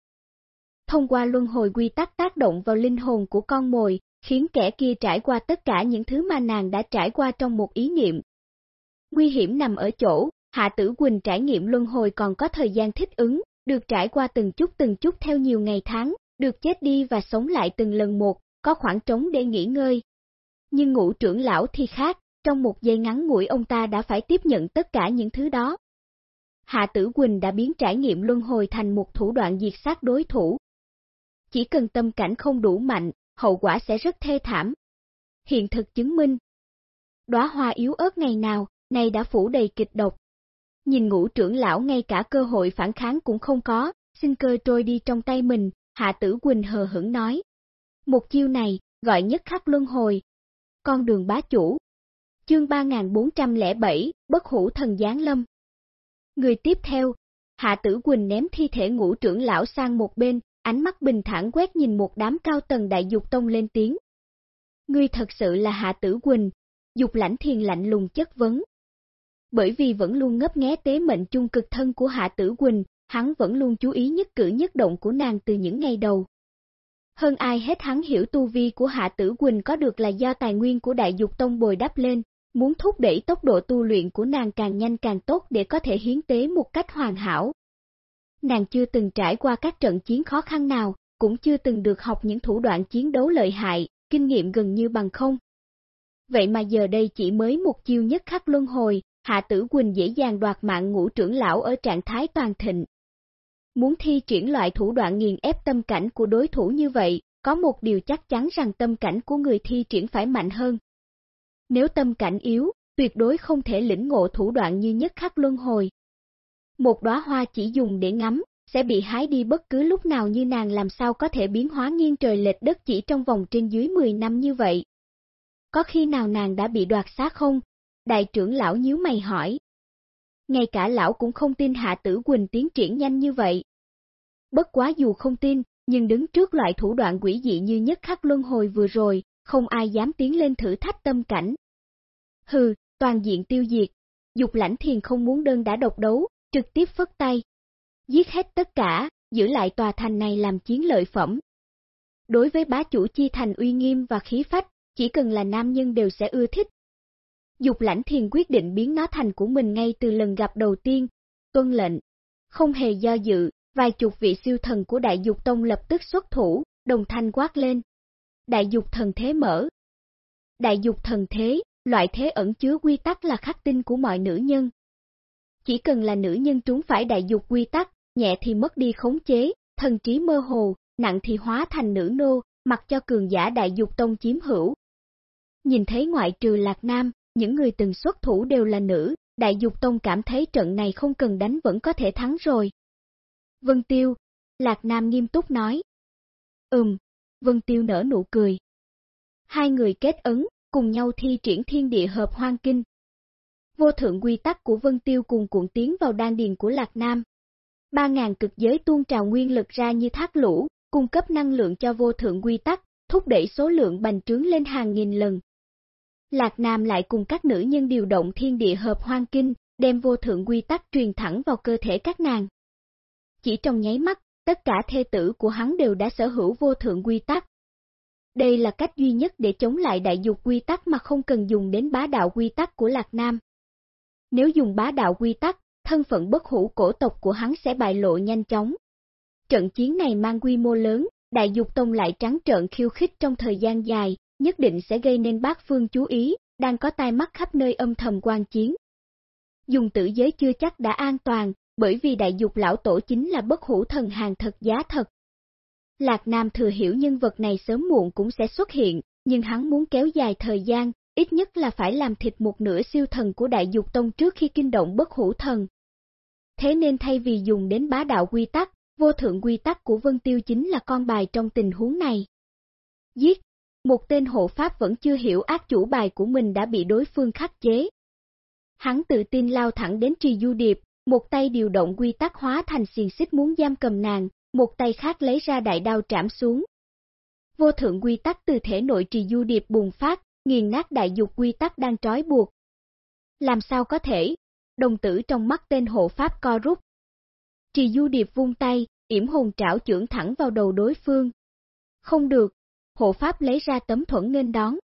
Thông qua luân hồi quy tắc tác động vào linh hồn của con mồi, khiến kẻ kia trải qua tất cả những thứ mà nàng đã trải qua trong một ý niệm. Nguy hiểm nằm ở chỗ, Hạ Tử Quỳnh trải nghiệm luân hồi còn có thời gian thích ứng, được trải qua từng chút từng chút theo nhiều ngày tháng, được chết đi và sống lại từng lần một, có khoảng trống để nghỉ ngơi. Nhưng ngũ trưởng lão thì khác, trong một giây ngắn ngủi ông ta đã phải tiếp nhận tất cả những thứ đó. Hạ Tử Quỳnh đã biến trải nghiệm luân hồi thành một thủ đoạn diệt sát đối thủ. Chỉ cần tâm cảnh không đủ mạnh, hậu quả sẽ rất thê thảm. Hiện thực chứng minh. Đóa hoa yếu ớt ngày nào, nay đã phủ đầy kịch độc. Nhìn ngũ trưởng lão ngay cả cơ hội phản kháng cũng không có, sinh cơ trôi đi trong tay mình, Hạ Tử Quỳnh hờ hững nói. Một chiêu này, gọi nhất khắc luân hồi. Con đường bá chủ. Chương 3407, Bất hủ thần giáng lâm. Người tiếp theo, Hạ Tử Quỳnh ném thi thể ngũ trưởng lão sang một bên, ánh mắt bình thản quét nhìn một đám cao tầng đại dục tông lên tiếng. Ngươi thật sự là Hạ Tử Quỳnh, dục lãnh thiền lạnh lùng chất vấn. Bởi vì vẫn luôn ngấp nghé tế mệnh chung cực thân của Hạ Tử Quỳnh, hắn vẫn luôn chú ý nhất cử nhất động của nàng từ những ngày đầu. Hơn ai hết hắn hiểu tu vi của Hạ Tử Quỳnh có được là do tài nguyên của Đại Dục Tông bồi đắp lên, muốn thúc đẩy tốc độ tu luyện của nàng càng nhanh càng tốt để có thể hiến tế một cách hoàn hảo. Nàng chưa từng trải qua các trận chiến khó khăn nào, cũng chưa từng được học những thủ đoạn chiến đấu lợi hại, kinh nghiệm gần như bằng không. Vậy mà giờ đây chỉ mới một chiêu nhất khắc luân hồi, Hạ Tử Quỳnh dễ dàng đoạt mạng ngũ trưởng lão ở trạng thái toàn thịnh. Muốn thi triển loại thủ đoạn nghiền ép tâm cảnh của đối thủ như vậy, có một điều chắc chắn rằng tâm cảnh của người thi triển phải mạnh hơn. Nếu tâm cảnh yếu, tuyệt đối không thể lĩnh ngộ thủ đoạn như nhất khắc luân hồi. Một đóa hoa chỉ dùng để ngắm, sẽ bị hái đi bất cứ lúc nào như nàng làm sao có thể biến hóa nghiêng trời lệch đất chỉ trong vòng trên dưới 10 năm như vậy. Có khi nào nàng đã bị đoạt xác không? Đại trưởng lão nhíu mày hỏi ngay cả lão cũng không tin Hạ Tử Quỳnh tiến triển nhanh như vậy. Bất quá dù không tin, nhưng đứng trước loại thủ đoạn quỷ dị như nhất khắc luân hồi vừa rồi, không ai dám tiến lên thử thách tâm cảnh. Hừ, toàn diện tiêu diệt, dục lãnh thiền không muốn đơn đã độc đấu, trực tiếp phất tay. Giết hết tất cả, giữ lại tòa thành này làm chiến lợi phẩm. Đối với bá chủ chi thành uy nghiêm và khí phách, chỉ cần là nam nhân đều sẽ ưa thích. Dục lãnh thiền quyết định biến nó thành của mình ngay từ lần gặp đầu tiên, tuân lệnh. Không hề do dự, vài chục vị siêu thần của đại dục tông lập tức xuất thủ, đồng thanh quát lên. Đại dục thần thế mở. Đại dục thần thế, loại thế ẩn chứa quy tắc là khắc tinh của mọi nữ nhân. Chỉ cần là nữ nhân trúng phải đại dục quy tắc, nhẹ thì mất đi khống chế, thần trí mơ hồ, nặng thì hóa thành nữ nô, mặc cho cường giả đại dục tông chiếm hữu. Nhìn thấy ngoại trừ Lạc Nam, những người từng xuất thủ đều là nữ, đại dục tông cảm thấy trận này không cần đánh vẫn có thể thắng rồi. Vân Tiêu, Lạc Nam nghiêm túc nói. Ừm, Vân Tiêu nở nụ cười. Hai người kết ấn, cùng nhau thi triển thiên địa hợp hoang kinh. Vô thượng quy tắc của Vân Tiêu cùng cuộn tiến vào đan điền của Lạc Nam. Ba ngàn cực giới tuôn trào nguyên lực ra như thác lũ, cung cấp năng lượng cho vô thượng quy tắc, thúc đẩy số lượng bành trướng lên hàng nghìn lần. Lạc Nam lại cùng các nữ nhân điều động thiên địa hợp hoang kinh, đem vô thượng quy tắc truyền thẳng vào cơ thể các nàng. Chỉ trong nháy mắt, tất cả thê tử của hắn đều đã sở hữu vô thượng quy tắc. Đây là cách duy nhất để chống lại đại dục quy tắc mà không cần dùng đến bá đạo quy tắc của Lạc Nam. Nếu dùng bá đạo quy tắc, thân phận bất hủ cổ tộc của hắn sẽ bại lộ nhanh chóng. Trận chiến này mang quy mô lớn, đại dục tông lại trắng trợn khiêu khích trong thời gian dài, nhất định sẽ gây nên bác phương chú ý, đang có tai mắt khắp nơi âm thầm quan chiến. Dùng tử giới chưa chắc đã an toàn, bởi vì đại dục lão tổ chính là bất hủ thần hàng thật giá thật. Lạc Nam thừa hiểu nhân vật này sớm muộn cũng sẽ xuất hiện, nhưng hắn muốn kéo dài thời gian, ít nhất là phải làm thịt một nửa siêu thần của đại dục tông trước khi kinh động bất hủ thần. Thế nên thay vì dùng đến bá đạo quy tắc, vô thượng quy tắc của Vân Tiêu chính là con bài trong tình huống này. Giết! Một tên hộ pháp vẫn chưa hiểu ác chủ bài của mình đã bị đối phương khắc chế. Hắn tự tin lao thẳng đến trì du điệp, một tay điều động quy tắc hóa thành xiềng xích muốn giam cầm nàng, một tay khác lấy ra đại đao trảm xuống. Vô thượng quy tắc từ thể nội trì du điệp bùng phát, nghiền nát đại dục quy tắc đang trói buộc. Làm sao có thể? Đồng tử trong mắt tên hộ pháp co rút. Trì du điệp vung tay, yểm hồn trảo trưởng thẳng vào đầu đối phương. Không được, hộ pháp lấy ra tấm thuẫn nên đón.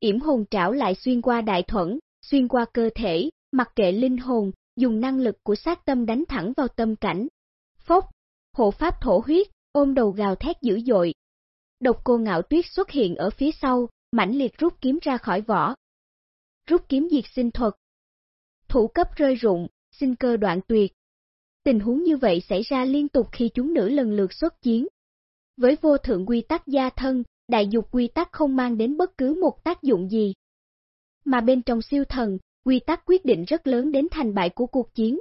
Yểm hồn trảo lại xuyên qua đại thuẫn, xuyên qua cơ thể, mặc kệ linh hồn, dùng năng lực của sát tâm đánh thẳng vào tâm cảnh. Phốc, hộ pháp thổ huyết, ôm đầu gào thét dữ dội. Độc cô ngạo tuyết xuất hiện ở phía sau, mãnh liệt rút kiếm ra khỏi vỏ. Rút kiếm diệt sinh thuật. Thủ cấp rơi rụng, sinh cơ đoạn tuyệt. Tình huống như vậy xảy ra liên tục khi chúng nữ lần lượt xuất chiến. Với vô thượng quy tắc gia thân, đại dục quy tắc không mang đến bất cứ một tác dụng gì. Mà bên trong siêu thần, quy tắc quyết định rất lớn đến thành bại của cuộc chiến.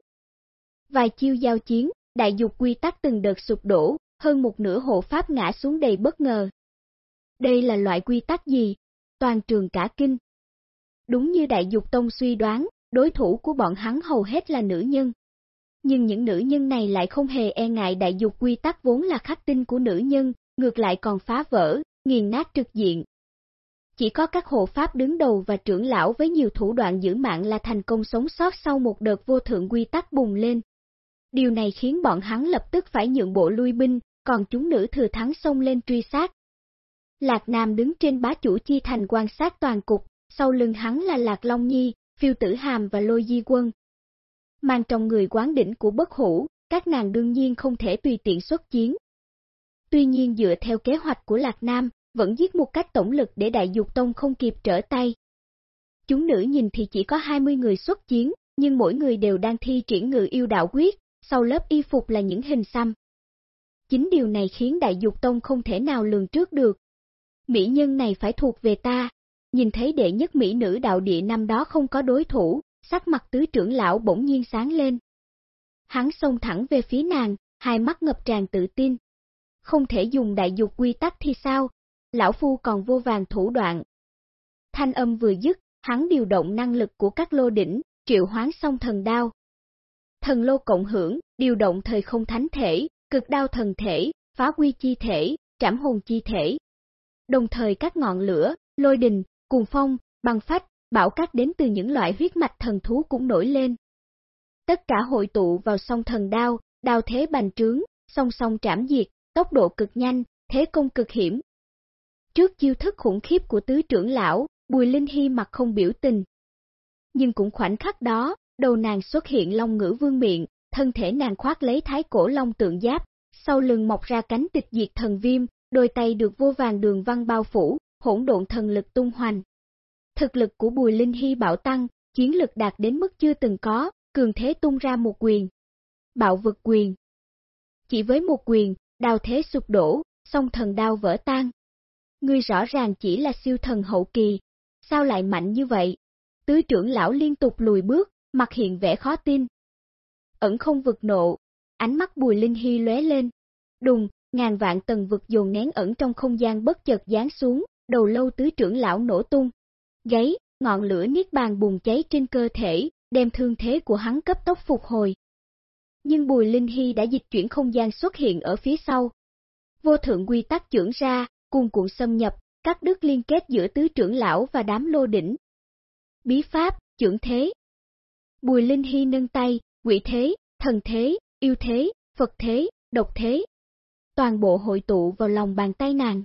Vài chiêu giao chiến, đại dục quy tắc từng đợt sụp đổ, hơn một nửa hộ pháp ngã xuống đầy bất ngờ. Đây là loại quy tắc gì? Toàn trường cả kinh. Đúng như đại dục tông suy đoán, đối thủ của bọn hắn hầu hết là nữ nhân. Nhưng những nữ nhân này lại không hề e ngại đại dục quy tắc vốn là khắc tinh của nữ nhân, ngược lại còn phá vỡ, nghiền nát trực diện. Chỉ có các hộ pháp đứng đầu và trưởng lão với nhiều thủ đoạn giữ mạng là thành công sống sót sau một đợt vô thượng quy tắc bùng lên. Điều này khiến bọn hắn lập tức phải nhượng bộ lui binh, còn chúng nữ thừa thắng xông lên truy sát. Lạc Nam đứng trên bá chủ chi thành quan sát toàn cục, sau lưng hắn là Lạc Long Nhi, phiêu tử hàm và lôi di quân. Mang trong người quán đỉnh của bất hủ, các nàng đương nhiên không thể tùy tiện xuất chiến. Tuy nhiên dựa theo kế hoạch của Lạc Nam, vẫn giết một cách tổng lực để đại dục tông không kịp trở tay. Chúng nữ nhìn thì chỉ có 20 người xuất chiến, nhưng mỗi người đều đang thi triển ngự yêu đạo quyết, sau lớp y phục là những hình xăm. Chính điều này khiến đại dục tông không thể nào lường trước được. Mỹ nhân này phải thuộc về ta, nhìn thấy đệ nhất Mỹ nữ đạo địa năm đó không có đối thủ, sắc mặt tứ trưởng lão bỗng nhiên sáng lên. Hắn xông thẳng về phía nàng, hai mắt ngập tràn tự tin. Không thể dùng đại dục quy tắc thì sao, lão phu còn vô vàng thủ đoạn. Thanh âm vừa dứt, hắn điều động năng lực của các lô đỉnh, triệu hoán xong thần đao. Thần lô cộng hưởng, điều động thời không thánh thể, cực đao thần thể, phá quy chi thể, trảm hồn chi thể. Đồng thời các ngọn lửa, lôi đình, cuồng phong, băng phách, bão cát đến từ những loại huyết mạch thần thú cũng nổi lên. Tất cả hội tụ vào song thần đao, đao thế bành trướng, song song trảm diệt, tốc độ cực nhanh, thế công cực hiểm. Trước chiêu thức khủng khiếp của tứ trưởng lão, Bùi Linh Hy mặt không biểu tình. Nhưng cũng khoảnh khắc đó, đầu nàng xuất hiện long ngữ vương miệng, thân thể nàng khoác lấy thái cổ long tượng giáp, sau lưng mọc ra cánh tịch diệt thần viêm, đôi tay được vô vàng đường văn bao phủ, hỗn độn thần lực tung hoành. Thực lực của Bùi Linh Hy bạo tăng, chiến lực đạt đến mức chưa từng có, cường thế tung ra một quyền. Bạo vực quyền. Chỉ với một quyền, đào thế sụp đổ, song thần đao vỡ tan. Ngươi rõ ràng chỉ là siêu thần hậu kỳ, sao lại mạnh như vậy? Tứ trưởng lão liên tục lùi bước, mặt hiện vẻ khó tin. Ẩn không vực nộ, ánh mắt Bùi Linh Hy lóe lên. Đùng, ngàn vạn tầng vực dồn nén ẩn trong không gian bất chợt giáng xuống, đầu lâu tứ trưởng lão nổ tung. Gáy, ngọn lửa niết bàn bùng cháy trên cơ thể, đem thương thế của hắn cấp tốc phục hồi. Nhưng Bùi Linh Hy đã dịch chuyển không gian xuất hiện ở phía sau. Vô thượng quy tắc trưởng ra, cùng cuộn xâm nhập, cắt đứt liên kết giữa tứ trưởng lão và đám lô đỉnh. Bí pháp, trưởng thế. Bùi Linh Hy nâng tay, quỷ thế, thần thế, yêu thế, Phật thế, độc thế. Toàn bộ hội tụ vào lòng bàn tay nàng.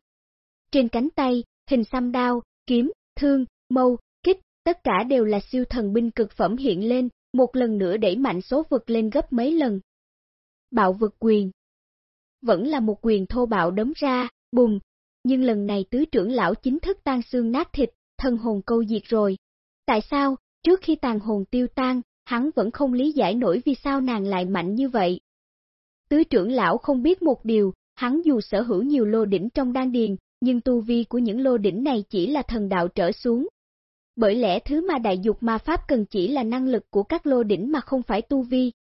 Trên cánh tay, hình xăm đao, kiếm, thương, mâu, kích, tất cả đều là siêu thần binh cực phẩm hiện lên, một lần nữa đẩy mạnh số vực lên gấp mấy lần. Bạo vực quyền Vẫn là một quyền thô bạo đấm ra, bùng, nhưng lần này tứ trưởng lão chính thức tan xương nát thịt, thân hồn câu diệt rồi. Tại sao, trước khi tàn hồn tiêu tan, hắn vẫn không lý giải nổi vì sao nàng lại mạnh như vậy? Tứ trưởng lão không biết một điều, hắn dù sở hữu nhiều lô đỉnh trong đan điền, nhưng tu vi của những lô đỉnh này chỉ là thần đạo trở xuống. Bởi lẽ thứ mà đại dục ma pháp cần chỉ là năng lực của các lô đỉnh mà không phải tu vi.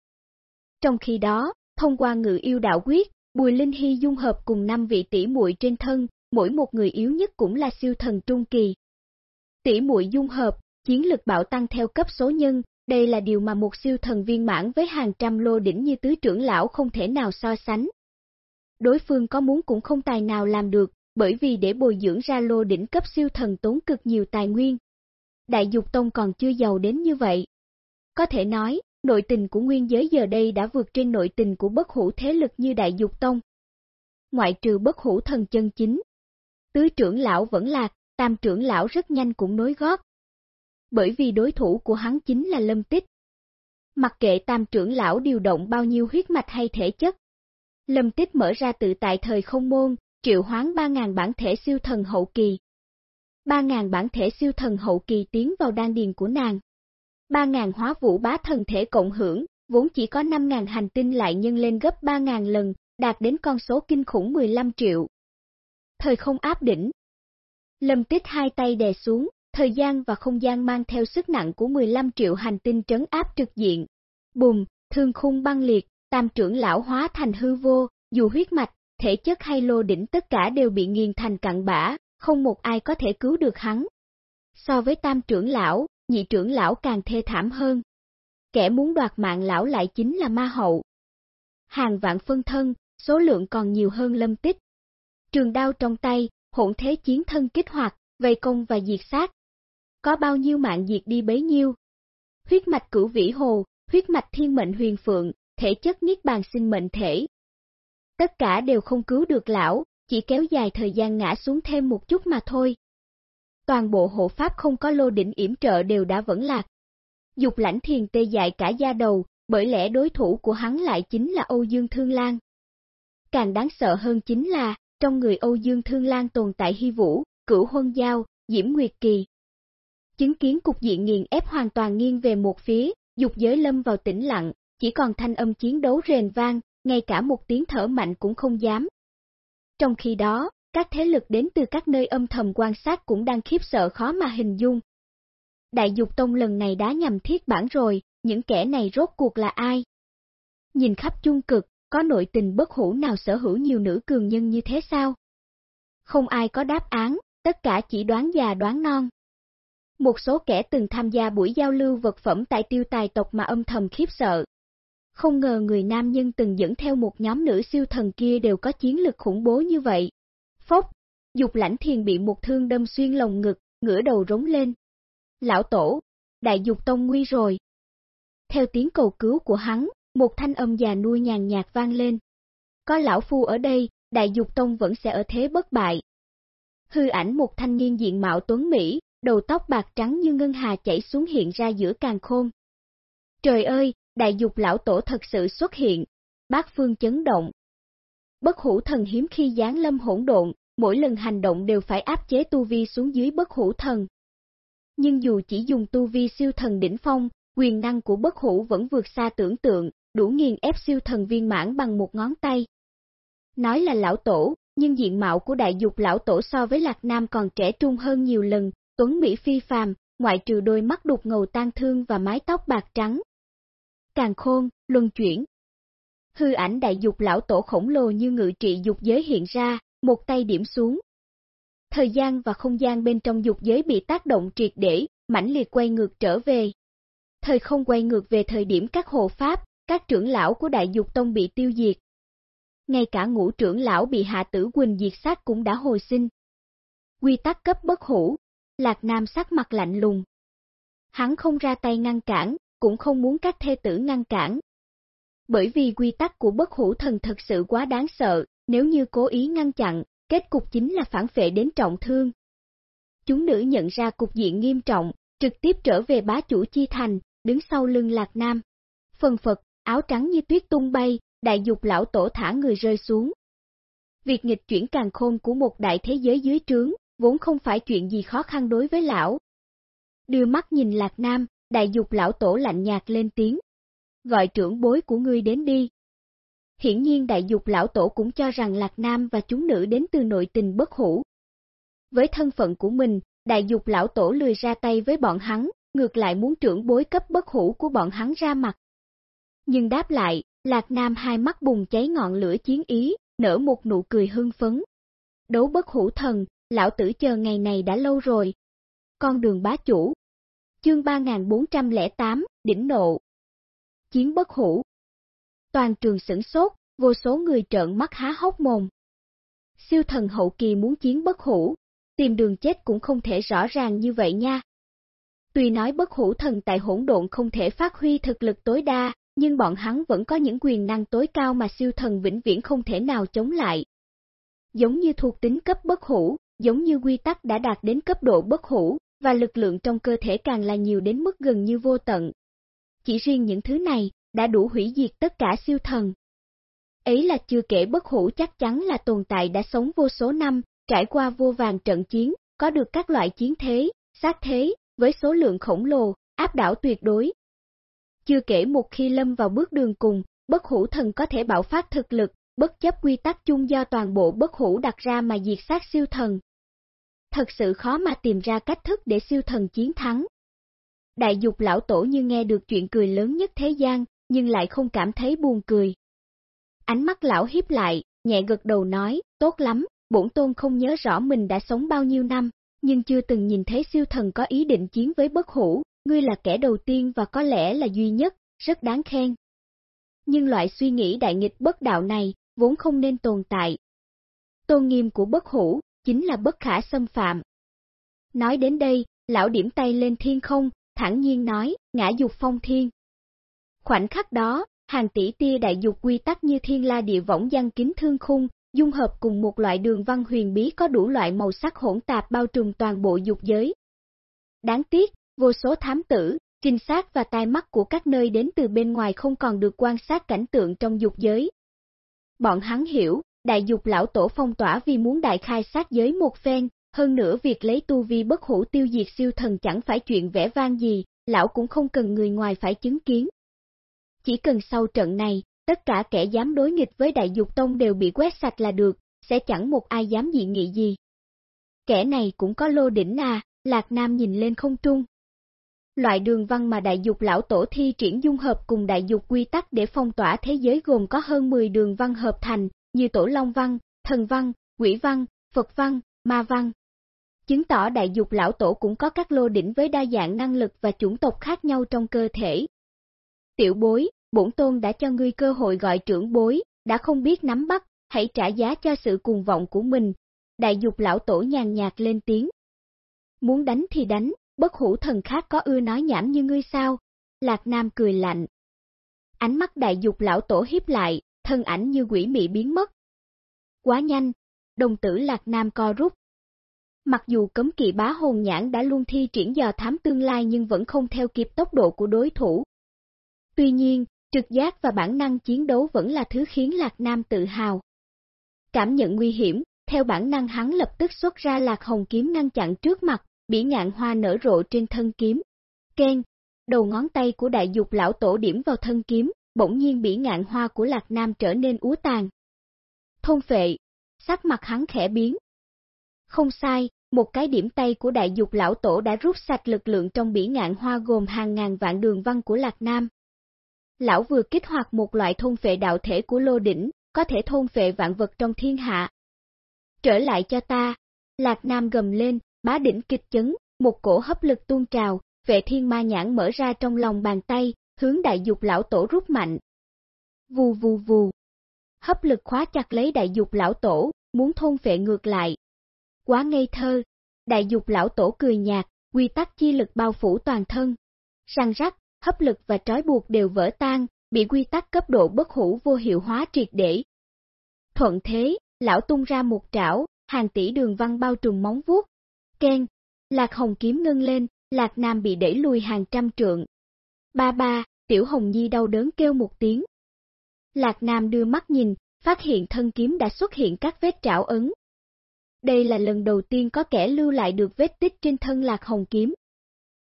Trong khi đó, thông qua ngự yêu đạo quyết, Bùi Linh Hy dung hợp cùng năm vị tỷ muội trên thân, mỗi một người yếu nhất cũng là siêu thần trung kỳ. Tỷ muội dung hợp, chiến lực bạo tăng theo cấp số nhân, đây là điều mà một siêu thần viên mãn với hàng trăm lô đỉnh như tứ trưởng lão không thể nào so sánh. Đối phương có muốn cũng không tài nào làm được, bởi vì để bồi dưỡng ra lô đỉnh cấp siêu thần tốn cực nhiều tài nguyên. Đại dục tông còn chưa giàu đến như vậy. Có thể nói, nội tình của nguyên giới giờ đây đã vượt trên nội tình của bất hủ thế lực như đại dục tông. Ngoại trừ bất hủ thần chân chính, tứ trưởng lão vẫn lạc, tam trưởng lão rất nhanh cũng nối gót. Bởi vì đối thủ của hắn chính là lâm tích. Mặc kệ tam trưởng lão điều động bao nhiêu huyết mạch hay thể chất. Lâm tích mở ra tự tại thời không môn, triệu hoán 3.000 bản thể siêu thần hậu kỳ. 3.000 bản thể siêu thần hậu kỳ tiến vào đan điền của nàng. 3.000 hóa vũ bá thần thể cộng hưởng, vốn chỉ có 5.000 hành tinh lại nhân lên gấp 3.000 lần, đạt đến con số kinh khủng 15 triệu. Thời không áp đỉnh. Lâm tích hai tay đè xuống, thời gian và không gian mang theo sức nặng của 15 triệu hành tinh trấn áp trực diện. Bùm, thương khung băng liệt, tam trưởng lão hóa thành hư vô, dù huyết mạch, thể chất hay lô đỉnh tất cả đều bị nghiền thành cặn bã, không một ai có thể cứu được hắn. So với tam trưởng lão, nhị trưởng lão càng thê thảm hơn. Kẻ muốn đoạt mạng lão lại chính là ma hậu. Hàng vạn phân thân, số lượng còn nhiều hơn lâm tích. Trường đao trong tay, hỗn thế chiến thân kích hoạt, vây công và diệt sát. Có bao nhiêu mạng diệt đi bấy nhiêu. Huyết mạch cửu vĩ hồ, huyết mạch thiên mệnh huyền phượng, thể chất niết bàn sinh mệnh thể. Tất cả đều không cứu được lão, chỉ kéo dài thời gian ngã xuống thêm một chút mà thôi. Toàn bộ hộ pháp không có lô đỉnh yểm trợ đều đã vẫn lạc. Dục lãnh thiền tê dại cả da đầu, bởi lẽ đối thủ của hắn lại chính là Âu Dương Thương Lan. Càng đáng sợ hơn chính là, trong người Âu Dương Thương Lan tồn tại hy vũ, cửu huân giao, diễm nguyệt kỳ. Chứng kiến cục diện nghiền ép hoàn toàn nghiêng về một phía, dục giới lâm vào tĩnh lặng, chỉ còn thanh âm chiến đấu rền vang, ngay cả một tiếng thở mạnh cũng không dám. Trong khi đó, các thế lực đến từ các nơi âm thầm quan sát cũng đang khiếp sợ khó mà hình dung. Đại dục tông lần này đã nhằm thiết bản rồi, những kẻ này rốt cuộc là ai? Nhìn khắp chung cực, có nội tình bất hủ nào sở hữu nhiều nữ cường nhân như thế sao? Không ai có đáp án, tất cả chỉ đoán già đoán non. Một số kẻ từng tham gia buổi giao lưu vật phẩm tại tiêu tài tộc mà âm thầm khiếp sợ. Không ngờ người nam nhân từng dẫn theo một nhóm nữ siêu thần kia đều có chiến lực khủng bố như vậy. Phốc, dục lãnh thiền bị một thương đâm xuyên lồng ngực, ngửa đầu rống lên. Lão Tổ, Đại Dục Tông nguy rồi. Theo tiếng cầu cứu của hắn, một thanh âm già nuôi nhàn nhạt vang lên. Có lão phu ở đây, Đại Dục Tông vẫn sẽ ở thế bất bại. Hư ảnh một thanh niên diện mạo tuấn Mỹ, đầu tóc bạc trắng như ngân hà chảy xuống hiện ra giữa càng khôn. Trời ơi, Đại Dục Lão Tổ thật sự xuất hiện, bát phương chấn động. Bất hủ thần hiếm khi giáng lâm hỗn độn, mỗi lần hành động đều phải áp chế tu vi xuống dưới bất hủ thần. Nhưng dù chỉ dùng tu vi siêu thần đỉnh phong, quyền năng của bất hủ vẫn vượt xa tưởng tượng, đủ nghiền ép siêu thần viên mãn bằng một ngón tay. Nói là lão tổ, nhưng diện mạo của đại dục lão tổ so với Lạc Nam còn trẻ trung hơn nhiều lần, tuấn Mỹ phi phàm, ngoại trừ đôi mắt đục ngầu tan thương và mái tóc bạc trắng. Càng khôn, luân chuyển. Hư ảnh đại dục lão tổ khổng lồ như ngự trị dục giới hiện ra, một tay điểm xuống. Thời gian và không gian bên trong dục giới bị tác động triệt để, mãnh liệt quay ngược trở về. Thời không quay ngược về thời điểm các hộ pháp, các trưởng lão của đại dục tông bị tiêu diệt. Ngay cả ngũ trưởng lão bị hạ tử Quỳnh diệt sát cũng đã hồi sinh. Quy tắc cấp bất hủ, Lạc Nam sắc mặt lạnh lùng. Hắn không ra tay ngăn cản, cũng không muốn các thê tử ngăn cản. Bởi vì quy tắc của bất hủ thần thật sự quá đáng sợ, nếu như cố ý ngăn chặn, kết cục chính là phản phệ đến trọng thương. Chúng nữ nhận ra cục diện nghiêm trọng, trực tiếp trở về bá chủ chi thành, đứng sau lưng Lạc Nam. Phần phật, áo trắng như tuyết tung bay, đại dục lão tổ thả người rơi xuống. Việc nghịch chuyển càng khôn của một đại thế giới dưới trướng, vốn không phải chuyện gì khó khăn đối với lão. Đưa mắt nhìn Lạc Nam, đại dục lão tổ lạnh nhạt lên tiếng. Gọi trưởng bối của ngươi đến đi. Hiển nhiên đại dục lão tổ cũng cho rằng Lạc Nam và chúng nữ đến từ nội tình bất hủ. Với thân phận của mình, đại dục lão tổ lười ra tay với bọn hắn, ngược lại muốn trưởng bối cấp bất hủ của bọn hắn ra mặt. Nhưng đáp lại, Lạc Nam hai mắt bùng cháy ngọn lửa chiến ý, nở một nụ cười hưng phấn. Đấu bất hủ thần, lão tử chờ ngày này đã lâu rồi. Con đường bá chủ. Chương 3408, đỉnh nộ. Chiến bất hủ. Toàn trường sửng sốt, vô số người trợn mắt há hốc mồm. Siêu thần hậu kỳ muốn chiến bất hủ, tìm đường chết cũng không thể rõ ràng như vậy nha. Tuy nói bất hủ thần tại hỗn độn không thể phát huy thực lực tối đa, nhưng bọn hắn vẫn có những quyền năng tối cao mà siêu thần vĩnh viễn không thể nào chống lại. Giống như thuộc tính cấp bất hủ, giống như quy tắc đã đạt đến cấp độ bất hủ, và lực lượng trong cơ thể càng là nhiều đến mức gần như vô tận. Chỉ riêng những thứ này, đã đủ hủy diệt tất cả siêu thần. Ấy là chưa kể bất hủ chắc chắn là tồn tại đã sống vô số năm, trải qua vô vàng trận chiến, có được các loại chiến thế, sát thế, với số lượng khổng lồ, áp đảo tuyệt đối. Chưa kể một khi lâm vào bước đường cùng, bất hủ thần có thể bạo phát thực lực, bất chấp quy tắc chung do toàn bộ bất hủ đặt ra mà diệt sát siêu thần. Thật sự khó mà tìm ra cách thức để siêu thần chiến thắng. Đại dục lão tổ như nghe được chuyện cười lớn nhất thế gian, nhưng lại không cảm thấy buồn cười. Ánh mắt lão hiếp lại, nhẹ gật đầu nói, tốt lắm, bổn tôn không nhớ rõ mình đã sống bao nhiêu năm, nhưng chưa từng nhìn thấy siêu thần có ý định chiến với bất hủ, ngươi là kẻ đầu tiên và có lẽ là duy nhất, rất đáng khen. Nhưng loại suy nghĩ đại nghịch bất đạo này, vốn không nên tồn tại. Tôn nghiêm của bất hủ, chính là bất khả xâm phạm. Nói đến đây, lão điểm tay lên thiên không, thẳng nhiên nói, ngã dục phong thiên. Khoảnh khắc đó, hàng tỷ tia đại dục quy tắc như thiên la địa võng giăng kính thương khung, dung hợp cùng một loại đường văn huyền bí có đủ loại màu sắc hỗn tạp bao trùm toàn bộ dục giới. Đáng tiếc, vô số thám tử, trinh sát và tai mắt của các nơi đến từ bên ngoài không còn được quan sát cảnh tượng trong dục giới. Bọn hắn hiểu, đại dục lão tổ phong tỏa vì muốn đại khai sát giới một phen, hơn nữa việc lấy tu vi bất hủ tiêu diệt siêu thần chẳng phải chuyện vẽ vang gì, lão cũng không cần người ngoài phải chứng kiến. Chỉ cần sau trận này, tất cả kẻ dám đối nghịch với đại dục tông đều bị quét sạch là được, sẽ chẳng một ai dám dị nghị gì. Kẻ này cũng có lô đỉnh à, Lạc Nam nhìn lên không trung. Loại đường văn mà đại dục lão tổ thi triển dung hợp cùng đại dục quy tắc để phong tỏa thế giới gồm có hơn 10 đường văn hợp thành, như tổ long văn, thần văn, quỷ văn, Phật văn, ma văn. Chứng tỏ đại dục lão tổ cũng có các lô đỉnh với đa dạng năng lực và chủng tộc khác nhau trong cơ thể. Tiểu bối, bổn tôn đã cho ngươi cơ hội gọi trưởng bối, đã không biết nắm bắt, hãy trả giá cho sự cuồng vọng của mình. Đại dục lão tổ nhàn nhạt lên tiếng. Muốn đánh thì đánh, bất hủ thần khác có ưa nói nhảm như ngươi sao? Lạc Nam cười lạnh. Ánh mắt đại dục lão tổ hiếp lại, thân ảnh như quỷ mị biến mất. Quá nhanh, đồng tử Lạc Nam co rút. Mặc dù cấm kỵ bá hồn nhãn đã luôn thi triển dò thám tương lai nhưng vẫn không theo kịp tốc độ của đối thủ. Tuy nhiên, trực giác và bản năng chiến đấu vẫn là thứ khiến Lạc Nam tự hào. Cảm nhận nguy hiểm, theo bản năng hắn lập tức xuất ra Lạc Hồng kiếm ngăn chặn trước mặt, bỉ ngạn hoa nở rộ trên thân kiếm. Ken, đầu ngón tay của đại dục lão tổ điểm vào thân kiếm, bỗng nhiên bỉ ngạn hoa của Lạc Nam trở nên úa tàn. Thôn phệ, sắc mặt hắn khẽ biến. Không sai, một cái điểm tay của đại dục lão tổ đã rút sạch lực lượng trong bỉ ngạn hoa gồm hàng ngàn vạn đường văn của Lạc Nam. Lão vừa kích hoạt một loại thôn phệ đạo thể của lô đỉnh, có thể thôn phệ vạn vật trong thiên hạ. Trở lại cho ta, Lạc Nam gầm lên, bá đỉnh kịch chấn, một cổ hấp lực tuôn trào, vệ thiên ma nhãn mở ra trong lòng bàn tay, hướng đại dục lão tổ rút mạnh. Vù vù vù. Hấp lực khóa chặt lấy đại dục lão tổ, muốn thôn phệ ngược lại. Quá ngây thơ. Đại dục lão tổ cười nhạt, quy tắc chi lực bao phủ toàn thân. Răng rắc, hấp lực và trói buộc đều vỡ tan, bị quy tắc cấp độ bất hủ vô hiệu hóa triệt để. Thuận thế, lão tung ra một trảo, hàng tỷ đường văn bao trùm móng vuốt. Ken, lạc hồng kiếm ngưng lên, lạc nam bị đẩy lùi hàng trăm trượng. Ba ba, tiểu hồng nhi đau đớn kêu một tiếng. Lạc nam đưa mắt nhìn, phát hiện thân kiếm đã xuất hiện các vết trảo ấn. Đây là lần đầu tiên có kẻ lưu lại được vết tích trên thân lạc hồng kiếm.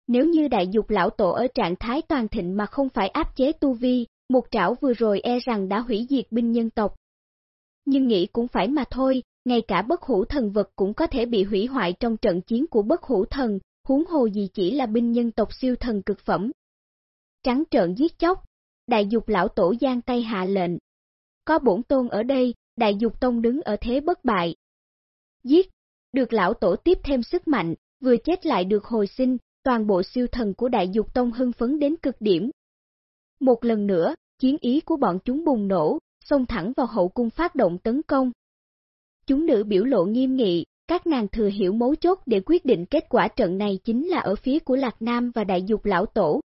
Nếu như đại dục lão tổ ở trạng thái toàn thịnh mà không phải áp chế tu vi, một trảo vừa rồi e rằng đã hủy diệt binh nhân tộc. Nhưng nghĩ cũng phải mà thôi, ngay cả bất hủ thần vật cũng có thể bị hủy hoại trong trận chiến của bất hủ thần, huống hồ gì chỉ là binh nhân tộc siêu thần cực phẩm. Trắng trợn giết chóc, đại dục lão tổ giang tay hạ lệnh. Có bổn tôn ở đây, đại dục tông đứng ở thế bất bại. Giết, được lão tổ tiếp thêm sức mạnh, vừa chết lại được hồi sinh, toàn bộ siêu thần của đại dục tông hưng phấn đến cực điểm. Một lần nữa, chiến ý của bọn chúng bùng nổ, xông thẳng vào hậu cung phát động tấn công. Chúng nữ biểu lộ nghiêm nghị, các nàng thừa hiểu mấu chốt để quyết định kết quả trận này chính là ở phía của Lạc Nam và đại dục lão tổ.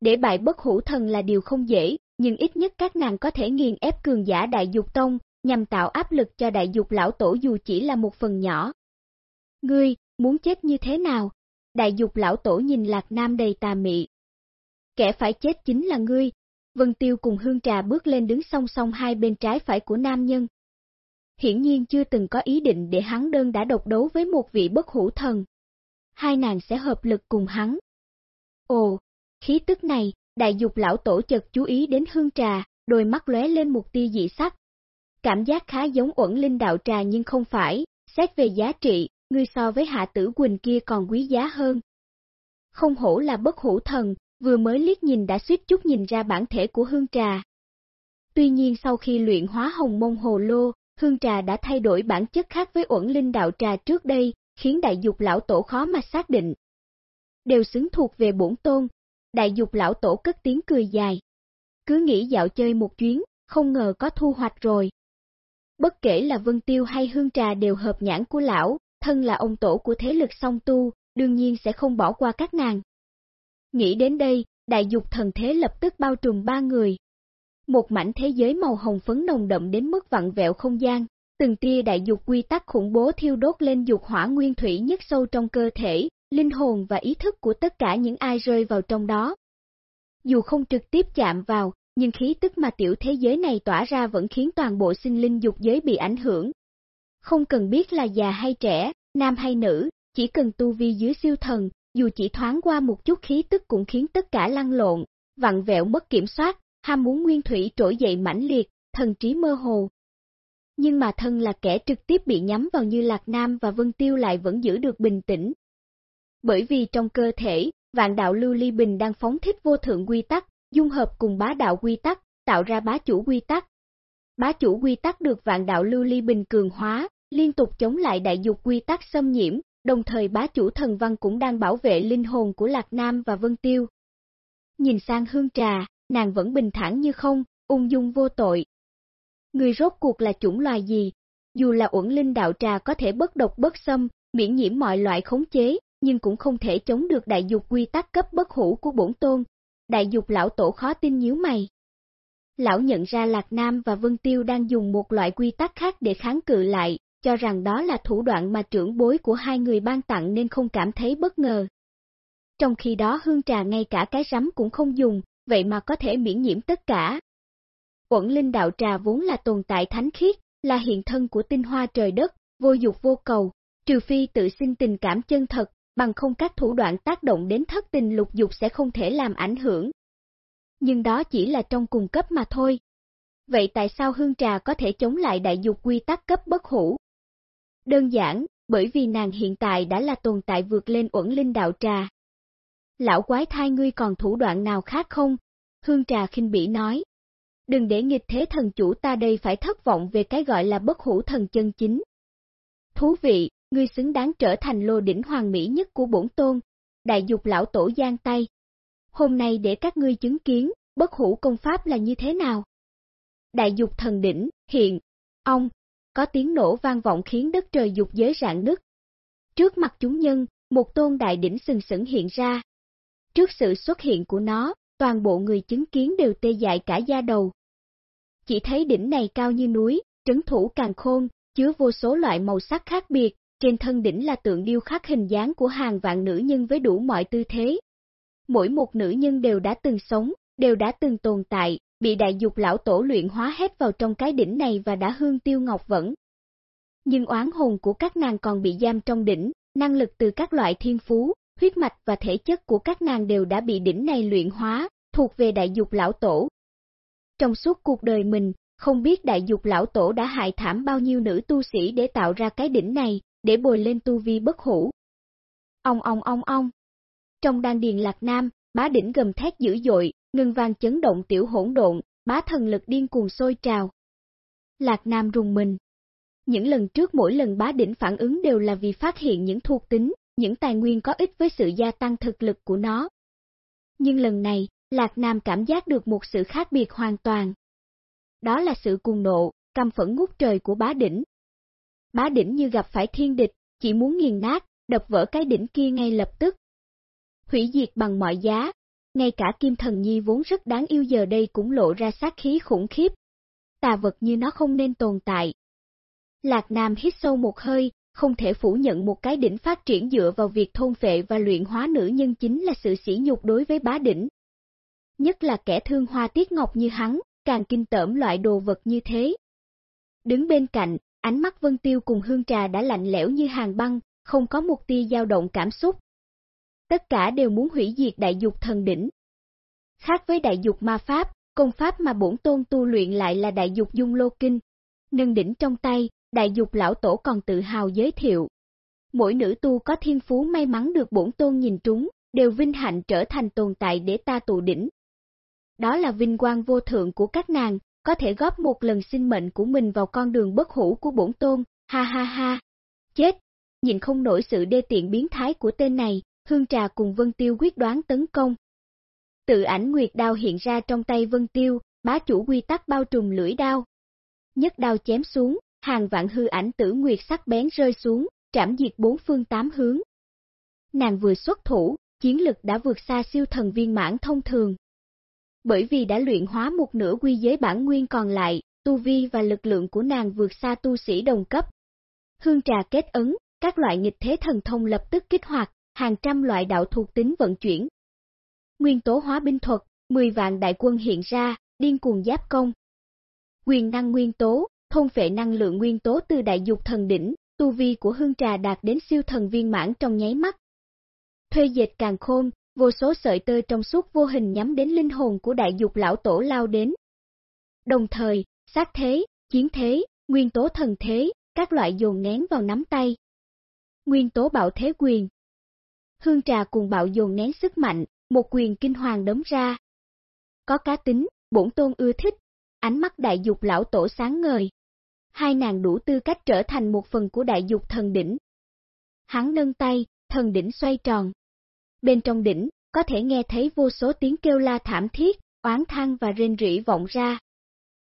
Để bại bất hủ thần là điều không dễ, nhưng ít nhất các nàng có thể nghiền ép cường giả đại dục tông, nhằm tạo áp lực cho đại dục lão tổ dù chỉ là một phần nhỏ. Ngươi, muốn chết như thế nào? Đại dục lão tổ nhìn Lạc Nam đầy tà mị. Kẻ phải chết chính là ngươi. Vân Tiêu cùng Hương Trà bước lên đứng song song hai bên trái phải của nam nhân. Hiển nhiên chưa từng có ý định để hắn đơn đã độc đấu với một vị bất hủ thần. Hai nàng sẽ hợp lực cùng hắn. Ồ, khí tức này, đại dục lão tổ chợt chú ý đến Hương Trà, đôi mắt lóe lên một tia dị sắc. Cảm giác khá giống uẩn linh đạo trà nhưng không phải, xét về giá trị, ngươi so với hạ tử Quỳnh kia còn quý giá hơn. Không hổ là bất hủ thần, vừa mới liếc nhìn đã suýt chút nhìn ra bản thể của hương trà. Tuy nhiên sau khi luyện hóa hồng mông hồ lô, hương trà đã thay đổi bản chất khác với uẩn linh đạo trà trước đây, khiến đại dục lão tổ khó mà xác định. Đều xứng thuộc về bổn tôn, đại dục lão tổ cất tiếng cười dài. Cứ nghĩ dạo chơi một chuyến, không ngờ có thu hoạch rồi. Bất kể là Vân Tiêu hay Hương Trà đều hợp nhãn của lão, thân là ông tổ của thế lực song tu, đương nhiên sẽ không bỏ qua các nàng. Nghĩ đến đây, đại dục thần thế lập tức bao trùm ba người. Một mảnh thế giới màu hồng phấn nồng đậm đến mức vặn vẹo không gian, từng tia đại dục quy tắc khủng bố thiêu đốt lên dục hỏa nguyên thủy nhất sâu trong cơ thể, linh hồn và ý thức của tất cả những ai rơi vào trong đó. Dù không trực tiếp chạm vào, nhưng khí tức mà tiểu thế giới này tỏa ra vẫn khiến toàn bộ sinh linh dục giới bị ảnh hưởng, không cần biết là già hay trẻ, nam hay nữ, chỉ cần tu vi dưới siêu thần, dù chỉ thoáng qua một chút khí tức cũng khiến tất cả lăn lộn, vặn vẹo mất kiểm soát, ham muốn nguyên thủy trỗi dậy mãnh liệt, thần trí mơ hồ. Nhưng mà thân là kẻ trực tiếp bị nhắm vào như Lạc Nam và Vân Tiêu lại vẫn giữ được bình tĩnh. Bởi vì trong cơ thể, vạn đạo lưu ly bình đang phóng thích vô thượng quy tắc, dung hợp cùng bá đạo quy tắc, tạo ra bá chủ quy tắc. Bá chủ quy tắc được vạn đạo lưu ly bình cường hóa, liên tục chống lại đại dục quy tắc xâm nhiễm, đồng thời bá chủ thần văn cũng đang bảo vệ linh hồn của Lạc Nam và Vân Tiêu. Nhìn sang hương trà, nàng vẫn bình thản như không, ung dung vô tội. Người rốt cuộc là chủng loài gì? Dù là uẩn linh đạo trà có thể bất độc bất xâm, miễn nhiễm mọi loại khống chế, nhưng cũng không thể chống được đại dục quy tắc cấp bất hủ của bổn tôn. Đại dục lão tổ khó tin nhíu mày. Lão nhận ra Lạc Nam và Vân Tiêu đang dùng một loại quy tắc khác để kháng cự lại, cho rằng đó là thủ đoạn mà trưởng bối của hai người ban tặng nên không cảm thấy bất ngờ. Trong khi đó hương trà ngay cả cái rắm cũng không dùng, vậy mà có thể miễn nhiễm tất cả. Quẩn linh đạo trà vốn là tồn tại thánh khiết, là hiện thân của tinh hoa trời đất, vô dục vô cầu, trừ phi tự sinh tình cảm chân thật, bằng không các thủ đoạn tác động đến thất tình lục dục sẽ không thể làm ảnh hưởng. Nhưng đó chỉ là trong cùng cấp mà thôi. Vậy tại sao hương trà có thể chống lại đại dục quy tắc cấp bất hủ? Đơn giản, bởi vì nàng hiện tại đã là tồn tại vượt lên uẩn linh đạo trà. Lão quái thai ngươi còn thủ đoạn nào khác không? Hương trà khinh bỉ nói. Đừng để nghịch thế thần chủ ta đây phải thất vọng về cái gọi là bất hủ thần chân chính. Thú vị, ngươi xứng đáng trở thành lô đỉnh hoàng mỹ nhất của bổn tôn. Đại dục lão tổ giang tay. Hôm nay để các ngươi chứng kiến, bất hủ công pháp là như thế nào? Đại dục thần đỉnh, hiện, ông, có tiếng nổ vang vọng khiến đất trời dục giới rạn nứt. Trước mặt chúng nhân, một tôn đại đỉnh sừng sững hiện ra. Trước sự xuất hiện của nó, toàn bộ người chứng kiến đều tê dại cả da đầu. Chỉ thấy đỉnh này cao như núi, trấn thủ càng khôn, chứa vô số loại màu sắc khác biệt, trên thân đỉnh là tượng điêu khắc hình dáng của hàng vạn nữ nhân với đủ mọi tư thế. Mỗi một nữ nhân đều đã từng sống, đều đã từng tồn tại, bị đại dục lão tổ luyện hóa hết vào trong cái đỉnh này và đã hương tiêu ngọc vẫn. Nhưng oán hồn của các nàng còn bị giam trong đỉnh, năng lực từ các loại thiên phú, huyết mạch và thể chất của các nàng đều đã bị đỉnh này luyện hóa, thuộc về đại dục lão tổ. Trong suốt cuộc đời mình, không biết đại dục lão tổ đã hại thảm bao nhiêu nữ tu sĩ để tạo ra cái đỉnh này, để bồi lên tu vi bất hủ. Ông ông ông ông. Trong đan điền lạc nam, bá đỉnh gầm thét dữ dội, ngưng vang chấn động tiểu hỗn độn, bá thần lực điên cuồng sôi trào. Lạc Nam rùng mình. Những lần trước mỗi lần bá đỉnh phản ứng đều là vì phát hiện những thuộc tính, những tài nguyên có ích với sự gia tăng thực lực của nó. Nhưng lần này, Lạc Nam cảm giác được một sự khác biệt hoàn toàn. Đó là sự cuồng nộ, căm phẫn ngút trời của bá đỉnh. Bá đỉnh như gặp phải thiên địch, chỉ muốn nghiền nát, đập vỡ cái đỉnh kia ngay lập tức. Hủy diệt bằng mọi giá, ngay cả Kim Thần Nhi vốn rất đáng yêu giờ đây cũng lộ ra sát khí khủng khiếp. Tà vật như nó không nên tồn tại. Lạc Nam hít sâu một hơi, không thể phủ nhận một cái đỉnh phát triển dựa vào việc thôn phệ và luyện hóa nữ nhân chính là sự sỉ nhục đối với bá đỉnh. Nhất là kẻ thương hoa tiết ngọc như hắn, càng kinh tởm loại đồ vật như thế. Đứng bên cạnh, ánh mắt Vân Tiêu cùng Hương Trà đã lạnh lẽo như hàng băng, không có một tia dao động cảm xúc tất cả đều muốn hủy diệt đại dục thần đỉnh. Khác với đại dục ma pháp, công pháp mà bổn tôn tu luyện lại là đại dục dung lô kinh. Nâng đỉnh trong tay, đại dục lão tổ còn tự hào giới thiệu. Mỗi nữ tu có thiên phú may mắn được bổn tôn nhìn trúng, đều vinh hạnh trở thành tồn tại để ta tụ đỉnh. Đó là vinh quang vô thượng của các nàng, có thể góp một lần sinh mệnh của mình vào con đường bất hủ của bổn tôn, ha ha ha. Chết! Nhìn không nổi sự đê tiện biến thái của tên này, Hương Trà cùng Vân Tiêu quyết đoán tấn công. Tự ảnh Nguyệt đao hiện ra trong tay Vân Tiêu, bá chủ quy tắc bao trùm lưỡi đao. Nhất đao chém xuống, hàng vạn hư ảnh tử Nguyệt sắc bén rơi xuống, trảm diệt bốn phương tám hướng. Nàng vừa xuất thủ, chiến lực đã vượt xa siêu thần viên mãn thông thường. Bởi vì đã luyện hóa một nửa quy giới bản nguyên còn lại, tu vi và lực lượng của nàng vượt xa tu sĩ đồng cấp. Hương trà kết ấn, các loại nghịch thế thần thông lập tức kích hoạt, hàng trăm loại đạo thuộc tính vận chuyển. Nguyên tố hóa binh thuật, 10 vạn đại quân hiện ra, điên cuồng giáp công. Quyền năng nguyên tố, thôn phệ năng lượng nguyên tố từ đại dục thần đỉnh, tu vi của hương trà đạt đến siêu thần viên mãn trong nháy mắt. Thuê dệt càng khôn, vô số sợi tơ trong suốt vô hình nhắm đến linh hồn của đại dục lão tổ lao đến. Đồng thời, sát thế, chiến thế, nguyên tố thần thế, các loại dồn nén vào nắm tay. Nguyên tố bạo thế quyền, Hương trà cùng bạo dồn nén sức mạnh, một quyền kinh hoàng đấm ra. Có cá tính, bổn tôn ưa thích, ánh mắt đại dục lão tổ sáng ngời. Hai nàng đủ tư cách trở thành một phần của đại dục thần đỉnh. Hắn nâng tay, thần đỉnh xoay tròn. Bên trong đỉnh, có thể nghe thấy vô số tiếng kêu la thảm thiết, oán thang và rên rỉ vọng ra.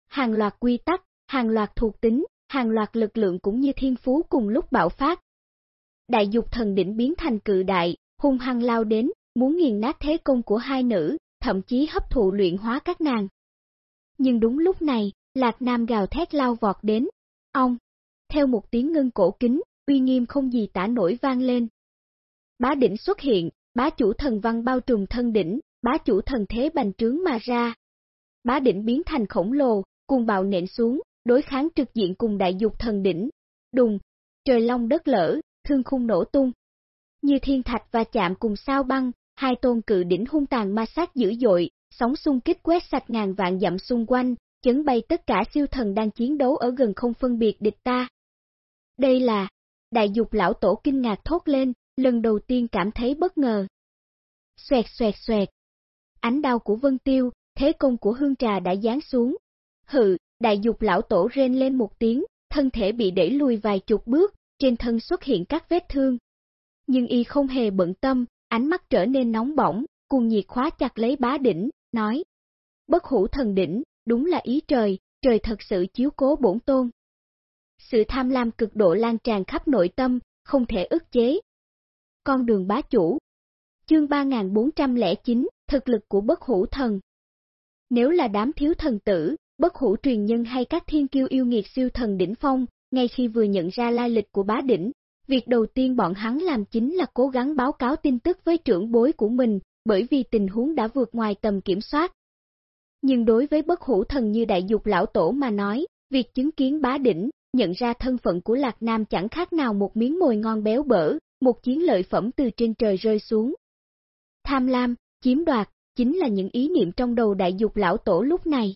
Hàng loạt quy tắc, hàng loạt thuộc tính, hàng loạt lực lượng cũng như thiên phú cùng lúc bạo phát. đại dục thần đỉnh biến thành cự đại, hung hăng lao đến, muốn nghiền nát thế công của hai nữ, thậm chí hấp thụ luyện hóa các nàng. Nhưng đúng lúc này, Lạc Nam gào thét lao vọt đến. Ông! Theo một tiếng ngân cổ kính, uy nghiêm không gì tả nổi vang lên. Bá đỉnh xuất hiện, bá chủ thần văn bao trùm thân đỉnh, bá chủ thần thế bành trướng mà ra. Bá đỉnh biến thành khổng lồ, cùng bạo nện xuống, đối kháng trực diện cùng đại dục thần đỉnh. Đùng, trời long đất lở, thương khung nổ tung. Như thiên thạch và chạm cùng sao băng, hai tôn cự đỉnh hung tàn ma sát dữ dội, sóng xung kích quét sạch ngàn vạn dặm xung quanh, chấn bay tất cả siêu thần đang chiến đấu ở gần không phân biệt địch ta. Đây là, đại dục lão tổ kinh ngạc thốt lên, lần đầu tiên cảm thấy bất ngờ. Xoẹt xoẹt xoẹt. Ánh đau của Vân Tiêu, thế công của hương trà đã giáng xuống. Hự, đại dục lão tổ rên lên một tiếng, thân thể bị đẩy lùi vài chục bước, trên thân xuất hiện các vết thương. Nhưng y không hề bận tâm, ánh mắt trở nên nóng bỏng, cùng nhiệt khóa chặt lấy bá đỉnh, nói. Bất hủ thần đỉnh, đúng là ý trời, trời thật sự chiếu cố bổn tôn. Sự tham lam cực độ lan tràn khắp nội tâm, không thể ức chế. Con đường bá chủ Chương 3409, thực lực của bất hủ thần Nếu là đám thiếu thần tử, bất hủ truyền nhân hay các thiên kiêu yêu nghiệt siêu thần đỉnh phong, ngay khi vừa nhận ra lai lịch của bá đỉnh, việc đầu tiên bọn hắn làm chính là cố gắng báo cáo tin tức với trưởng bối của mình, bởi vì tình huống đã vượt ngoài tầm kiểm soát. Nhưng đối với bất hủ thần như đại dục lão tổ mà nói, việc chứng kiến bá đỉnh, nhận ra thân phận của Lạc Nam chẳng khác nào một miếng mồi ngon béo bở, một chiến lợi phẩm từ trên trời rơi xuống. Tham lam, chiếm đoạt, chính là những ý niệm trong đầu đại dục lão tổ lúc này.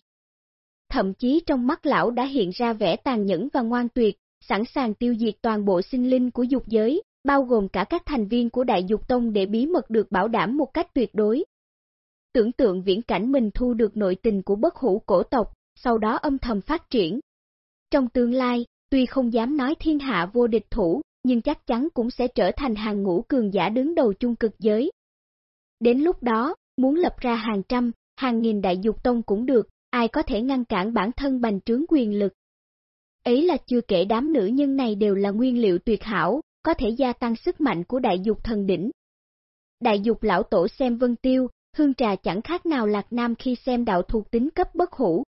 Thậm chí trong mắt lão đã hiện ra vẻ tàn nhẫn và ngoan tuyệt, sẵn sàng tiêu diệt toàn bộ sinh linh của dục giới, bao gồm cả các thành viên của Đại Dục Tông để bí mật được bảo đảm một cách tuyệt đối. Tưởng tượng viễn cảnh mình thu được nội tình của bất hủ cổ tộc, sau đó âm thầm phát triển. Trong tương lai, tuy không dám nói thiên hạ vô địch thủ, nhưng chắc chắn cũng sẽ trở thành hàng ngũ cường giả đứng đầu chung cực giới. Đến lúc đó, muốn lập ra hàng trăm, hàng nghìn đại dục tông cũng được, ai có thể ngăn cản bản thân bành trướng quyền lực. Ấy là chưa kể đám nữ nhân này đều là nguyên liệu tuyệt hảo, có thể gia tăng sức mạnh của đại dục thần đỉnh. Đại dục lão tổ xem vân tiêu, hương trà chẳng khác nào lạc nam khi xem đạo thuộc tính cấp bất hủ.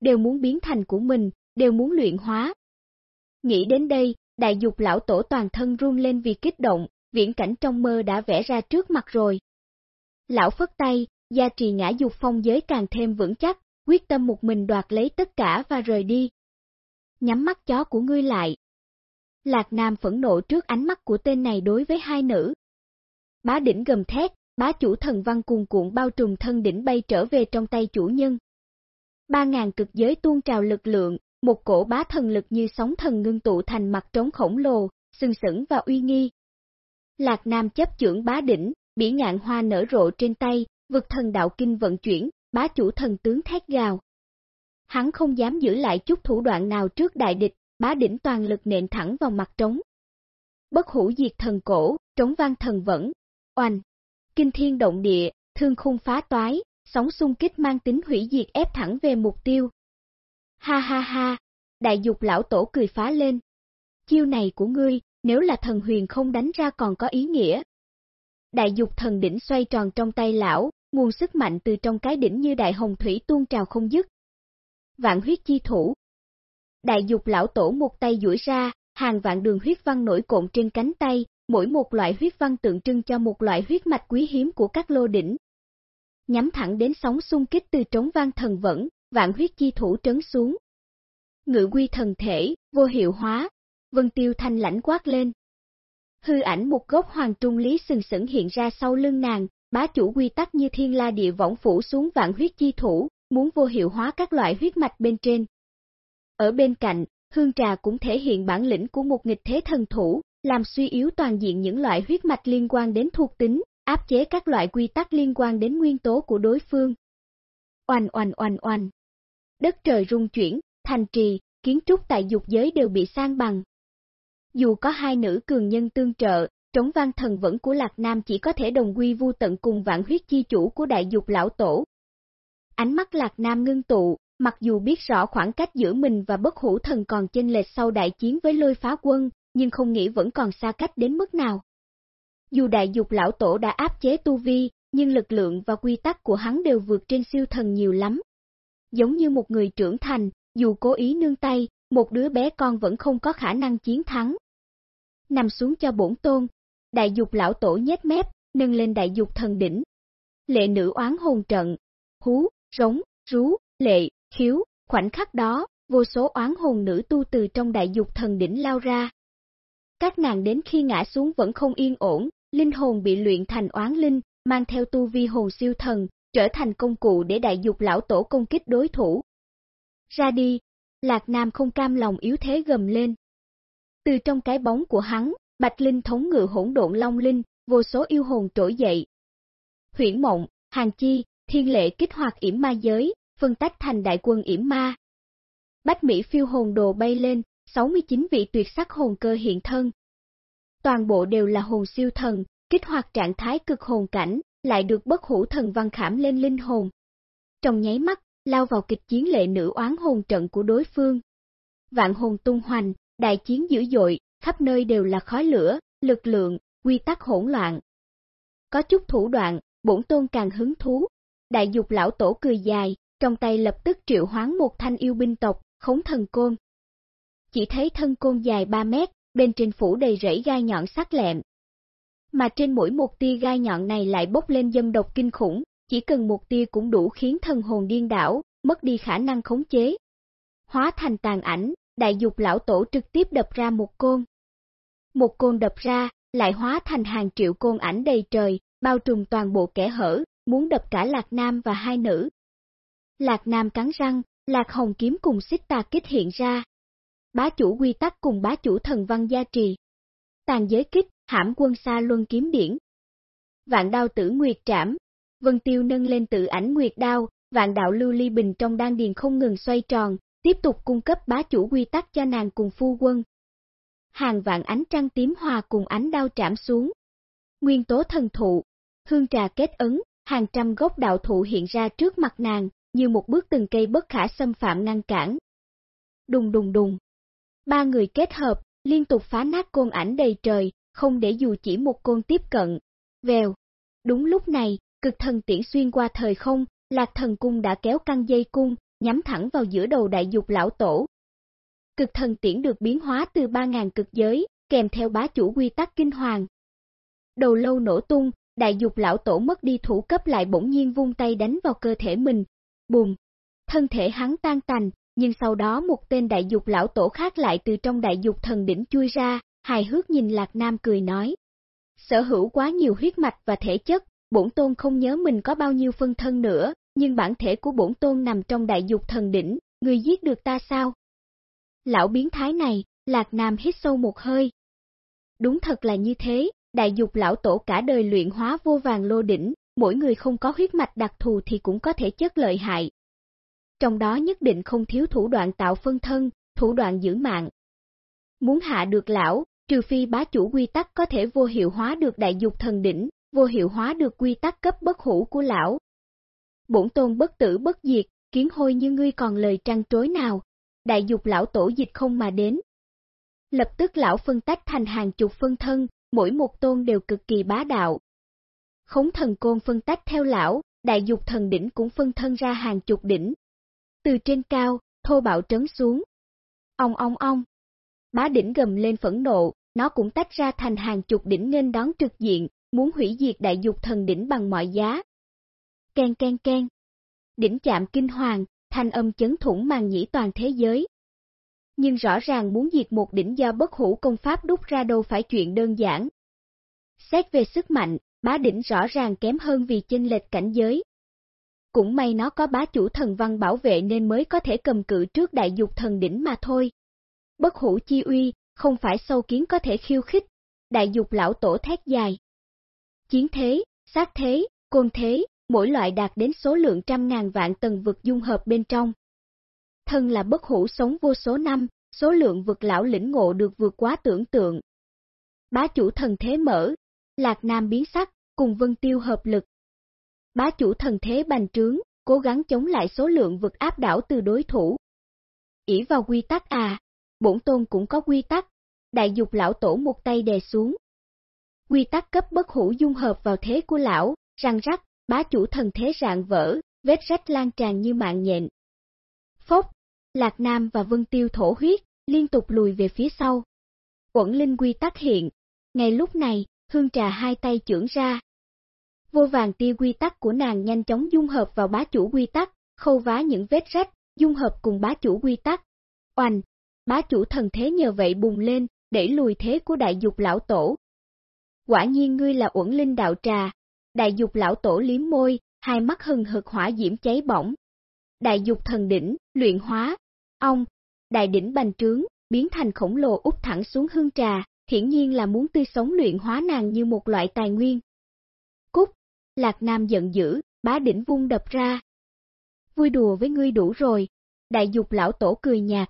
Đều muốn biến thành của mình, đều muốn luyện hóa. Nghĩ đến đây, đại dục lão tổ toàn thân run lên vì kích động, viễn cảnh trong mơ đã vẽ ra trước mặt rồi. Lão phất tay, gia trì ngã dục phong giới càng thêm vững chắc, quyết tâm một mình đoạt lấy tất cả và rời đi. Nhắm mắt chó của ngươi lại, Lạc Nam phẫn nộ trước ánh mắt của tên này đối với hai nữ. Bá đỉnh gầm thét, bá chủ thần văn cuồn cuộn bao trùm thân đỉnh bay trở về trong tay chủ nhân. Ba ngàn cực giới tuôn trào lực lượng, một cổ bá thần lực như sóng thần ngưng tụ thành mặt trống khổng lồ, sừng sững và uy nghi. Lạc Nam chấp trưởng bá đỉnh, bỉ ngạn hoa nở rộ trên tay, vực thần đạo kinh vận chuyển, bá chủ thần tướng thét gào. Hắn không dám giữ lại chút thủ đoạn nào trước đại địch, bá đỉnh toàn lực nện thẳng vào mặt trống. Bất hủ diệt thần cổ, trống vang thần vẫn, oanh, kinh thiên động địa, thương khung phá toái, sóng xung kích mang tính hủy diệt ép thẳng về mục tiêu. Ha ha ha, đại dục lão tổ cười phá lên. Chiêu này của ngươi, nếu là thần huyền không đánh ra còn có ý nghĩa. Đại dục thần đỉnh xoay tròn trong tay lão, nguồn sức mạnh từ trong cái đỉnh như đại hồng thủy tuôn trào không dứt. Vạn huyết chi thủ, Đại dục lão tổ một tay duỗi ra, hàng vạn đường huyết văn nổi cộn trên cánh tay, mỗi một loại huyết văn tượng trưng cho một loại huyết mạch quý hiếm của các lô đỉnh. Nhắm thẳng đến sóng xung kích từ trống vang thần vẫn, vạn huyết chi thủ trấn xuống. Ngự quy thần thể, vô hiệu hóa, vân tiêu thanh lãnh quát lên. Hư ảnh một gốc hoàng trung lý sừng sững hiện ra sau lưng nàng, bá chủ quy tắc như thiên la địa võng phủ xuống vạn huyết chi thủ, muốn vô hiệu hóa các loại huyết mạch bên trên. Ở bên cạnh, hương trà cũng thể hiện bản lĩnh của một nghịch thế thần thủ, làm suy yếu toàn diện những loại huyết mạch liên quan đến thuộc tính, áp chế các loại quy tắc liên quan đến nguyên tố của đối phương. Oanh oanh oanh oanh. Đất trời rung chuyển, thành trì, kiến trúc tại dục giới đều bị sang bằng. Dù có hai nữ cường nhân tương trợ, trống văn thần vẫn của Lạc Nam chỉ có thể đồng quy vu tận cùng vạn huyết chi chủ của đại dục lão tổ. Ánh mắt Lạc Nam ngưng tụ, Mặc dù biết rõ khoảng cách giữa mình và bất hủ thần còn chênh lệch sau đại chiến với lôi phá quân, nhưng không nghĩ vẫn còn xa cách đến mức nào. Dù đại dục lão tổ đã áp chế tu vi, nhưng lực lượng và quy tắc của hắn đều vượt trên siêu thần nhiều lắm. Giống như một người trưởng thành, dù cố ý nương tay, một đứa bé con vẫn không có khả năng chiến thắng. Nằm xuống cho bổn tôn, đại dục lão tổ nhét mép, nâng lên đại dục thần đỉnh. Lệ nữ oán hồn trận, hú, rống, rú, lệ, khiếu, khoảnh khắc đó, vô số oán hồn nữ tu từ trong đại dục thần đỉnh lao ra. Các nàng đến khi ngã xuống vẫn không yên ổn, linh hồn bị luyện thành oán linh, mang theo tu vi hồn siêu thần, trở thành công cụ để đại dục lão tổ công kích đối thủ. Ra đi, Lạc Nam không cam lòng yếu thế gầm lên. Từ trong cái bóng của hắn, Bạch Linh thống ngự hỗn độn long linh, vô số yêu hồn trỗi dậy. Huyển mộng, hàng chi, thiên lệ kích hoạt yểm ma giới, phân tách thành đại quân yểm ma. Bách Mỹ phiêu hồn đồ bay lên, 69 vị tuyệt sắc hồn cơ hiện thân. Toàn bộ đều là hồn siêu thần, kích hoạt trạng thái cực hồn cảnh, lại được bất hủ thần văn khảm lên linh hồn. Trong nháy mắt, lao vào kịch chiến lệ nữ oán hồn trận của đối phương. Vạn hồn tung hoành, đại chiến dữ dội, khắp nơi đều là khói lửa, lực lượng, quy tắc hỗn loạn. Có chút thủ đoạn, bổn tôn càng hứng thú. Đại dục lão tổ cười dài, trong tay lập tức triệu hoán một thanh yêu binh tộc, khống thần côn. Chỉ thấy thân côn dài 3 mét, bên trên phủ đầy rẫy gai nhọn sắc lẹm. Mà trên mỗi một tia gai nhọn này lại bốc lên dâm độc kinh khủng, chỉ cần một tia cũng đủ khiến thần hồn điên đảo, mất đi khả năng khống chế. Hóa thành tàn ảnh, đại dục lão tổ trực tiếp đập ra một côn. Một côn đập ra, lại hóa thành hàng triệu côn ảnh đầy trời, bao trùm toàn bộ kẻ hở, muốn đập cả Lạc Nam và hai nữ. Lạc Nam cắn răng, Lạc Hồng kiếm cùng xích tà kích hiện ra. Bá chủ quy tắc cùng bá chủ thần văn gia trì. Tàn giới kích, hãm quân xa luân kiếm điển. Vạn đao tử nguyệt trảm, Vân Tiêu nâng lên tự ảnh nguyệt đao, vạn đạo lưu ly bình trong đan điền không ngừng xoay tròn, tiếp tục cung cấp bá chủ quy tắc cho nàng cùng phu quân. Hàng vạn ánh trăng tím hòa cùng ánh đao trảm xuống. Nguyên tố thần thụ, hương trà kết ấn, hàng trăm gốc đạo thụ hiện ra trước mặt nàng, như một bước từng cây bất khả xâm phạm ngăn cản. Đùng đùng đùng. Ba người kết hợp, liên tục phá nát côn ảnh đầy trời, không để dù chỉ một côn tiếp cận. Vèo. Đúng lúc này, cực thần tiễn xuyên qua thời không, lạc thần cung đã kéo căng dây cung, nhắm thẳng vào giữa đầu đại dục lão tổ. Cực thần tiễn được biến hóa từ 3.000 cực giới, kèm theo bá chủ quy tắc kinh hoàng. Đầu lâu nổ tung, đại dục lão tổ mất đi thủ cấp lại bỗng nhiên vung tay đánh vào cơ thể mình. Bùm! Thân thể hắn tan tành, nhưng sau đó một tên đại dục lão tổ khác lại từ trong đại dục thần đỉnh chui ra, hài hước nhìn Lạc Nam cười nói. Sở hữu quá nhiều huyết mạch và thể chất, bổn tôn không nhớ mình có bao nhiêu phân thân nữa, nhưng bản thể của bổn tôn nằm trong đại dục thần đỉnh, người giết được ta sao? Lão biến thái này, Lạc Nam hít sâu một hơi. Đúng thật là như thế, đại dục lão tổ cả đời luyện hóa vô vàng lô đỉnh, mỗi người không có huyết mạch đặc thù thì cũng có thể chất lợi hại. Trong đó nhất định không thiếu thủ đoạn tạo phân thân, thủ đoạn giữ mạng. Muốn hạ được lão, trừ phi bá chủ quy tắc có thể vô hiệu hóa được đại dục thần đỉnh, vô hiệu hóa được quy tắc cấp bất hủ của lão. Bổn tôn bất tử bất diệt, kiến hôi như ngươi còn lời trăn trối nào, đại dục lão tổ dịch không mà đến. Lập tức lão phân tách thành hàng chục phân thân, mỗi một tôn đều cực kỳ bá đạo. Khống thần côn phân tách theo lão, đại dục thần đỉnh cũng phân thân ra hàng chục đỉnh. Từ trên cao, thô bạo trấn xuống. Ông ong ong. Bá đỉnh gầm lên phẫn nộ, nó cũng tách ra thành hàng chục đỉnh nên đón trực diện, muốn hủy diệt đại dục thần đỉnh bằng mọi giá. Ken ken ken. Đỉnh chạm kinh hoàng, thanh âm chấn thủng màn nhĩ toàn thế giới. Nhưng rõ ràng muốn diệt một đỉnh do bất hủ công pháp đúc ra đâu phải chuyện đơn giản. Xét về sức mạnh, bá đỉnh rõ ràng kém hơn vì chênh lệch cảnh giới. Cũng may nó có bá chủ thần văn bảo vệ nên mới có thể cầm cự trước đại dục thần đỉnh mà thôi. Bất hủ chi uy, không phải sâu kiến có thể khiêu khích. Đại dục lão tổ thét dài chiến thế, sát thế, côn thế, mỗi loại đạt đến số lượng trăm ngàn vạn tầng vực dung hợp bên trong. Thân là bất hủ sống vô số năm, số lượng vực lão lĩnh ngộ được vượt quá tưởng tượng. Bá chủ thần thế mở, Lạc Nam biến sắc, cùng Vân Tiêu hợp lực. Bá chủ thần thế bành trướng, cố gắng chống lại số lượng vực áp đảo từ đối thủ. ỷ vào quy tắc à, bổn tôn cũng có quy tắc. đại dục lão tổ một tay đè xuống. Quy tắc cấp bất hủ dung hợp vào thế của lão, răng rắc, bá chủ thần thế rạn vỡ, vết rách lan tràn như mạng nhện. Phốc, Lạc Nam và Vân Tiêu thổ huyết, liên tục lùi về phía sau. Quẩn linh quy tắc hiện. Ngay lúc này, hương trà hai tay trưởng ra. Vô vàng tia quy tắc của nàng nhanh chóng dung hợp vào bá chủ quy tắc, khâu vá những vết rách, dung hợp cùng bá chủ quy tắc. Oanh, bá chủ thần thế nhờ vậy bùng lên, để lùi thế của đại dục lão tổ. Quả nhiên ngươi là uẩn linh đạo trà. Đại dục lão tổ liếm môi, hai mắt hừng hực hỏa diễm cháy bỏng. Đại dục thần đỉnh, luyện hóa, ông, đại đỉnh bành trướng, biến thành khổng lồ út thẳng xuống hương trà, hiển nhiên là muốn tươi sống luyện hóa nàng như một loại tài nguyên. Lạc Nam giận dữ, bá đỉnh vung đập ra. Vui đùa với ngươi đủ rồi, đại dục lão tổ cười nhạt.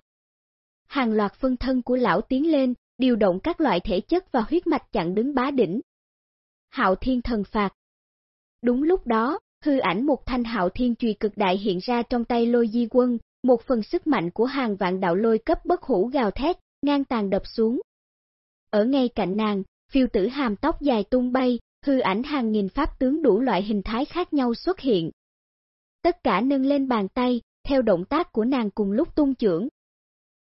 Hàng loạt phân thân của lão tiến lên, điều động các loại thể chất và huyết mạch chặn đứng bá đỉnh. Hạo thiên thần phạt. Đúng lúc đó, hư ảnh một thanh hạo thiên trùy cực đại hiện ra trong tay lôi di quân, một phần sức mạnh của hàng vạn đạo lôi cấp bất hủ gào thét, ngang tàn đập xuống. Ở ngay cạnh nàng, phiêu tử hàm tóc dài tung bay, hư ảnh hàng nghìn pháp tướng đủ loại hình thái khác nhau xuất hiện. Tất cả nâng lên bàn tay, theo động tác của nàng cùng lúc tung trưởng.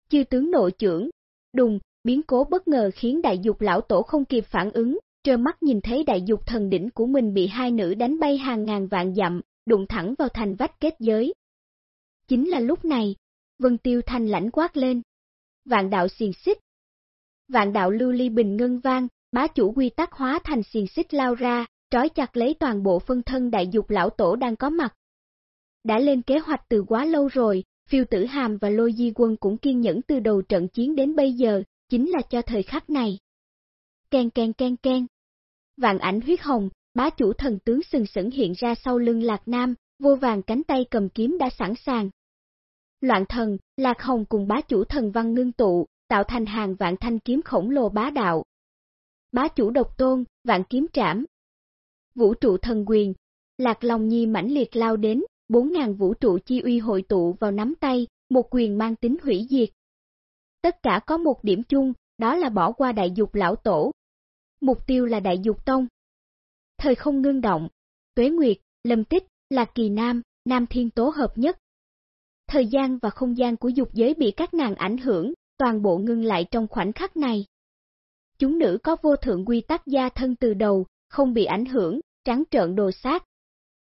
Chư tướng nội trưởng, đùng, biến cố bất ngờ khiến đại dục lão tổ không kịp phản ứng, trơ mắt nhìn thấy đại dục thần đỉnh của mình bị hai nữ đánh bay hàng ngàn vạn dặm, đụng thẳng vào thành vách kết giới. Chính là lúc này, Vân Tiêu Thanh lãnh quát lên. Vạn đạo xiền xích. Vạn đạo lưu ly bình ngân vang, bá chủ quy tắc hóa thành xiền xích lao ra, trói chặt lấy toàn bộ phân thân đại dục lão tổ đang có mặt. Đã lên kế hoạch từ quá lâu rồi, phiêu tử hàm và lôi di quân cũng kiên nhẫn từ đầu trận chiến đến bây giờ, chính là cho thời khắc này. Ken ken ken ken. Vạn ảnh huyết hồng, bá chủ thần tướng sừng sững hiện ra sau lưng Lạc Nam, vô vàng cánh tay cầm kiếm đã sẵn sàng. Loạn thần, Lạc Hồng cùng bá chủ thần văn ngưng tụ, tạo thành hàng vạn thanh kiếm khổng lồ bá đạo. Bá chủ độc tôn, vạn kiếm trảm. Vũ trụ thần quyền, Lạc Long Nhi mãnh liệt lao đến, bốn ngàn vũ trụ chi uy hội tụ vào nắm tay, một quyền mang tính hủy diệt. Tất cả có một điểm chung, đó là bỏ qua đại dục lão tổ. Mục tiêu là đại dục tông. Thời không ngưng động, tuế nguyệt, lâm tích, là kỳ nam, nam thiên tố hợp nhất. Thời gian và không gian của dục giới bị các nàng ảnh hưởng, toàn bộ ngưng lại trong khoảnh khắc này. Chúng nữ có vô thượng quy tắc gia thân từ đầu, không bị ảnh hưởng, trắng trợn đồ sát.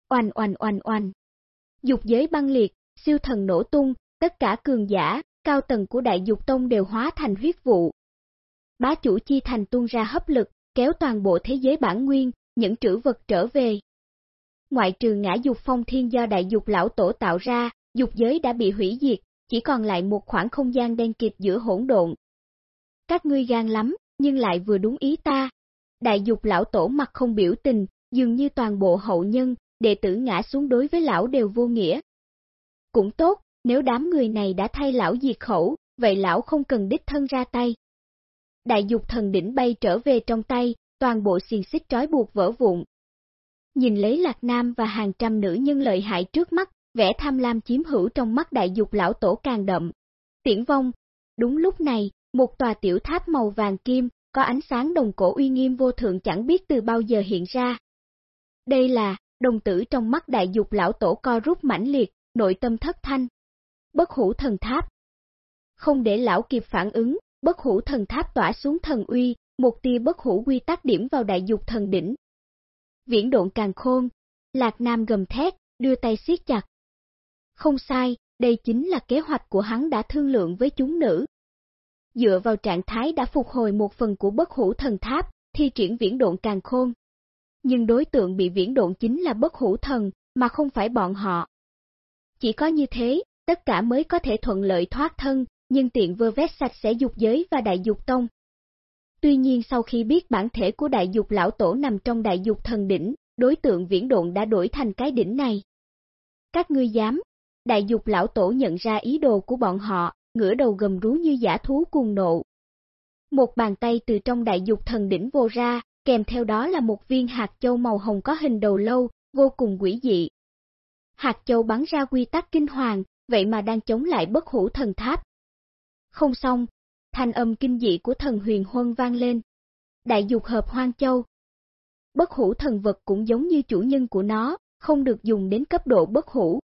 Oanh oanh oanh oanh. Dục giới băng liệt, siêu thần nổ tung, tất cả cường giả, cao tầng của đại dục tông đều hóa thành huyết vụ. Bá chủ chi thành tuôn ra hấp lực, kéo toàn bộ thế giới bản nguyên, những trữ vật trở về. Ngoại trừ ngã dục phong thiên do đại dục lão tổ tạo ra, dục giới đã bị hủy diệt, chỉ còn lại một khoảng không gian đen kịt giữa hỗn độn. Các ngươi gan lắm, nhưng lại vừa đúng ý ta. Đại dục lão tổ mặt không biểu tình, dường như toàn bộ hậu nhân, đệ tử ngã xuống đối với lão đều vô nghĩa. Cũng tốt, nếu đám người này đã thay lão diệt khẩu, vậy lão không cần đích thân ra tay. Đại dục thần đỉnh bay trở về trong tay, toàn bộ xiềng xích trói buộc vỡ vụn. Nhìn lấy Lạc Nam và hàng trăm nữ nhân lợi hại trước mắt, vẻ tham lam chiếm hữu trong mắt đại dục lão tổ càng đậm. Tiễn vong, đúng lúc này, một tòa tiểu tháp màu vàng kim, có ánh sáng đồng cổ uy nghiêm vô thượng chẳng biết từ bao giờ hiện ra. Đây là, đồng tử trong mắt đại dục lão tổ co rút mãnh liệt, nội tâm thất thanh. Bất hủ thần tháp. Không để lão kịp phản ứng, bất hủ thần tháp tỏa xuống thần uy, một tia bất hủ quy tắc điểm vào đại dục thần đỉnh. Viễn độn càng khôn, Lạc Nam gầm thét, đưa tay siết chặt. Không sai, đây chính là kế hoạch của hắn đã thương lượng với chúng nữ. Dựa vào trạng thái đã phục hồi một phần của bất hủ thần tháp, thi triển viễn độn càng khôn. Nhưng đối tượng bị viễn độn chính là bất hủ thần, mà không phải bọn họ. Chỉ có như thế, tất cả mới có thể thuận lợi thoát thân, nhưng tiện vơ vét sạch sẽ dục giới và đại dục tông. Tuy nhiên sau khi biết bản thể của đại dục lão tổ nằm trong đại dục thần đỉnh, đối tượng viễn độn đã đổi thành cái đỉnh này. Các ngươi dám, đại dục lão tổ nhận ra ý đồ của bọn họ, ngửa đầu gầm rú như giả thú cuồng nộ. Một bàn tay từ trong đại dục thần đỉnh vô ra, kèm theo đó là một viên hạt châu màu hồng có hình đầu lâu, vô cùng quỷ dị. Hạt châu bắn ra quy tắc kinh hoàng, vậy mà đang chống lại bất hủ thần tháp. Không xong, thanh âm kinh dị của thần huyền huân vang lên. Đại dục hợp hoang châu. Bất hủ thần vật cũng giống như chủ nhân của nó, không được dùng đến cấp độ bất hủ.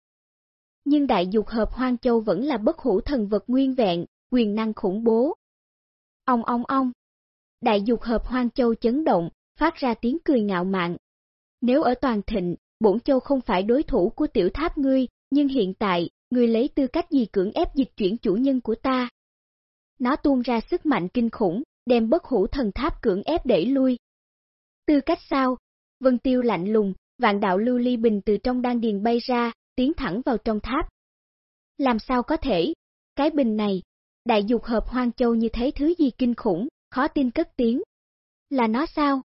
Nhưng đại dục hợp hoang châu vẫn là bất hủ thần vật nguyên vẹn, quyền năng khủng bố. Ông ông ông. Đại dục hợp hoang châu chấn động, phát ra tiếng cười ngạo mạn. Nếu ở toàn thịnh, bổn châu không phải đối thủ của tiểu tháp ngươi, nhưng hiện tại, ngươi lấy tư cách gì cưỡng ép dịch chuyển chủ nhân của ta? Nó tuôn ra sức mạnh kinh khủng, đem bất hủ thần tháp cưỡng ép đẩy lui. Tư cách sao? Vân tiêu lạnh lùng, vạn đạo lưu ly bình từ trong đan điền bay ra, tiến thẳng vào trong tháp. Làm sao có thể? Cái bình này, đại dục hợp hoang châu như thế thứ gì kinh khủng, khó tin cất tiếng. Là nó sao?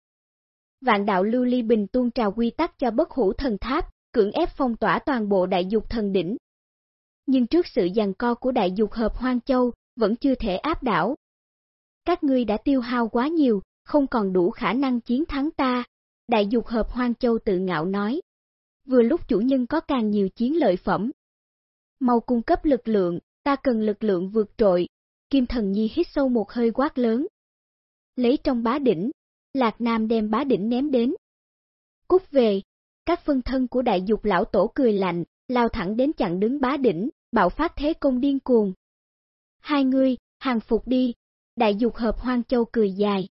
Vạn đạo lưu ly bình tuôn trào quy tắc cho bất hủ thần tháp, cưỡng ép phong tỏa toàn bộ đại dục thần đỉnh. Nhưng trước sự giằng co của đại dục hợp hoang châu, vẫn chưa thể áp đảo. Các ngươi đã tiêu hao quá nhiều, không còn đủ khả năng chiến thắng ta, đại dục hợp hoang châu tự ngạo nói. Vừa lúc chủ nhân có càng nhiều chiến lợi phẩm. Mau cung cấp lực lượng, ta cần lực lượng vượt trội. Kim thần nhi hít sâu một hơi quát lớn. Lấy trong bá đỉnh, Lạc Nam đem bá đỉnh ném đến. Cút về, các phân thân của đại dục lão tổ cười lạnh, lao thẳng đến chặn đứng bá đỉnh, bạo phát thế công điên cuồng. Hai người, hàng phục đi, đại dục hợp hoang châu cười dài.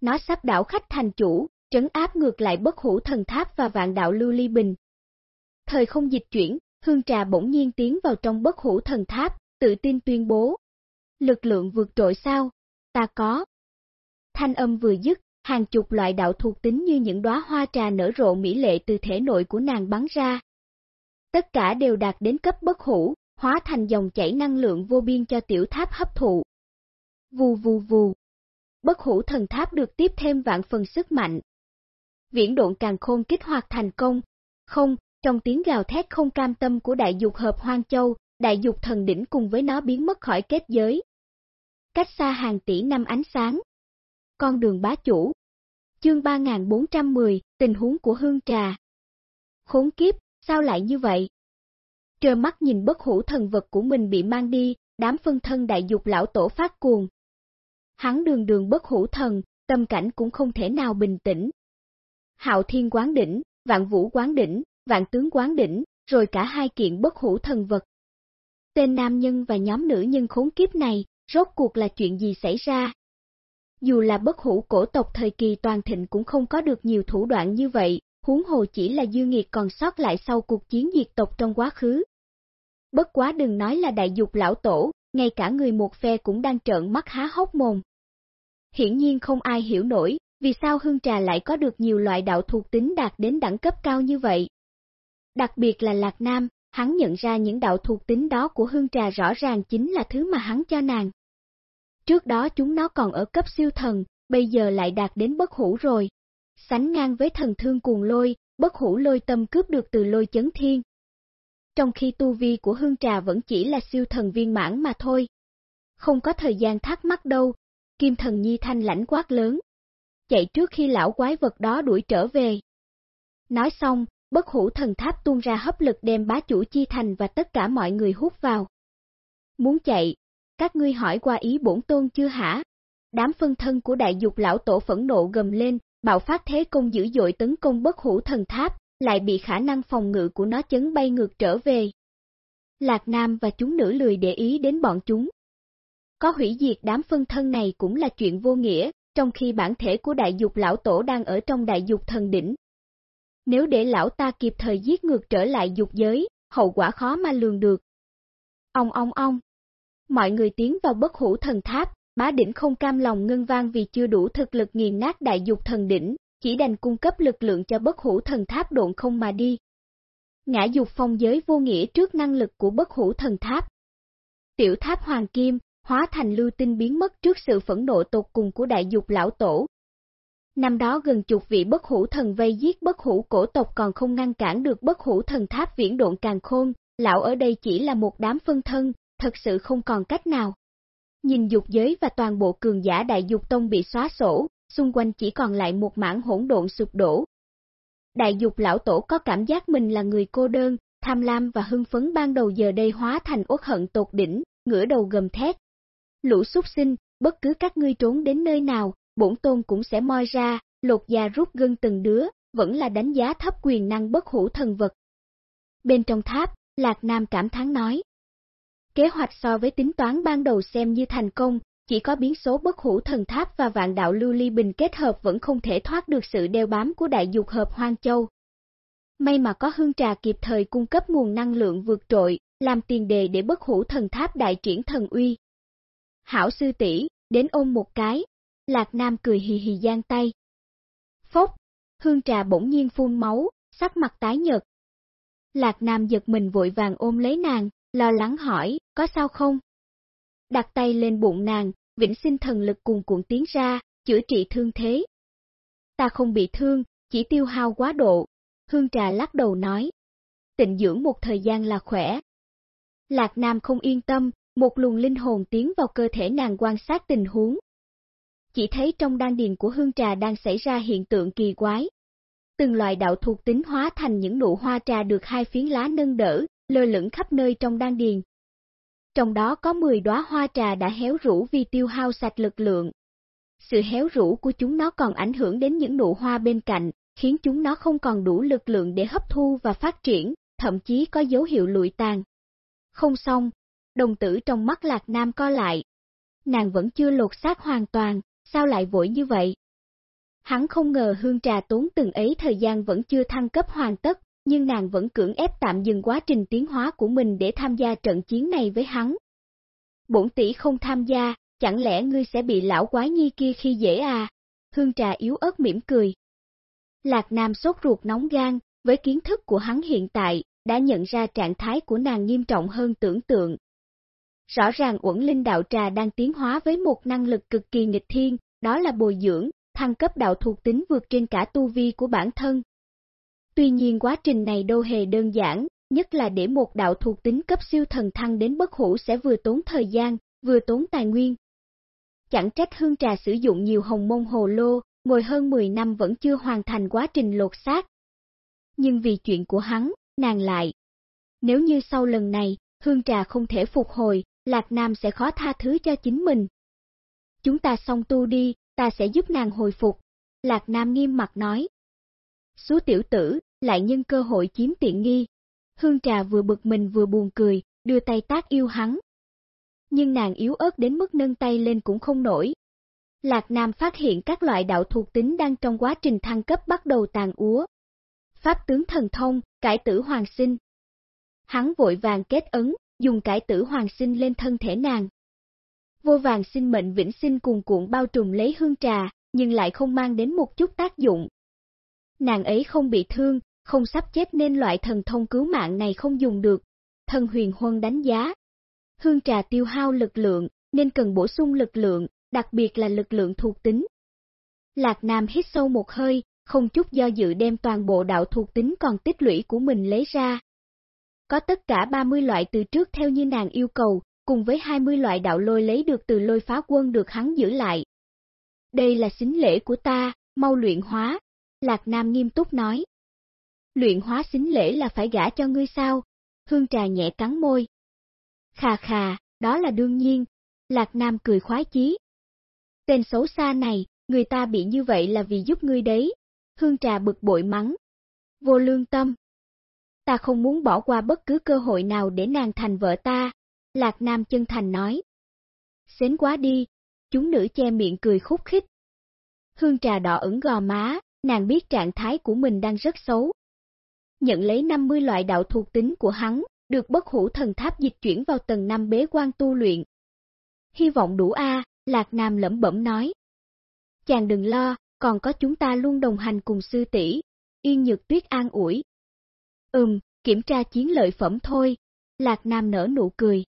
Nó sắp đảo khách thành chủ, trấn áp ngược lại bất hủ thần tháp và vạn đạo lưu ly bình. Thời không dịch chuyển, hương trà bỗng nhiên tiến vào trong bất hủ thần tháp, tự tin tuyên bố. Lực lượng vượt trội sao? Ta có. Thanh âm vừa dứt, hàng chục loại đạo thuộc tính như những đóa hoa trà nở rộ mỹ lệ từ thể nội của nàng bắn ra. Tất cả đều đạt đến cấp bất hủ, hóa thành dòng chảy năng lượng vô biên cho tiểu tháp hấp thụ. Vù vù vù. Bất hủ thần tháp được tiếp thêm vạn phần sức mạnh. Viễn độn càng khôn kích hoạt thành công. Không, trong tiếng gào thét không cam tâm của đại dục hợp hoang châu, đại dục thần đỉnh cùng với nó biến mất khỏi kết giới. Cách xa hàng tỷ năm ánh sáng. Con đường bá chủ. Chương 3410, tình huống của hương trà. Khốn kiếp, sao lại như vậy? Trơ mắt nhìn bất hủ thần vật của mình bị mang đi, đám phân thân đại dục lão tổ phát cuồng. Hắn đường đường bất hủ thần, tâm cảnh cũng không thể nào bình tĩnh. Hạo thiên quán đỉnh, vạn vũ quán đỉnh, vạn tướng quán đỉnh, rồi cả hai kiện bất hủ thần vật. Tên nam nhân và nhóm nữ nhân khốn kiếp này, rốt cuộc là chuyện gì xảy ra? Dù là bất hủ cổ tộc thời kỳ toàn thịnh cũng không có được nhiều thủ đoạn như vậy, huống hồ chỉ là dư nghiệt còn sót lại sau cuộc chiến diệt tộc trong quá khứ. Bất quá đừng nói là đại dục lão tổ, ngay cả người một phe cũng đang trợn mắt há hốc mồm. Hiển nhiên không ai hiểu nổi, vì sao hương trà lại có được nhiều loại đạo thuộc tính đạt đến đẳng cấp cao như vậy. Đặc biệt là Lạc Nam, hắn nhận ra những đạo thuộc tính đó của hương trà rõ ràng chính là thứ mà hắn cho nàng. Trước đó chúng nó còn ở cấp siêu thần, bây giờ lại đạt đến bất hủ rồi. Sánh ngang với thần thương cuồng lôi, bất hủ lôi tâm cướp được từ lôi chấn thiên. Trong khi tu vi của hương trà vẫn chỉ là siêu thần viên mãn mà thôi. Không có thời gian thắc mắc đâu, kim thần nhi thanh lãnh quát lớn. Chạy trước khi lão quái vật đó đuổi trở về. Nói xong, bất hủ thần tháp tuôn ra hấp lực đem bá chủ chi thành và tất cả mọi người hút vào. Muốn chạy, các ngươi hỏi qua ý bổn tôn chưa hả? Đám phân thân của đại dục lão tổ phẫn nộ gầm lên, bạo phát thế công dữ dội tấn công bất hủ thần tháp, lại bị khả năng phòng ngự của nó chấn bay ngược trở về. Lạc Nam và chúng nữ lười để ý đến bọn chúng. Có hủy diệt đám phân thân này cũng là chuyện vô nghĩa, trong khi bản thể của đại dục lão tổ đang ở trong đại dục thần đỉnh. Nếu để lão ta kịp thời giết ngược trở lại dục giới, hậu quả khó mà lường được. Ông ông ông mọi người tiến vào bất hủ thần tháp, bá đỉnh không cam lòng ngân vang vì chưa đủ thực lực nghiền nát đại dục thần đỉnh, chỉ đành cung cấp lực lượng cho bất hủ thần tháp độn không mà đi. Ngã dục phong giới vô nghĩa trước năng lực của bất hủ thần tháp. Tiểu tháp hoàng kim, hóa thành lưu tinh biến mất trước sự phẫn nộ tột cùng của đại dục lão tổ. Năm đó gần chục vị bất hủ thần vây giết bất hủ cổ tộc còn không ngăn cản được bất hủ thần tháp viễn độn càng khôn, lão ở đây chỉ là một đám phân thân, thật sự không còn cách nào. Nhìn dục giới và toàn bộ cường giả đại dục tông bị xóa sổ, xung quanh chỉ còn lại một mảng hỗn độn sụp đổ. Đại dục lão tổ có cảm giác mình là người cô đơn, tham lam và hưng phấn ban đầu giờ đây hóa thành uất hận tột đỉnh, ngửa đầu gầm thét. Lũ súc sinh, bất cứ các ngươi trốn đến nơi nào, bổn tôn cũng sẽ moi ra, lột da rút gân từng đứa, vẫn là đánh giá thấp quyền năng bất hủ thần vật. Bên trong tháp, Lạc Nam cảm thán nói. Kế hoạch so với tính toán ban đầu xem như thành công, chỉ có biến số bất hủ thần tháp và vạn đạo lưu ly bình kết hợp vẫn không thể thoát được sự đeo bám của đại dục hợp hoang châu. May mà có hương trà kịp thời cung cấp nguồn năng lượng vượt trội, làm tiền đề để bất hủ thần tháp đại triển thần uy. Hảo sư tỷ đến ôm một cái. Lạc Nam cười hì hì giang tay. Phốc, hương trà bỗng nhiên phun máu, sắc mặt tái nhợt. Lạc Nam giật mình vội vàng ôm lấy nàng, lo lắng hỏi, có sao không? Đặt tay lên bụng nàng, vĩnh sinh thần lực cùng cuộn tiến ra, chữa trị thương thế. Ta không bị thương, chỉ tiêu hao quá độ. Hương trà lắc đầu nói. Tịnh dưỡng một thời gian là khỏe. Lạc Nam không yên tâm, một luồng linh hồn tiến vào cơ thể nàng quan sát tình huống. Chỉ thấy trong đan điền của hương trà đang xảy ra hiện tượng kỳ quái. Từng loại đạo thuộc tính hóa thành những nụ hoa trà được hai phiến lá nâng đỡ, lơ lửng khắp nơi trong đan điền. Trong đó có 10 đóa hoa trà đã héo rũ vì tiêu hao sạch lực lượng. Sự héo rũ của chúng nó còn ảnh hưởng đến những nụ hoa bên cạnh, khiến chúng nó không còn đủ lực lượng để hấp thu và phát triển, thậm chí có dấu hiệu lụi tàn. Không xong, đồng tử trong mắt Lạc Nam co lại. Nàng vẫn chưa lột xác hoàn toàn, sao lại vội như vậy? Hắn không ngờ hương trà tốn từng ấy thời gian vẫn chưa thăng cấp hoàn tất, nhưng nàng vẫn cưỡng ép tạm dừng quá trình tiến hóa của mình để tham gia trận chiến này với hắn. Bổn tỷ không tham gia, chẳng lẽ ngươi sẽ bị lão quái nhi kia khi dễ à? Hương trà yếu ớt mỉm cười. Lạc Nam sốt ruột nóng gan, với kiến thức của hắn hiện tại, đã nhận ra trạng thái của nàng nghiêm trọng hơn tưởng tượng. Rõ ràng uẩn linh đạo trà đang tiến hóa với một năng lực cực kỳ nghịch thiên, đó là bồi dưỡng, thăng cấp đạo thuộc tính vượt trên cả tu vi của bản thân. Tuy nhiên quá trình này đâu hề đơn giản, nhất là để một đạo thuộc tính cấp siêu thần thăng đến bất hủ sẽ vừa tốn thời gian, vừa tốn tài nguyên. Chẳng trách hương trà sử dụng nhiều hồng mông hồ lô, ngồi hơn 10 năm vẫn chưa hoàn thành quá trình lột xác. Nhưng vì chuyện của hắn, nàng lại. Nếu như sau lần này, hương trà không thể phục hồi, Lạc Nam sẽ khó tha thứ cho chính mình. Chúng ta xong tu đi, ta sẽ giúp nàng hồi phục. Lạc Nam nghiêm mặt nói. Số tiểu tử, lại nhân cơ hội chiếm tiện nghi. Hương trà vừa bực mình vừa buồn cười, đưa tay tác yêu hắn. Nhưng nàng yếu ớt đến mức nâng tay lên cũng không nổi. Lạc Nam phát hiện các loại đạo thuộc tính đang trong quá trình thăng cấp bắt đầu tàn úa. Pháp tướng thần thông, cải tử hoàng sinh. Hắn vội vàng kết ấn, dùng cải tử hoàng sinh lên thân thể nàng. Vô vàng sinh mệnh vĩnh sinh cùng cuộn bao trùm lấy hương trà, nhưng lại không mang đến một chút tác dụng. Nàng ấy không bị thương, không sắp chết nên loại thần thông cứu mạng này không dùng được. Thần huyền huân đánh giá. Hương trà tiêu hao lực lượng, nên cần bổ sung lực lượng, đặc biệt là lực lượng thuộc tính. Lạc Nam hít sâu một hơi, không chút do dự đem toàn bộ đạo thuộc tính còn tích lũy của mình lấy ra. Có tất cả 30 loại từ trước theo như nàng yêu cầu, cùng với 20 loại đạo lôi lấy được từ lôi phá quân được hắn giữ lại. Đây là xính lễ của ta, mau luyện hóa, Lạc Nam nghiêm túc nói. Luyện hóa xính lễ là phải gả cho ngươi sao? Hương trà nhẹ cắn môi. Khà khà, đó là đương nhiên. Lạc Nam cười khoái chí. Tên xấu xa này, người ta bị như vậy là vì giúp ngươi đấy. Hương trà bực bội mắng. Vô lương tâm. Ta không muốn bỏ qua bất cứ cơ hội nào để nàng thành vợ ta. Lạc Nam chân thành nói. Xến quá đi, chúng nữ che miệng cười khúc khích. Hương trà đỏ ửng gò má, nàng biết trạng thái của mình đang rất xấu. Nhận lấy 50 loại đạo thuộc tính của hắn, được bất hủ thần tháp dịch chuyển vào tầng 5 bế quan tu luyện. Hy vọng đủ A, Lạc Nam lẩm bẩm nói. Chàng đừng lo, còn có chúng ta luôn đồng hành cùng sư tỷ Yên Nhược Tuyết an ủi. Ừm, kiểm tra chiến lợi phẩm thôi, Lạc Nam nở nụ cười.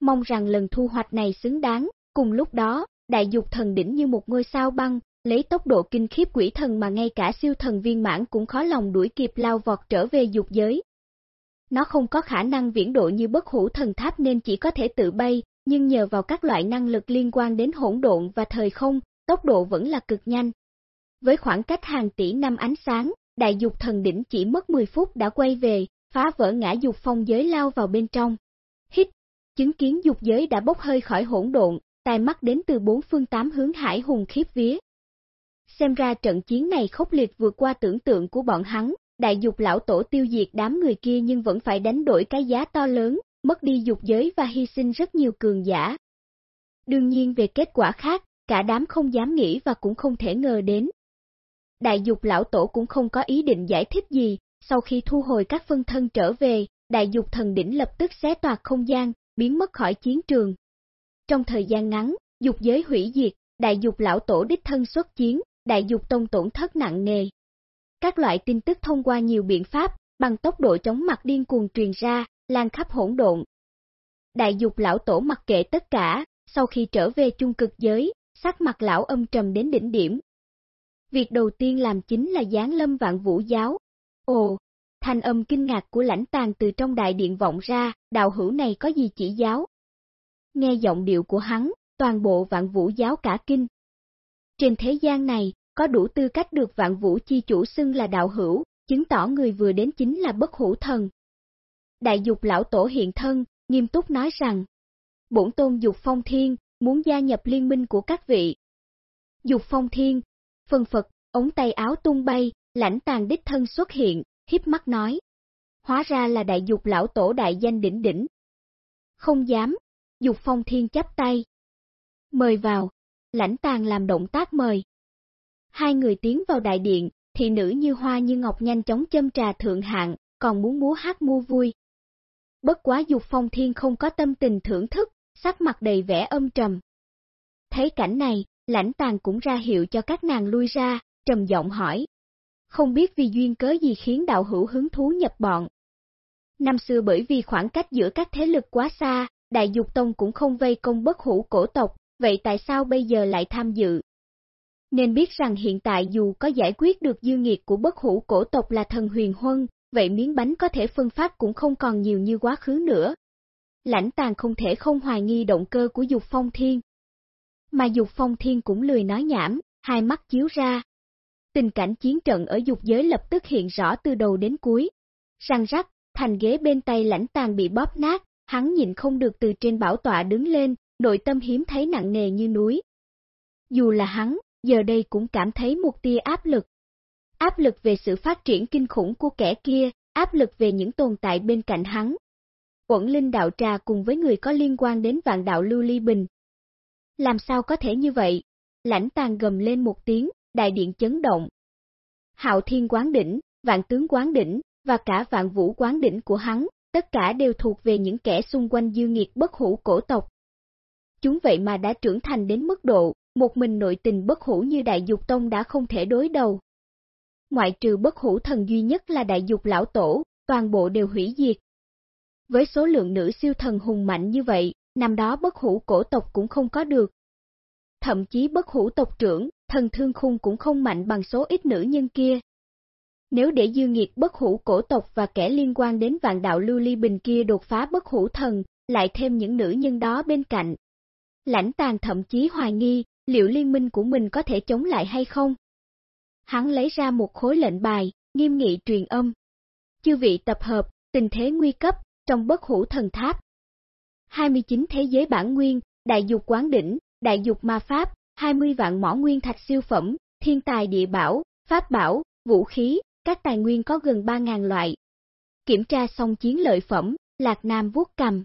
Mong rằng lần thu hoạch này xứng đáng, cùng lúc đó, đại dục thần đỉnh như một ngôi sao băng, lấy tốc độ kinh khiếp quỷ thần mà ngay cả siêu thần viên mãn cũng khó lòng đuổi kịp lao vọt trở về dục giới. Nó không có khả năng viễn độ như bất hủ thần tháp nên chỉ có thể tự bay, nhưng nhờ vào các loại năng lực liên quan đến hỗn độn và thời không, tốc độ vẫn là cực nhanh. Với khoảng cách hàng tỷ năm ánh sáng, đại dục thần đỉnh chỉ mất 10 phút đã quay về, phá vỡ ngã dục phong giới lao vào bên trong. Hít, chứng kiến dục giới đã bốc hơi khỏi hỗn độn, tai mắt đến từ bốn phương tám hướng hải hùng khiếp vía. Xem ra trận chiến này khốc liệt vượt qua tưởng tượng của bọn hắn, đại dục lão tổ tiêu diệt đám người kia nhưng vẫn phải đánh đổi cái giá to lớn, mất đi dục giới và hy sinh rất nhiều cường giả. Đương nhiên về kết quả khác, cả đám không dám nghĩ và cũng không thể ngờ đến. Đại dục lão tổ cũng không có ý định giải thích gì, sau khi thu hồi các phân thân trở về, đại dục thần đỉnh lập tức xé toạc không gian, biến mất khỏi chiến trường. Trong thời gian ngắn, dục giới hủy diệt, đại dục lão tổ đích thân xuất chiến, đại dục tông tổn thất nặng nề. Các loại tin tức thông qua nhiều biện pháp, bằng tốc độ chóng mặt điên cuồng truyền ra, lan khắp hỗn độn. Đại dục lão tổ mặc kệ tất cả, sau khi trở về chung cực giới, sắc mặt lão âm trầm đến đỉnh điểm. Việc đầu tiên làm chính là giáng lâm vạn vũ giáo. Ồ, thanh âm kinh ngạc của lãnh tàng từ trong đại điện vọng ra, đạo hữu này có gì chỉ giáo? Nghe giọng điệu của hắn, toàn bộ vạn vũ giáo cả kinh. Trên thế gian này, có đủ tư cách được vạn vũ chi chủ xưng là đạo hữu, chứng tỏ người vừa đến chính là bất hữu thần. Đại dục lão tổ hiện thân, nghiêm túc nói rằng, bổn tôn dục phong thiên, muốn gia nhập liên minh của các vị. Dục phong thiên, phân phật, ống tay áo tung bay, lãnh tàn đích thân xuất hiện, hiếp mắt nói. Hóa ra là đại dục lão tổ đại danh đỉnh đỉnh. Không dám, dục phong thiên chắp tay. Mời vào, lãnh tàn làm động tác mời. Hai người tiến vào đại điện, thị nữ như hoa như ngọc nhanh chóng châm trà thượng hạng, còn muốn múa hát mua vui. Bất quá dục phong thiên không có tâm tình thưởng thức, sắc mặt đầy vẻ âm trầm. Thấy cảnh này, lãnh tàn cũng ra hiệu cho các nàng lui ra, trầm giọng hỏi. Không biết vì duyên cớ gì khiến đạo hữu hứng thú nhập bọn. Năm xưa bởi vì khoảng cách giữa các thế lực quá xa, Đại Dục Tông cũng không vây công bất hủ cổ tộc, vậy tại sao bây giờ lại tham dự? Nên biết rằng hiện tại dù có giải quyết được dư nghiệt của bất hủ cổ tộc là thần huyền huân, vậy miếng bánh có thể phân phát cũng không còn nhiều như quá khứ nữa. Lãnh tàn không thể không hoài nghi động cơ của Dục Phong Thiên. Mà Dục Phong Thiên cũng lười nói nhảm, hai mắt chiếu ra. Tình cảnh chiến trận ở dục giới lập tức hiện rõ từ đầu đến cuối. Răng rắc, thành ghế bên tay lãnh tàn bị bóp nát, hắn nhìn không được từ trên bảo tọa đứng lên, nội tâm hiếm thấy nặng nề như núi. Dù là hắn, giờ đây cũng cảm thấy một tia áp lực. Áp lực về sự phát triển kinh khủng của kẻ kia, áp lực về những tồn tại bên cạnh hắn. Quẩn linh đạo trà cùng với người có liên quan đến vạn đạo lưu ly bình. Làm sao có thể như vậy? Lãnh tàn gầm lên một tiếng, đại điện chấn động. Hạo thiên quán đỉnh, vạn tướng quán đỉnh, và cả vạn vũ quán đỉnh của hắn, tất cả đều thuộc về những kẻ xung quanh dư nghiệt bất hủ cổ tộc. Chúng vậy mà đã trưởng thành đến mức độ, một mình nội tình bất hủ như đại dục tông đã không thể đối đầu. Ngoại trừ bất hủ thần duy nhất là đại dục lão tổ, toàn bộ đều hủy diệt. Với số lượng nữ siêu thần hùng mạnh như vậy, năm đó bất hủ cổ tộc cũng không có được. Thậm chí bất hủ tộc trưởng, thần thương khung cũng không mạnh bằng số ít nữ nhân kia. Nếu để dư nghiệt bất hủ cổ tộc và kẻ liên quan đến vạn đạo lưu ly bình kia đột phá bất hủ thần, lại thêm những nữ nhân đó bên cạnh. Lãnh tàn thậm chí hoài nghi, liệu liên minh của mình có thể chống lại hay không? Hắn lấy ra một khối lệnh bài, nghiêm nghị truyền âm. Chư vị tập hợp, tình thế nguy cấp, trong bất hủ thần tháp. 29 thế giới bản nguyên, đại dục quán đỉnh, đại dục ma pháp, 20 vạn mỏ nguyên thạch siêu phẩm, thiên tài địa bảo, pháp bảo, vũ khí, các tài nguyên có gần 3.000 loại. Kiểm tra xong chiến lợi phẩm, Lạc Nam vuốt cầm.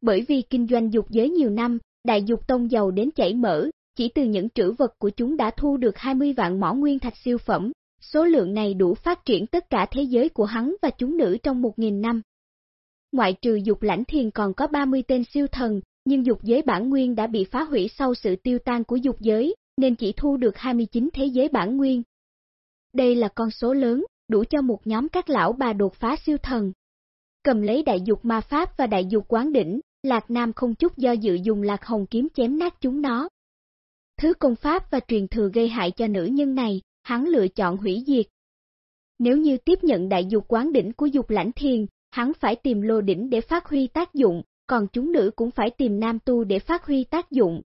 Bởi vì kinh doanh dục giới nhiều năm, đại dục tông giàu đến chảy mỡ, chỉ từ những trữ vật của chúng đã thu được 20 vạn mỏ nguyên thạch siêu phẩm, số lượng này đủ phát triển tất cả thế giới của hắn và chúng nữ trong 1.000 năm. Ngoại trừ dục lãnh thiền còn có 30 tên siêu thần, nhưng dục giới bản nguyên đã bị phá hủy sau sự tiêu tan của dục giới, nên chỉ thu được 29 thế giới bản nguyên, đây là con số lớn, đủ cho một nhóm các lão bà đột phá siêu thần. Cầm lấy đại dục ma pháp và đại dục quán đỉnh, Lạc Nam không chút do dự dùng lạc hồng kiếm chém nát chúng nó. Thứ công pháp và truyền thừa gây hại cho nữ nhân này, hắn lựa chọn hủy diệt. Nếu như tiếp nhận đại dục quán đỉnh của dục lãnh thiền, hắn phải tìm lô đỉnh để phát huy tác dụng, còn chúng nữ cũng phải tìm nam tu để phát huy tác dụng.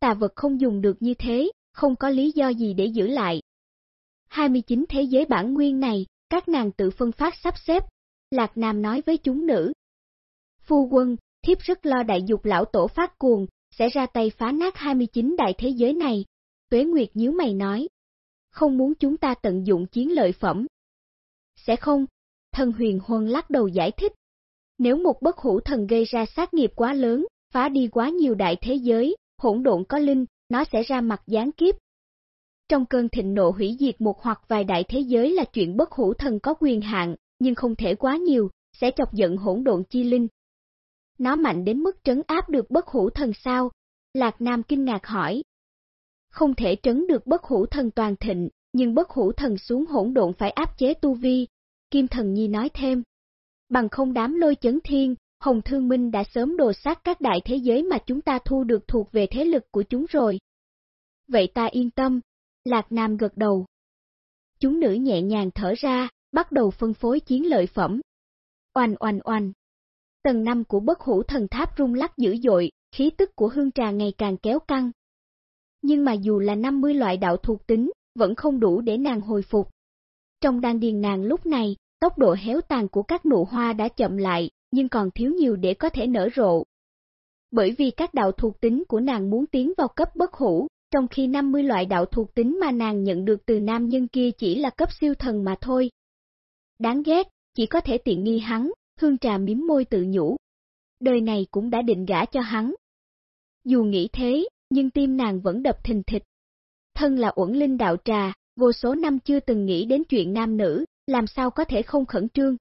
Tà vật không dùng được như thế, không có lý do gì để giữ lại, 29 thế giới bản nguyên này, các nàng tự phân phát sắp xếp. Lạc Nam nói với chúng nữ. Phu quân, thiếp rất lo đại dục lão tổ phát cuồng, sẽ ra tay phá nát 29 đại thế giới này. Tuế Nguyệt nhíu mày nói, không muốn chúng ta tận dụng chiến lợi phẩm. Sẽ không, thần huyền huân lắc đầu giải thích. Nếu một bất hủ thần gây ra sát nghiệp quá lớn, phá đi quá nhiều đại thế giới, hỗn độn có linh, nó sẽ ra mặt gián kiếp. Trong cơn thịnh nộ hủy diệt một hoặc vài đại thế giới là chuyện bất hủ thần có quyền hạn, nhưng không thể quá nhiều, sẽ chọc giận hỗn độn chi linh. Nó mạnh đến mức trấn áp được bất hủ thần sao? Lạc Nam kinh ngạc hỏi. Không thể trấn được bất hủ thần toàn thịnh, nhưng bất hủ thần xuống hỗn độn phải áp chế tu vi. Kim thần nhi nói thêm. Bằng không đám lôi chấn thiên, Hồng Thương Minh đã sớm đồ sát các đại thế giới mà chúng ta thu được thuộc về thế lực của chúng rồi. Vậy ta yên tâm, Lạc Nam gật đầu. Chúng nữ nhẹ nhàng thở ra, bắt đầu phân phối chiến lợi phẩm. Oanh oanh oanh. Tầng 5 của bất hủ thần tháp rung lắc dữ dội, khí tức của hương trà ngày càng kéo căng. Nhưng mà dù là 50 loại đạo thuộc tính, vẫn không đủ để nàng hồi phục. Trong đan điền nàng lúc này, tốc độ héo tàn của các nụ hoa đã chậm lại, nhưng còn thiếu nhiều để có thể nở rộ. Bởi vì các đạo thuộc tính của nàng muốn tiến vào cấp bất hủ, trong khi 50 loại đạo thuộc tính mà nàng nhận được từ nam nhân kia chỉ là cấp siêu thần mà thôi. Đáng ghét, chỉ có thể tiện nghi hắn, hương trà miếm môi tự nhủ. Đời này cũng đã định gả cho hắn. Dù nghĩ thế, nhưng tim nàng vẫn đập thình thịch. Thân là uẩn linh đạo trà, vô số năm chưa từng nghĩ đến chuyện nam nữ, làm sao có thể không khẩn trương.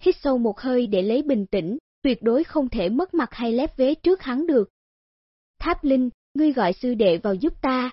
Hít sâu một hơi để lấy bình tĩnh, tuyệt đối không thể mất mặt hay lép vế trước hắn được. Tháp Linh, ngươi gọi sư đệ vào giúp ta,